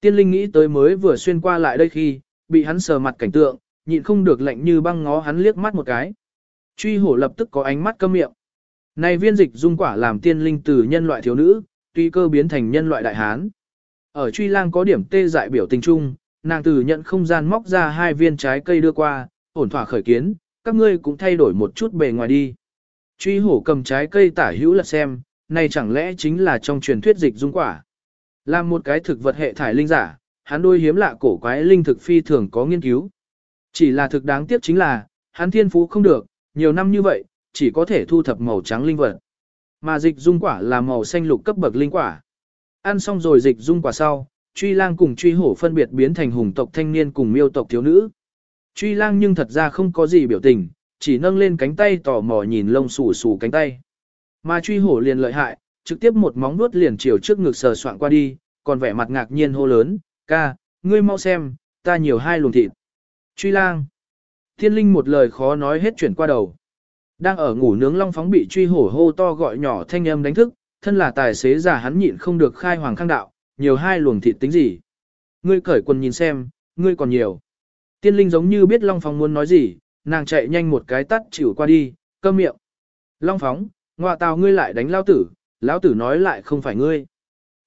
Tiên linh nghĩ tới mới vừa xuyên qua lại đây khi, bị hắn sờ mặt cảnh tượng, nhịn không được lạnh như băng ngó hắn liếc mắt một cái. Truy hổ lập tức có ánh mắt câm miệng. Này viên dịch dung quả làm tiên linh từ nhân loại thiếu nữ, tuy cơ biến thành nhân loại đại hán. Ở truy lang có điểm tê dại biểu tình chung, nàng từ nhận không gian móc ra hai viên trái cây đưa qua, ổn thỏa khởi kiến, các ngươi cũng thay đổi một chút bề ngoài đi. Truy hổ cầm trái cây tả hữu lật xem, này chẳng lẽ chính là trong truyền thuyết dịch dung quả. Làm một cái thực vật hệ thải linh giả, hắn đôi hiếm lạ cổ quái linh thực phi thường có nghiên cứu. Chỉ là thực đáng tiếc chính là, hắn thiên phú không được, nhiều năm như vậy, chỉ có thể thu thập màu trắng linh vật. Mà dịch dung quả là màu xanh lục cấp bậc linh quả. Ăn xong rồi dịch dung quả sau, truy lang cùng truy hổ phân biệt biến thành hùng tộc thanh niên cùng miêu tộc thiếu nữ. Truy lang nhưng thật ra không có gì biểu tình, chỉ nâng lên cánh tay tò mò nhìn lông xù xù cánh tay. Mà truy hổ liền lợi hại, trực tiếp một móng vuốt liền chiều trước ngực sờ soạn qua đi, còn vẻ mặt ngạc nhiên hô lớn, ca, ngươi mau xem, ta nhiều hai luồng thịt. Truy lang. Thiên linh một lời khó nói hết chuyển qua đầu. Đang ở ngủ nướng long phóng bị truy hổ hô to gọi nhỏ thanh âm đánh thức, thân là tài xế già hắn nhịn không được khai hoàng khang đạo, nhiều hai luồng thịt tính gì. Ngươi cởi quần nhìn xem, ngươi còn nhiều. Tiên linh giống như biết long phóng muốn nói gì, nàng chạy nhanh một cái tắt chịu qua đi, câm miệng. Long phóng, ngoại tào ngươi lại đánh lao tử, lão tử nói lại không phải ngươi.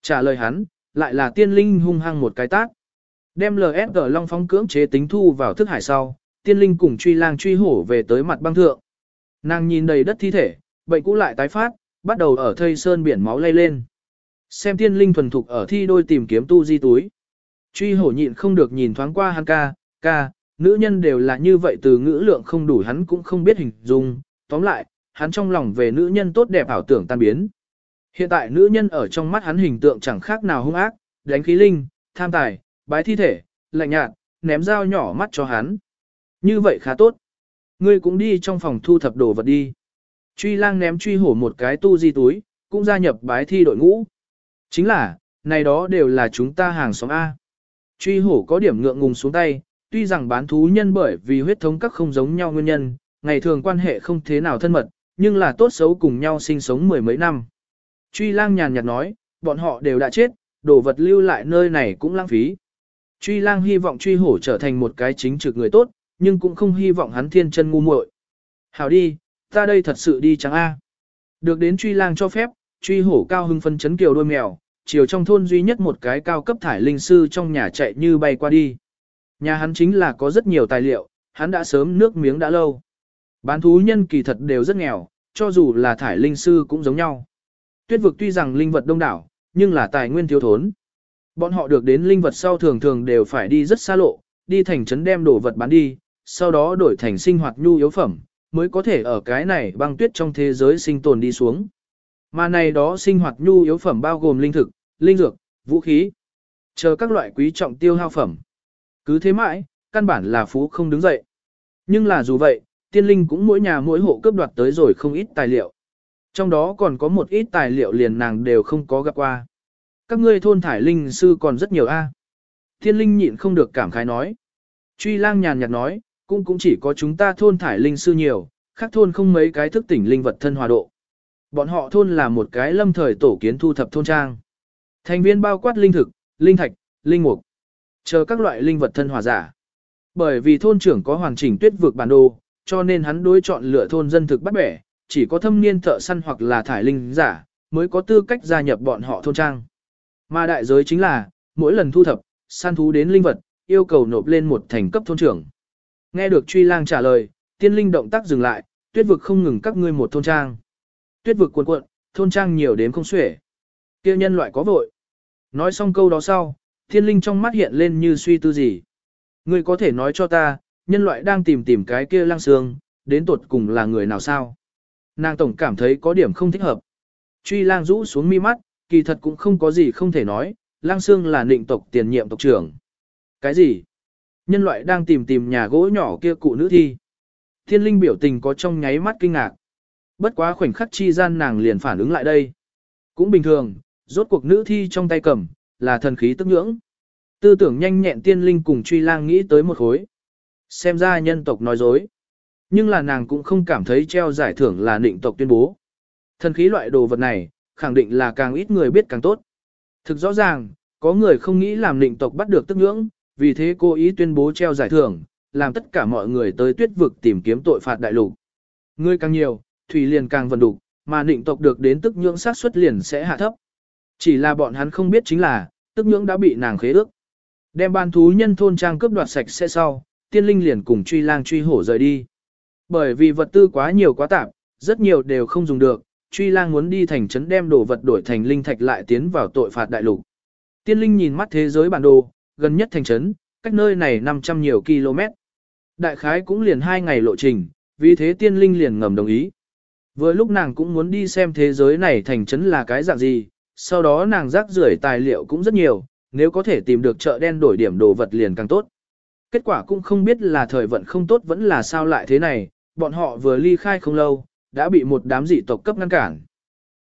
Trả lời hắn, lại là tiên linh hung hăng một cái tát. Đem LSG Long Phóng cưỡng chế tính thu vào thức hải sau, tiên linh cùng truy lang truy hổ về tới mặt băng thượng. Nàng nhìn đầy đất thi thể, bệnh cũ lại tái phát, bắt đầu ở thây sơn biển máu lay lên. Xem tiên linh thuần thục ở thi đôi tìm kiếm tu di túi. Truy hổ nhịn không được nhìn thoáng qua hắn ca, ca, nữ nhân đều là như vậy từ ngữ lượng không đủ hắn cũng không biết hình dung. Tóm lại, hắn trong lòng về nữ nhân tốt đẹp ảo tưởng tan biến. Hiện tại nữ nhân ở trong mắt hắn hình tượng chẳng khác nào hung ác, đánh khí linh, tham tài, bái thi thể, lạnh nhạt, ném dao nhỏ mắt cho hắn. Như vậy khá tốt. Ngươi cũng đi trong phòng thu thập đồ vật đi. Truy lang ném truy hổ một cái tu di túi, cũng gia nhập bái thi đội ngũ. Chính là, này đó đều là chúng ta hàng xóm A. Truy hổ có điểm ngượng ngùng xuống tay, tuy rằng bán thú nhân bởi vì huyết thống các không giống nhau nguyên nhân, ngày thường quan hệ không thế nào thân mật, nhưng là tốt xấu cùng nhau sinh sống mười mấy năm. Truy lang nhàn nhạt nói, bọn họ đều đã chết, đồ vật lưu lại nơi này cũng lãng phí. Truy lang hy vọng truy hổ trở thành một cái chính trực người tốt, nhưng cũng không hy vọng hắn thiên chân ngu muội. Hảo đi, ta đây thật sự đi chẳng a. À. Được đến truy lang cho phép, truy hổ cao hưng phân chấn kiều đôi mèo, chiều trong thôn duy nhất một cái cao cấp thải linh sư trong nhà chạy như bay qua đi. Nhà hắn chính là có rất nhiều tài liệu, hắn đã sớm nước miếng đã lâu. Bán thú nhân kỳ thật đều rất nghèo, cho dù là thải linh sư cũng giống nhau. Tuyết vực tuy rằng linh vật đông đảo, nhưng là tài nguyên thiếu thốn. Bọn họ được đến linh vật sau thường thường đều phải đi rất xa lộ, đi thành trấn đem đồ vật bán đi, sau đó đổi thành sinh hoạt nhu yếu phẩm, mới có thể ở cái này băng tuyết trong thế giới sinh tồn đi xuống. Mà này đó sinh hoạt nhu yếu phẩm bao gồm linh thực, linh dược, vũ khí, chờ các loại quý trọng tiêu hao phẩm. Cứ thế mãi, căn bản là phú không đứng dậy. Nhưng là dù vậy, tiên linh cũng mỗi nhà mỗi hộ cướp đoạt tới rồi không ít tài liệu. Trong đó còn có một ít tài liệu liền nàng đều không có gặp qua. Các ngươi thôn thải linh sư còn rất nhiều a. Thiên linh nhịn không được cảm khái nói. Truy lang nhàn nhạt nói, cũng cũng chỉ có chúng ta thôn thải linh sư nhiều, khác thôn không mấy cái thức tỉnh linh vật thân hòa độ. Bọn họ thôn là một cái lâm thời tổ kiến thu thập thôn trang. Thành viên bao quát linh thực, linh thạch, linh mục, chờ các loại linh vật thân hòa giả. Bởi vì thôn trưởng có hoàn chỉnh tuyết vực bản đồ, cho nên hắn đối chọn lựa thôn dân thực bắt bẻ, chỉ có thâm niên thợ săn hoặc là thải linh giả, mới có tư cách gia nhập bọn họ thôn trang. Mà đại giới chính là, mỗi lần thu thập, săn thú đến linh vật, yêu cầu nộp lên một thành cấp thôn trưởng. Nghe được truy lang trả lời, tiên linh động tác dừng lại, tuyết vực không ngừng các ngươi một thôn trang. Tuyết vực cuộn cuộn, thôn trang nhiều đến không xuể. Kêu nhân loại có vội. Nói xong câu đó sau, tiên linh trong mắt hiện lên như suy tư gì. Ngươi có thể nói cho ta, nhân loại đang tìm tìm cái kia lang xương, đến tột cùng là người nào sao? Nàng tổng cảm thấy có điểm không thích hợp. Truy lang rũ xuống mi mắt, kỳ thật cũng không có gì không thể nói, lang xương là nịnh tộc tiền nhiệm tộc trưởng. Cái gì? Nhân loại đang tìm tìm nhà gỗ nhỏ kia cụ nữ thi. Thiên linh biểu tình có trong nháy mắt kinh ngạc. Bất quá khoảnh khắc chi gian nàng liền phản ứng lại đây. Cũng bình thường, rốt cuộc nữ thi trong tay cầm, là thần khí tức nhưỡng. Tư tưởng nhanh nhẹn tiên linh cùng truy lang nghĩ tới một khối. Xem ra nhân tộc nói dối. Nhưng là nàng cũng không cảm thấy treo giải thưởng là định tộc tuyên bố. Thần khí loại đồ vật này, khẳng định là càng ít người biết càng tốt. Thực rõ ràng, có người không nghĩ làm định tộc bắt được tức nhưỡng, vì thế cô ý tuyên bố treo giải thưởng, làm tất cả mọi người tới tuyết vực tìm kiếm tội phạt đại lục. Người càng nhiều, thủy liền càng vận đục, mà định tộc được đến tức nhưỡng sát suất liền sẽ hạ thấp. Chỉ là bọn hắn không biết chính là, tức nhưỡng đã bị nàng khế ước. Đem ban thú nhân thôn trang cướp đoạt sạch sẽ sau, tiên linh liền cùng truy lang truy hổ rời đi. Bởi vì vật tư quá nhiều quá tạp, rất nhiều đều không dùng được, truy lang muốn đi thành trấn đem đồ vật đổi thành linh thạch lại tiến vào tội phạt đại lục. Tiên linh nhìn mắt thế giới bản đồ, gần nhất thành trấn, cách nơi này 500 nhiều km. Đại khái cũng liền hai ngày lộ trình, vì thế tiên linh liền ngầm đồng ý. Vừa lúc nàng cũng muốn đi xem thế giới này thành trấn là cái dạng gì, sau đó nàng rác rưởi tài liệu cũng rất nhiều, nếu có thể tìm được chợ đen đổi điểm đồ vật liền càng tốt. Kết quả cũng không biết là thời vận không tốt vẫn là sao lại thế này, bọn họ vừa ly khai không lâu, đã bị một đám dị tộc cấp ngăn cản.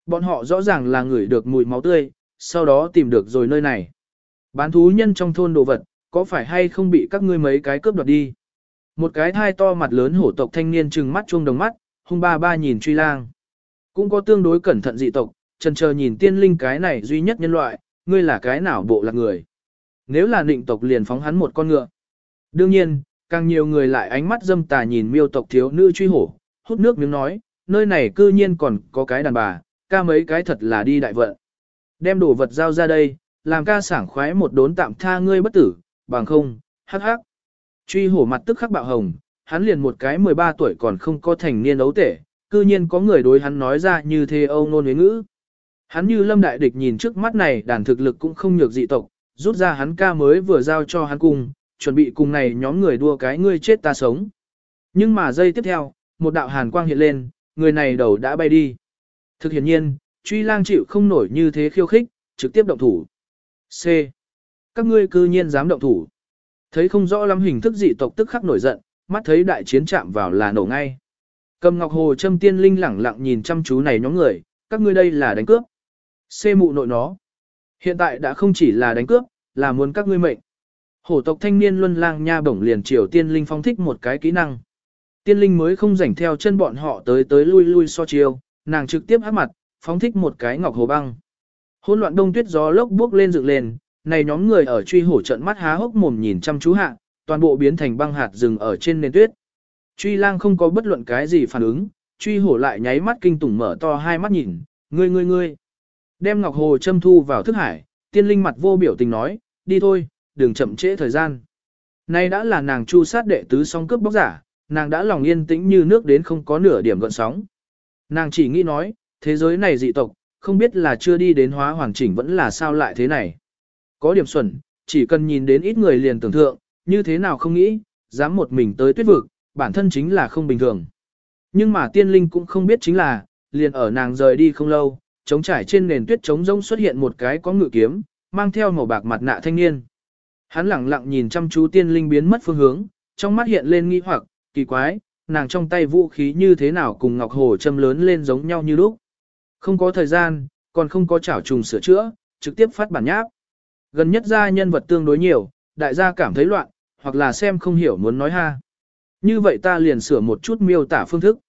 Bọn họ rõ ràng là người được mùi máu tươi, sau đó tìm được rồi nơi này. Bán thú nhân trong thôn đồ vật, có phải hay không bị các ngươi mấy cái cướp đoạt đi? Một cái thai to mặt lớn hổ tộc thanh niên trừng mắt chuông đồng mắt, hung ba ba nhìn truy lang. Cũng có tương đối cẩn thận dị tộc, trần chờ nhìn tiên linh cái này duy nhất nhân loại, ngươi là cái nào bộ lạc người. Nếu là định tộc liền phóng hắn một con ngựa. Đương nhiên, càng nhiều người lại ánh mắt dâm tà nhìn miêu tộc thiếu nữ truy hổ, hút nước miếng nói, nơi này cư nhiên còn có cái đàn bà, ca mấy cái thật là đi đại vận. Đem đồ vật giao ra đây, làm ca sảng khoái một đốn tạm tha ngươi bất tử, bằng không, hắc hắc. Truy hổ mặt tức khắc bạo hồng, hắn liền một cái 13 tuổi còn không có thành niên ấu tể, cư nhiên có người đối hắn nói ra như thế âu nôn với ngữ. Hắn như lâm đại địch nhìn trước mắt này đàn thực lực cũng không nhược dị tộc, rút ra hắn ca mới vừa giao cho hắn cùng, chuẩn bị cùng này nhóm người đua cái ngươi chết ta sống. Nhưng mà giây tiếp theo, một đạo hàn quang hiện lên, người này đầu đã bay đi. Thực hiện nhiên, truy lang chịu không nổi như thế khiêu khích, trực tiếp động thủ. C. Các ngươi cư nhiên dám động thủ. Thấy không rõ lắm hình thức dị tộc tức khắc nổi giận, mắt thấy đại chiến chạm vào là nổ ngay. Cầm ngọc hồ châm tiên linh lẳng lặng nhìn chăm chú này nhóm người, các ngươi đây là đánh cướp. C mụ nội nó. Hiện tại đã không chỉ là đánh cướp, là muốn các ngươi mệnh. Hổ tộc thanh niên luân lang nha bổng liền triều tiên linh phong thích một cái kỹ năng. Tiên linh mới không rảnh theo chân bọn họ tới tới lui lui so chiêu, nàng trực tiếp hát mặt, phóng thích một cái ngọc hồ băng. Hỗn loạn đông tuyết gió lốc bước lên dựng lên, này nhóm người ở truy hổ trận mắt há hốc mồm nhìn chăm chú hạ, toàn bộ biến thành băng hạt rừng ở trên nền tuyết. Truy lang không có bất luận cái gì phản ứng, truy hổ lại nháy mắt kinh tủng mở to hai mắt nhìn, ngươi ngươi ngươi. Đem ngọc hồ châm thu vào thức hải, tiên linh mặt vô biểu tình nói, đi thôi, đừng chậm trễ thời gian. Nay đã là nàng chu sát đệ tứ song cướp bóc giả, nàng đã lòng yên tĩnh như nước đến không có nửa điểm gợn sóng. Nàng chỉ nghĩ nói, thế giới này dị tộc, không biết là chưa đi đến hóa hoàn chỉnh vẫn là sao lại thế này. Có điểm xuẩn, chỉ cần nhìn đến ít người liền tưởng thượng, như thế nào không nghĩ, dám một mình tới tuyết vực, bản thân chính là không bình thường. Nhưng mà tiên linh cũng không biết chính là, liền ở nàng rời đi không lâu, trống trải trên nền tuyết trống rông xuất hiện một cái có ngự kiếm, mang theo màu bạc mặt nạ thanh niên. Hắn lẳng lặng nhìn chăm chú tiên linh biến mất phương hướng, trong mắt hiện lên nghi hoặc, kỳ quái, nàng trong tay vũ khí như thế nào cùng ngọc hồ châm lớn lên giống nhau như lúc. Không có thời gian, còn không có chảo trùng sửa chữa, trực tiếp phát bản nháp. Gần nhất ra nhân vật tương đối nhiều, đại gia cảm thấy loạn, hoặc là xem không hiểu muốn nói ha. Như vậy ta liền sửa một chút miêu tả phương thức.